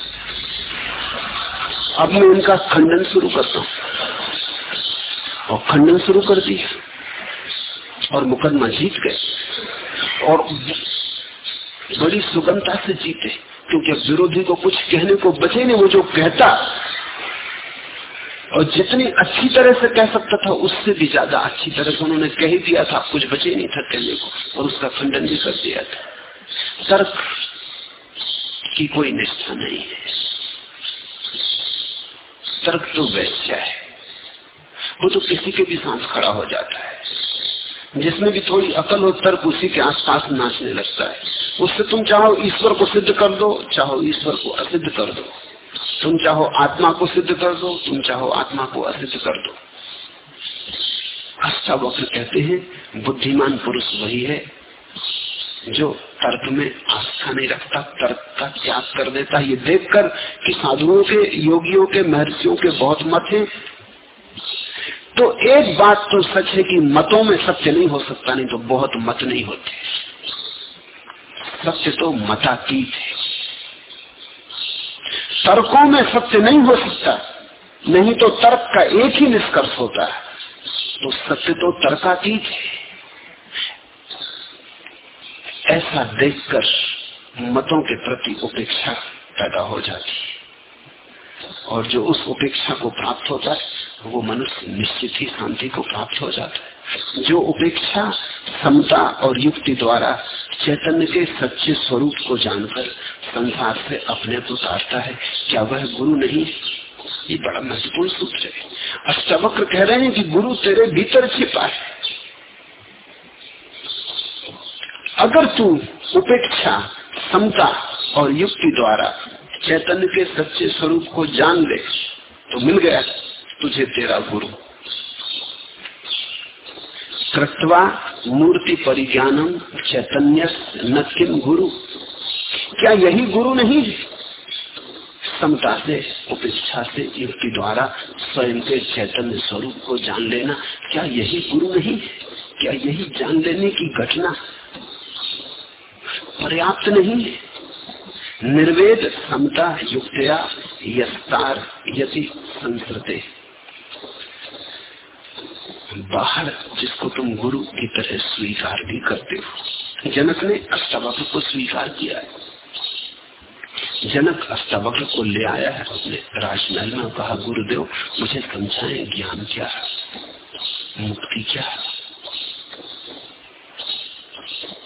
अब मैं उनका खंडन शुरू करता हूँ और खंडन शुरू कर दिया और मुकदमा जीत गए और बड़ी सुगमता से जीते क्योंकि विरोधी को कुछ कहने को बचे नहीं, वो जो कहता और जितनी अच्छी तरह से कह सकता था, उससे भी ज़्यादा अच्छी तरह से उन्होंने कह दिया था, कुछ बचे नहीं था कहने को, और उसका खंडन भी कर दिया था। तर्क की कोई निष्ठा नहीं है। तर्क तो वैश्य है। वो तो किसी के भी सांस खड़ा हो जाता है। जिसमें भी थोड़ी अकल और तर्क उसी के आसपास नाचने लगता है। उससे तुम चाहो ईश्वर को सिद्ध कर दो, चाहो ईश्वर को असिद्ध कर दो। तुम चाहो आत्मा को सिद्ध कर दो, तुम चाहो आत्मा को असिद्ध कर दो। अच्छा वक्त कहते हैं, बुद्धिमान पुरुष वही है, जो तर्क में आस्था नहीं रखता, तर्क का त्याग कर देता ये देखकर कि साधुओं के, योगियों के, महर्षियों के बहुत मत हैं। तो एक बात तो सच है कि मतों में सत्य नहीं हो सकता, नहीं तो बहुत मत नहीं होते। सत्य तो मतातीत है। तर्कों में सत्य नहीं हो सकता, नहीं तो तर्क का एक ही निष्कर्ष होता है। तो सत्य तो तर्कातीत है। ऐसा देखकर मतों के प्रति उपेक्षा पैदा हो जाती है। और जो उस उपेक्षा को प्राप्त होता है, वो मनुष्य निश्चित ही शांति को प्राप्त हो जाता है। जो उपेक्षा समता और युक्ति द्वारा चैतन्य के सच्चे स्वरूप को जानकर संसार से अपने को उतारता है। क्या वह गुरु नहीं? ये बड़ा महत्वपूर्ण सूत्र है। अष्टावक्र कह रहे हैं कि गुरु तेरे भीतर छिपा है। अगर तू उपेक्षा, समता और युक्ति द्वारा चैतन्य के सच्चे स्वरूप को जान ले तो मिल गया तुझे तेरा गुरु। कृत्वा मूर्ति परिज्ञानम चैतन्य न किम गुरु? क्या यही गुरु नहीं? समता से, उपेक्षा से युक्ति द्वारा स्वयं के चैतन्य स्वरूप को जान लेना। क्या यही गुरु नहीं? क्या यही जान लेने की घटना पर्याप्त नहीं? निर्वेद समता युक्तया यस्तार यति संस्कृते बाहर जिसको तुम गुरु की तरह स्वीकार भी करते हो। जनक ने अष्टावक्र को स्वीकार किया है। जनक अष्टावक्र को ले आया है, अपने राजमहल में कहा, गुरुदेव, मुझे समझाए ज्ञान क्या है? मुक्ति क्या है?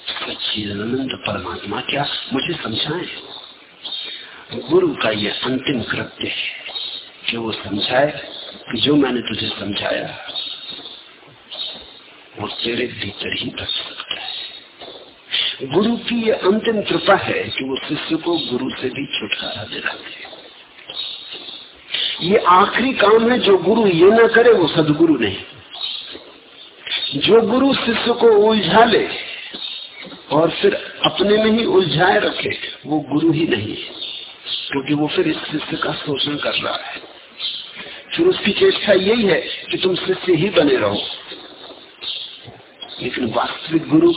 सच्चिदानंद परमात्मा क्या? मुझे समझाए। गुरु का यह अंतिम कृत्य है कि वो समझाए कि जो मैंने तुझे समझाया। वो तेरे भीतर ही बच सकता है। गुरु की ये अंतिम कृपा है कि वो शिष्य को गुरु से भी छुटकारा दिलाते ये आखिरी काम है, जो गुरु ये ना करे, वो सदगुरु नहीं। जो गुरु शिष्य को उलझा ले और फिर अपने में ही उलझाए रखे, वो गुरु ही नहीं है, क्योंकि वो फिर इस शिष्य का शोषण कर रहा है। फिर उसकी चेष्टा यही है कि तुम शिष्य ही बने रहो। लेकिन वास्तविक गुरु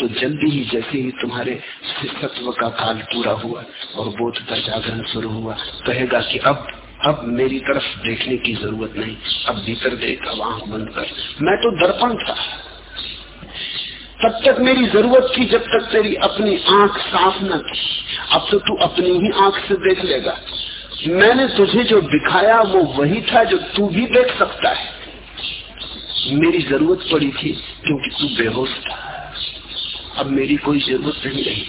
तो जल्दी ही जैसे ही तुम्हारे शिष्यत्व का काल पूरा हुआ और बोध का जागरण शुरू हुआ, कहेगा कि अब अब मेरी तरफ़ देखने की ज़रूरत नहीं, अब भीतर देख, अब आँख बंद कर। मैं तो दर्पण था। तब तक मेरी ज़रूरत थी जब तक तेरी अपनी आँख साफ़ न थी। अब तो तू अपनी ही आँख से देख लेगा। मैंने तुझे जो दिखाया वो वही था जो तू भी देख सकता है। मेरी ज़रूरत पड़ी थी क्योंकि तू बेहोश था। अब मेरी कोई ज़रूरत नहीं रही।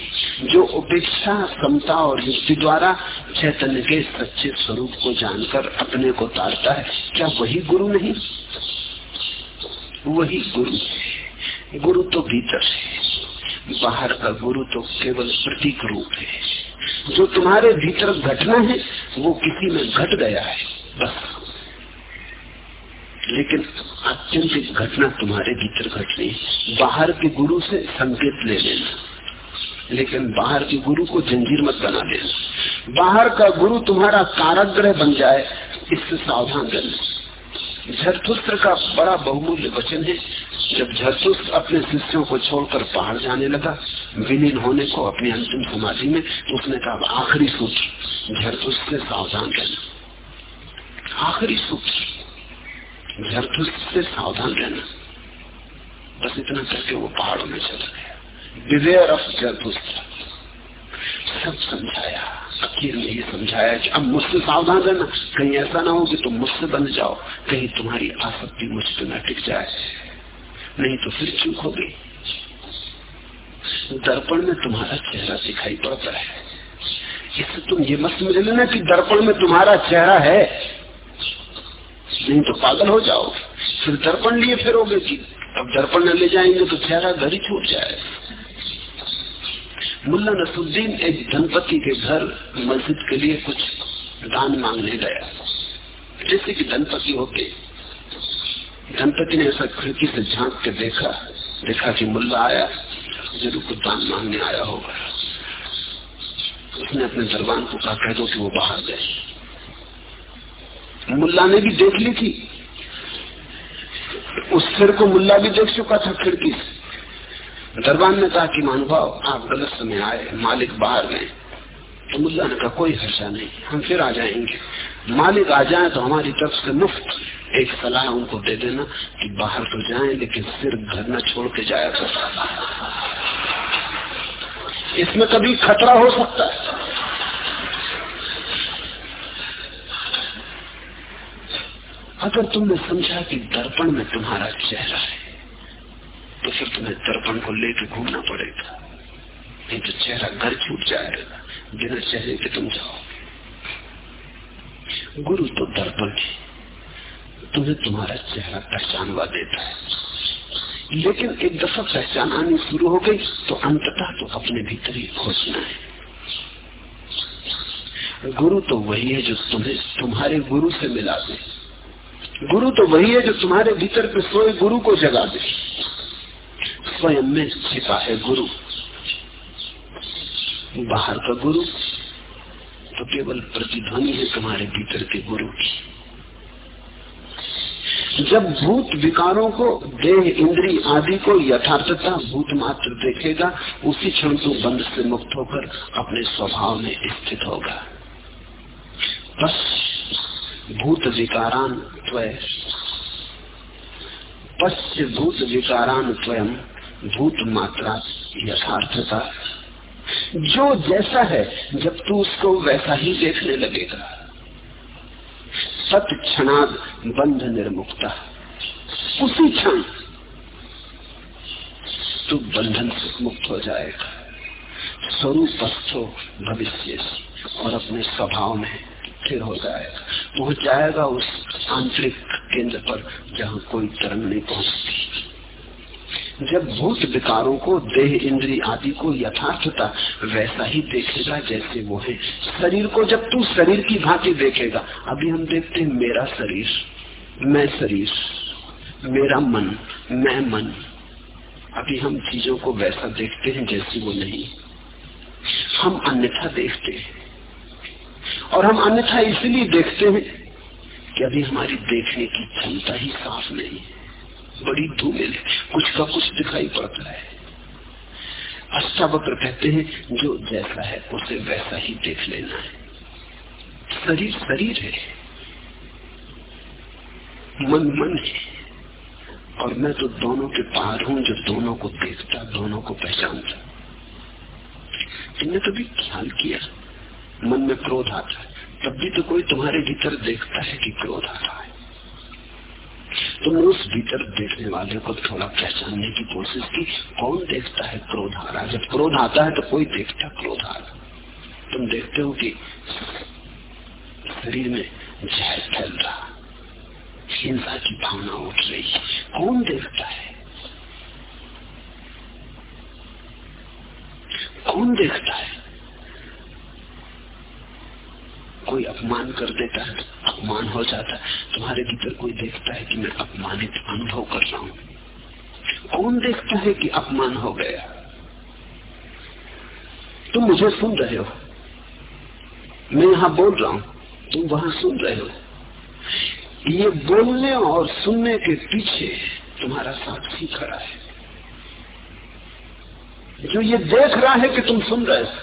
जो उपेक्षा, समता और युक्ति द्वारा चैतन्य के सच्चे स्वरूप को जानकर अपने को तारता है, क्या वही गुरु नहीं? वही गुरु गुरु तो भीतर है। बाहर का गुरु तो केवल प्रतीक रूप है। जो तुम्हारे भीतर घटना है, वो किसी में घट गया है। बस। लेकिन अत्यंत घटना तुम्हारे भीतर घटनी। बाहर के गुरु से संकेत ले लेना। लेकिन बाहर के गुरु को जंजीर मत बना देना बाहर का गुरु तुम्हारा काराग्रह बन जाए, इससे सावधान रहना। झरथुस्त्र का बड़ा बहुमूल्य वचन है। जब झरथुस्त्र अपने शिष्यों को छोड़कर बाहर जाने लगा, विलीन होने को अपनी अंतिम समाधि में तो उसने कहा आखिरी सूत्र। झरथुस्त्र से सावधान रहना। आखिरी सूत्र। झरथुस से सावधान रहना बस इतना करके वो पहाड़ों में चला गया बिवेयर ऑफ़ झरथुस सब समझाया आखिर में ये समझाया कि अब मुझसे सावधान रहना कहीं ऐसा ना हो कि तुम मुझसे बन जाओ कहीं तुम्हारी आसक्ति मुझ पर न टिक जाए नहीं तो फिर चूक हो गई दर्पण में तुम्हारा चेहरा दिखाई पड़ता है इससे तुम ये मत समझ लेना कि दर्पण में तुम्हारा चेहरा है नहीं तो पागल हो जाओ। फिर दर्पण लिए फिरोगे कि? अब दर्पण न ले जाएँगे तो चेहरा घर ही छूट जाए। मुल्ला नसुद्दीन एक धनपति के घर मस्जिद के लिए कुछ दान मांगने गया। जैसे कि धनपति होके। धनपति ने ऐसा खिड़की से झाँक के देखा। देखा कि मुल्ला आया। ज़रूर कुछ दान मांगने आया होगा। उसने अपने दरबान को कहा, कह दो कि वो बाहर गए। मुल्ला ने भी देख ली थी। उस सिर को मुल्ला भी देख चुका था खिड़की से। दरबान ने कहा कि महानुभाव आप गलत समय आए, मालिक बाहर गए। तो मुल्ला ने कहा, कोई हर्षा नहीं, हम फिर आ जाएँगे। मालिक आ जाए तो हमारी तरफ़ से मुफ़्त एक सलाह उनको दे देना कि बाहर तो जाएँ, लेकिन सिर घर न छोड़ के जाया इसमें कभी खतरा हो सकता है। अगर तुमने समझा कि दर्पण में तुम्हारा चेहरा है तो फिर तुम्हें दर्पण को लेकर घूमना पड़ेगा। नहीं तो चेहरा घर छूट जाएगा, बिना चेहरे के तुम जाओ। गुरु तो दर्पण है, तुम्हें तुम्हारा चेहरा पहचानवा देता है। लेकिन एक दफ़ा पहचान आनी शुरू हो गई तो अंततः तो अपने भीतर ही खोजना है। गुरु तो वही है जो तुम्हें तुम्हारे गुरु से मिला दे। गुरु तो वही है जो तुम्हारे भीतर के सोए गुरु को जगा दे। स्वयं में छिपा है गुरु। बाहर का गुरु तो केवल प्रतिध्वनि है तुम्हारे भीतर के गुरु की। जब भूत विकारों को, देह, इंद्री आदि को यथार्थता भूत मात्र देखेगा, उसी क्षण तू बंद से मुक्त होकर अपने स्वभाव में स्थित होगा। बस भूत विकारान त्वय। पश्च भूत विकारान स्वयं भूत मात्रा यथार्थता। जो जैसा है, जब तू उसको वैसा ही देखने लगेगा। सत क्षणाद बंध निर्मुक्ता। उसी क्षण तू बंधन से मुक्त हो जाएगा। स्वरूपस्थो भविष्य और अपने स्वभाव में। स्थिर हो। जाएगा पहुँच जाएगा उस आंतरिक केंद्र पर जहाँ कोई तरंग नहीं पहुँचती। जब भूत विकारों को, देह इंद्री आदि को यथार्थता वैसा ही देखेगा जैसे वो है। शरीर को जब तू शरीर की भांति देखेगा, अभी हम देखते हैं मेरा शरीर, मैं शरीर, मेरा मन, मैं मन। अभी हम चीज़ों को वैसा देखते हैं जैसे वो नहीं। हम अन्यथा देखते हैं। और हम अन्यथा इसलिए देखते हैं कि अभी हमारी देखने की क्षमता ही साफ़ नहीं है। बड़ी धूमिल कुछ का कुछ दिखाई पड़ता है। अष्टावक्र कहते हैं, जो जैसा है, उसे वैसा ही देख लेना है। शरीर शरीर है। मन मन है। और मैं तो दोनों के पार हूँ, जो दोनों को देखता, दोनों को पहचानता। तुमने कभी ख्याल किया? मन में क्रोध आता है। तब भी तो कोई तुम्हारे भीतर देखता है कि क्रोध आ रहा है। तुमने उस भीतर देखने वाले को थोड़ा पहचानने की कोशिश की, कौन देखता है क्रोध आ रहा है? जब क्रोध आता है तो कोई देखता क्रोध आ रहा तुम देखते हो कि शरीर में जहर फैल रहा हिंसा की भावना उठ रही कौन देखता है? कौन देखता है कोई अपमान कर देता है, अपमान हो जाता है। तुम्हारे भीतर कोई देखता है कि मैं अपमानित अनुभव कर रहा हूँ? कौन देखता है कि अपमान हो गया? तुम मुझे सुन रहे हो। मैं यहाँ बोल रहा हूँ, तुम वहाँ सुन रहे हो। ये बोलने और सुनने के पीछे तुम्हारा साक्षी खड़ा है। जो ये देख रहा है कि तुम सुन रहे हो।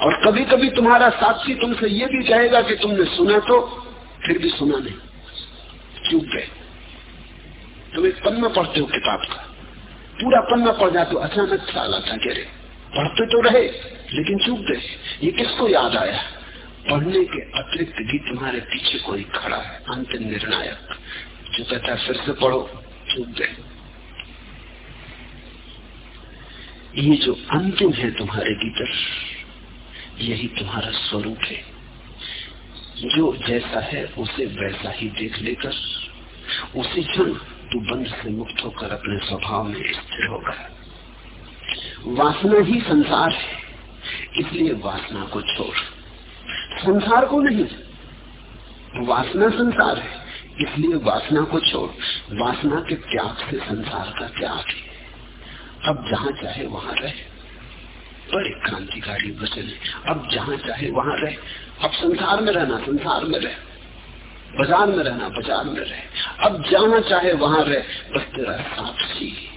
और कभी कभी तुम्हारा साक्षी तुमसे ये भी कहेगा कि तुमने सुना तो फिर भी सुना नहीं। चूक गए। तुम एक पन्ना पढ़ते हो किताब का। पूरा पन्ना पढ़ जाते हो अचानक ख्याल आता रहे पढ़ते तो रहे, लेकिन चूक गए। ये किसको याद आया? पढ़ने के अतिरिक्त भी तुम्हारे पीछे कोई खड़ा है, अंतिम निर्णायक। जो कहता है, फिर से पढ़ो। चूक गए। ये जो अंतिम है तुम्हारे भीतर यही तुम्हारा स्वरूप है। जो जैसा है, उसे वैसा ही देख लेकर, उसी क्षण तू बंद से मुक्त होकर अपने स्वभाव में स्थिर होगा वासना ही संसार है, इसलिए वासना को छोड़। संसार को नहीं, वासना संसार है, इसलिए वासना को छोड़। वासना के त्याग से संसार का त्याग है। अब जहाँ चाहे वहाँ रहे। बड़े क्रांतिकारी वचन है। अब जहाँ चाहे वहाँ रहे। अब संसार में रहना, संसार में रहे। बाज़ार में रहना, बाज़ार में रहे। अब जहाँ चाहे वहाँ रहे। बस तेरा साक्षी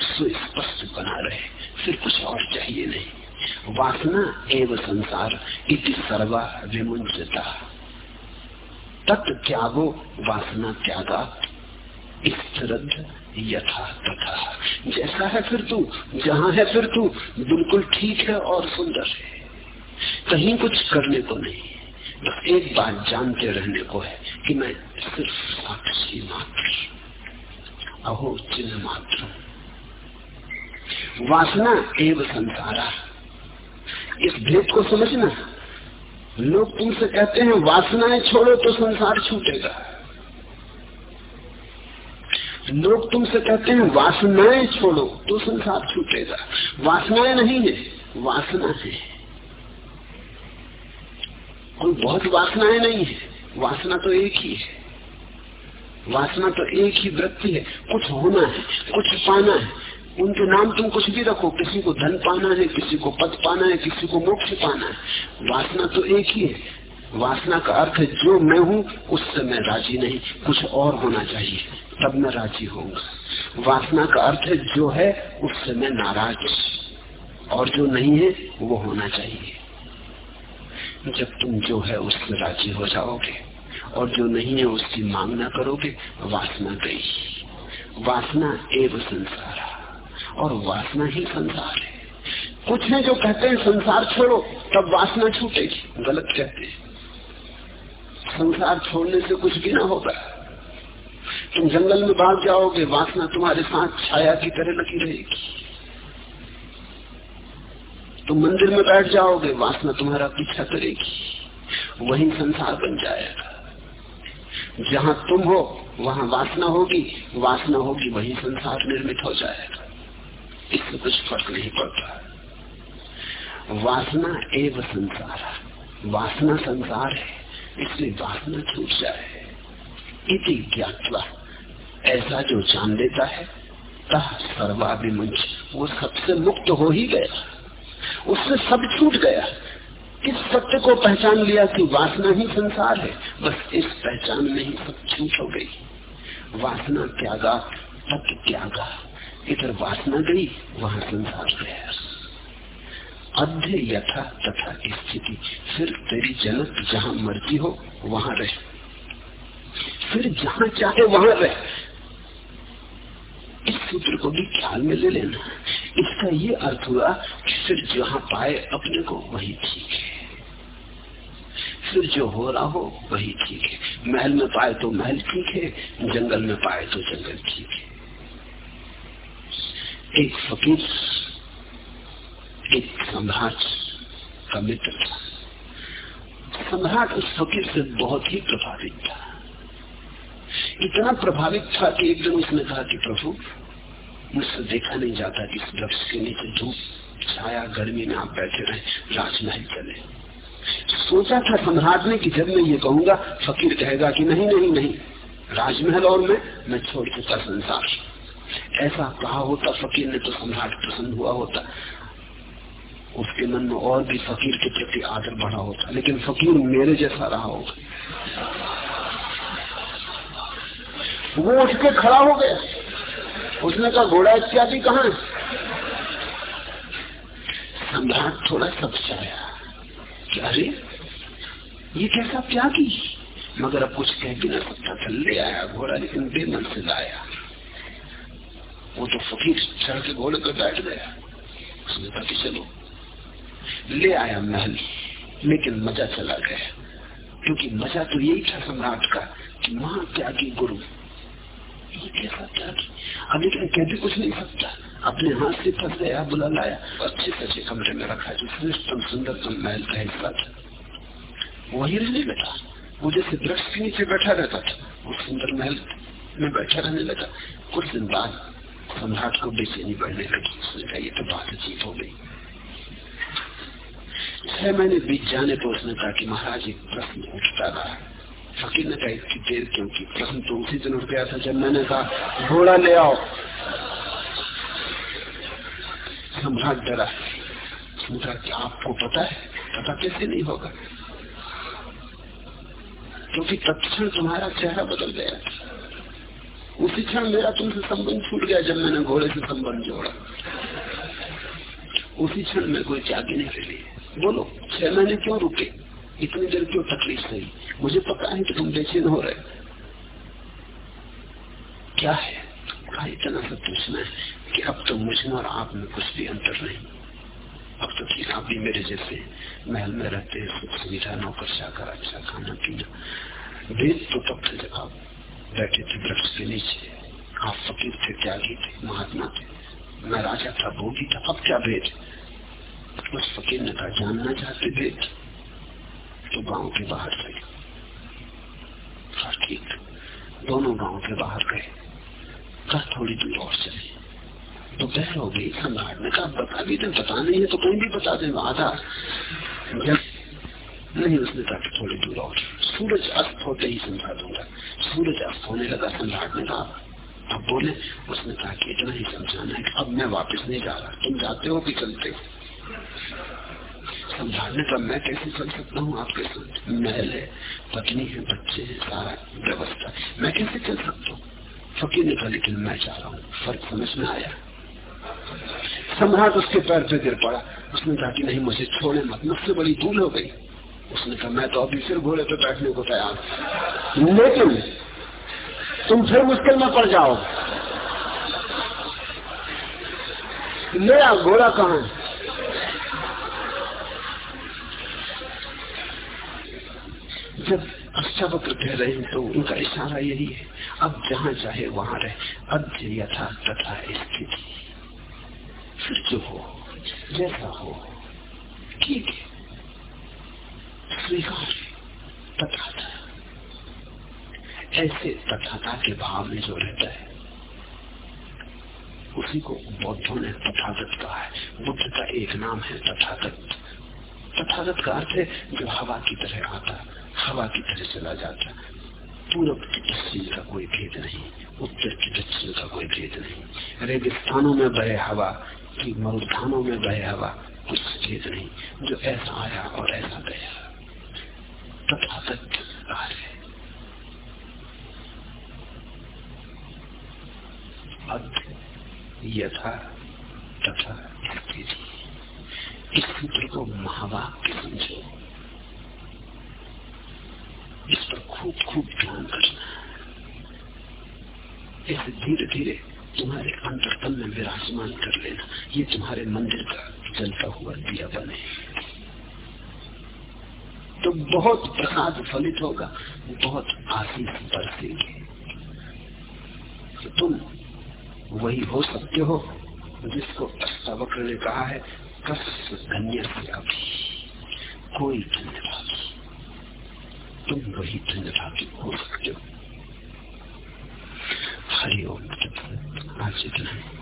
सुस्पष्ट बना रहे। फिर कुछ और चाहिए नहीं। वासना एवं संसार इति सर्वा विमुंचता तत्व त्यागो वासना त्यागा। स्थिरद यथा तथा। जैसा है फिर तू, जहाँ है फिर तू, बिल्कुल ठीक है और सुंदर है। कहीं कुछ करने को नहीं, बस तो एक बात जानते रहने को है कि मैं सिर्फ़ साक्षी मात्र अहो, चिन्ह मात्र वासना एवं संसारा। इस भेद को समझना। लोग तुमसे कहते हैं, वासनाएँ छोड़ो तो संसार छूटेगा। लोग तुमसे कहते हैं, वासनाएँ छोड़ो तो संसार छूटेगा। वासनाएँ नहीं है, वासना है। कोई बहुत वासनाएँ नहीं है, वासना तो एक ही है। वासना तो एक ही वृत्ति है, कुछ होना है, कुछ पाना है। उनके नाम तुम कुछ भी रखो, किसी को धन पाना है, किसी को पद पाना है, किसी को मोक्ष पाना है। वासना तो एक ही है वासना का अर्थ है, जो मैं हूँ उससे मैं राज़ी नहीं। कुछ और होना चाहिए, तब मैं राज़ी होऊँगा। वासना का अर्थ है, जो है उससे मैं नाराज़। और जो नहीं है, वो होना चाहिए। जब तुम जो है उससे राज़ी हो जाओगे, और जो नहीं है, उसकी मांग ना करोगे, वासना गई। वासना एवं संसार। और वासना ही संसार है। कुछ है जो कहते हैं, संसार छोड़ो, तब वासना छूटेगी। गलत कहते हैं। संसार छोड़ने से कुछ भी ना होगा। तुम जंगल में भाग जाओगे, वासना तुम्हारे साथ छाया की तरह लगी रहेगी। तुम मंदिर में बैठ जाओगे, वासना तुम्हारा पीछा करेगी। वही संसार बन जाएगा। जहाँ तुम हो, वहाँ वासना होगी वासना होगी, वही संसार निर्मित हो जाएगा। इससे कुछ फ़र्क नहीं पड़ता। वासना एवं संसार। वासना संसार है। इसलिए वासना छूट जाए। इति ज्ञातवा, ऐसा जो जान लेता है, तह सर्वाभिमुंच, वो सबसे मुक्त हो ही गया। उससे सब छूट गया। इस सत्य को पहचान लिया कि वासना ही संसार है। बस इस पहचान में ही सब छूट हो गई। वासना क्या गा तत्व त्यागा। इधर वासना गई, वहाँ संसार गया। अध्य यथा तथा स्थिति। फिर तेरी जनक जहाँ मर्ज़ी हो, वहाँ रहे। फिर जहाँ चाहे वहाँ रहे। इस सूत्र को भी ख्याल में ले लेना। इसका ये अर्थ हुआ कि फिर जहाँ पाए अपने को, वही ठीक है। फिर जो हो रहा हो, वही ठीक है। महल में पाए तो महल ठीक है, जंगल में पाए तो जंगल ठीक है। एक फकीर एक सम्राट का मित्र था। सम्राट उस फकीर से बहुत ही प्रभावित था। इतना प्रभावित था कि एक दिन उसने कहा कि, प्रभु, मुझसे देखा नहीं जाता कि इस वृक्ष के नीचे धूप छाया, गर्मी में आप बैठे रहे, राजमहल चले। सोचा था सम्राट ने कि जब मैं ये कहूँगा, फकीर कहेगा कि, नहीं नहीं नहीं, राजमहल और मैं मैं छोड़ चुका संसार। ऐसा कहा होता, फकीर ने तो सम्राट प्रसन्न हुआ होता। उसके मन में और भी फकीर के प्रति आदर बढ़ा होता। लेकिन फकीर मेरे जैसा रहा होगा। वो उठ के खड़ा हो गया। उसने कहा, घोड़ा इत्यादि कहा सम्राट थोड़ा सब्चाया कि अरे ये कैसा त्यागी? मगर अब कुछ कह भी ना सकता था ले आया घोड़ा, लेकिन बेमन से लाया। वो तो फकीर चढ़ के घोड़े पर बैठ गया। उसने कहा कि चलो ले आया महल। लेकिन मज़ा चला गया। क्योंकि मज़ा तो यही था सम्राट का कि वहाँ त्यागी गुरु कैसा त्यागी? अब लेकिन कह भी कुछ नहीं सकता अपने हाथ से फंस गया, बुला लाया। अच्छे अच्छे कमरे में रखा जो श्रेष्ठतम, सुंदरतम महल का हिस्सा था। वही रहने लगा। वो जैसे वृक्ष के नीचे बैठा रहता था, वो सुंदर महल में बैठा रहने लगा। कुछ दिन बाद सम्राट को बेचैनी बढ़ने लगी। उसने कहा, ये तो बात अजीब हो गई। छह महीने बीत जाने पर उसने कहा कि महाराज एक प्रश्न उठता रहा फकीर ने कहा, इतनी देर क्योंकि प्रश्न तो उसी दिन उठ गया था जब मैंने कहा, घोड़ा ले आओ। सम्राट डरा। समझा कि आपको पता है? पता कैसे नहीं होगा? क्योंकि तत्क्षण तुम्हारा चेहरा बदल गया उसी क्षण मेरा तुमसे संबंध छूट गया जब मैंने घोड़े से संबंध जोड़ा। उसी क्षण में कोई त्यागी नहीं लिए बोलो, छह महीने क्यों रुके? इतनी देर क्यों तकलीफ़ सही मुझे पता है कि तुम बेचैन हो रहे क्या है? कहा इतना सब पूछना है कि अब तो मुझे और आप में कुछ भी अंतर नहीं। अब तो ठीक आप भी मेरे जैसे महल में रहते हैं, सुख सुविधा, नौकर चाकर अच्छा खाना, पीना। भेद तो तब थे जब आप बैठे थे वृक्ष के नीचे, आप फकीर थे, त्यागी थे, महात्मा थे। मैं राजा था, भोगी था, अब क्या भेद? उस फकीर ने कहा जानना चाहते भेद तो गाँव के बाहर से ठीक दोनों गाँव के बाहर गए। कहा थोड़ी दूर और चले। तो दोपहर हो गई सम्राट ने कहा बता भी दे? बता नहीं है तो कहीं भी बता दे, आधा। जब, नहीं, उसने कहा थोड़ी दूर और। सूरज अस्त होते ही समझा दूँगा। सूरज अस्त होने लगा सम्राट ने कहा अब बोले, उसने कहा कि इतना ही समझाना है अब मैं वापस नहीं जा रहा। तुम जाते हो कि चलते हो? समझाने का मैं कैसे चल सकता हूँ? आपके साथ महल है, पत्नी है, बच्चे है, सारा व्यवस्था मैं कैसे चल सकता हूँ? फकीर ने कहा, लेकिन मैं चाह रहा हूँ। फ़र्क समझ में आया। सम्राट उसके पैर पे गिर पड़ा। उसने कहा कि नहीं, मुझे छोड़े मत। मुझसे बड़ी भूल हो गई। उसने कहा, मैं तो अभी फिर घोड़े पे बैठने को तैयार लेकिन तुम फिर मुश्किल में पड़ जाओ मेरा घोड़ा कहा जब अच्छा वक्र कह रहे हैं तो उनका इशारा यही है, अब जहाँ चाहे वहाँ रहे, अब यथा तथा स्थिति। फिर जो हो, जैसा हो, ठीक है। स्वीकार तथाता ऐसे तथाता के भाव में जो रहता है, उसी को बौद्धों ने तथागत कहा है। बुद्ध का एक नाम है तथागत। तथागत का अर्थ है जो हवा की तरह आता हवा की तरह चला जाता पूरब की पश्चिम का कोई भेद नहीं, उत्तर की दक्षिण का कोई भेद नहीं। रेगिस्तानों में बहे हवा की मरुस्थानों में बहे हवा कुछ भेद नहीं, जो ऐसा आया और ऐसा गया। तथागत कार्य यथा तथा इस सूत्र को महावाक्य समझो। इस पर खूब खूब ध्यान करना इसे धीरे धीरे तुम्हारे अंतरतम में विराजमान कर लेना। ये तुम्हारे मंदिर का जलता हुआ दिया बने। तो बहुत प्रसाद फलित होगा, बहुत आशीष बरसेंगे। तो तुम वही हो सकते हो जिसको अष्टावक्र ने कहा है कस धन्य कोई धन्यवाद तुम वही धन्यवाद हो सकते हो। हरिओम आज इतना।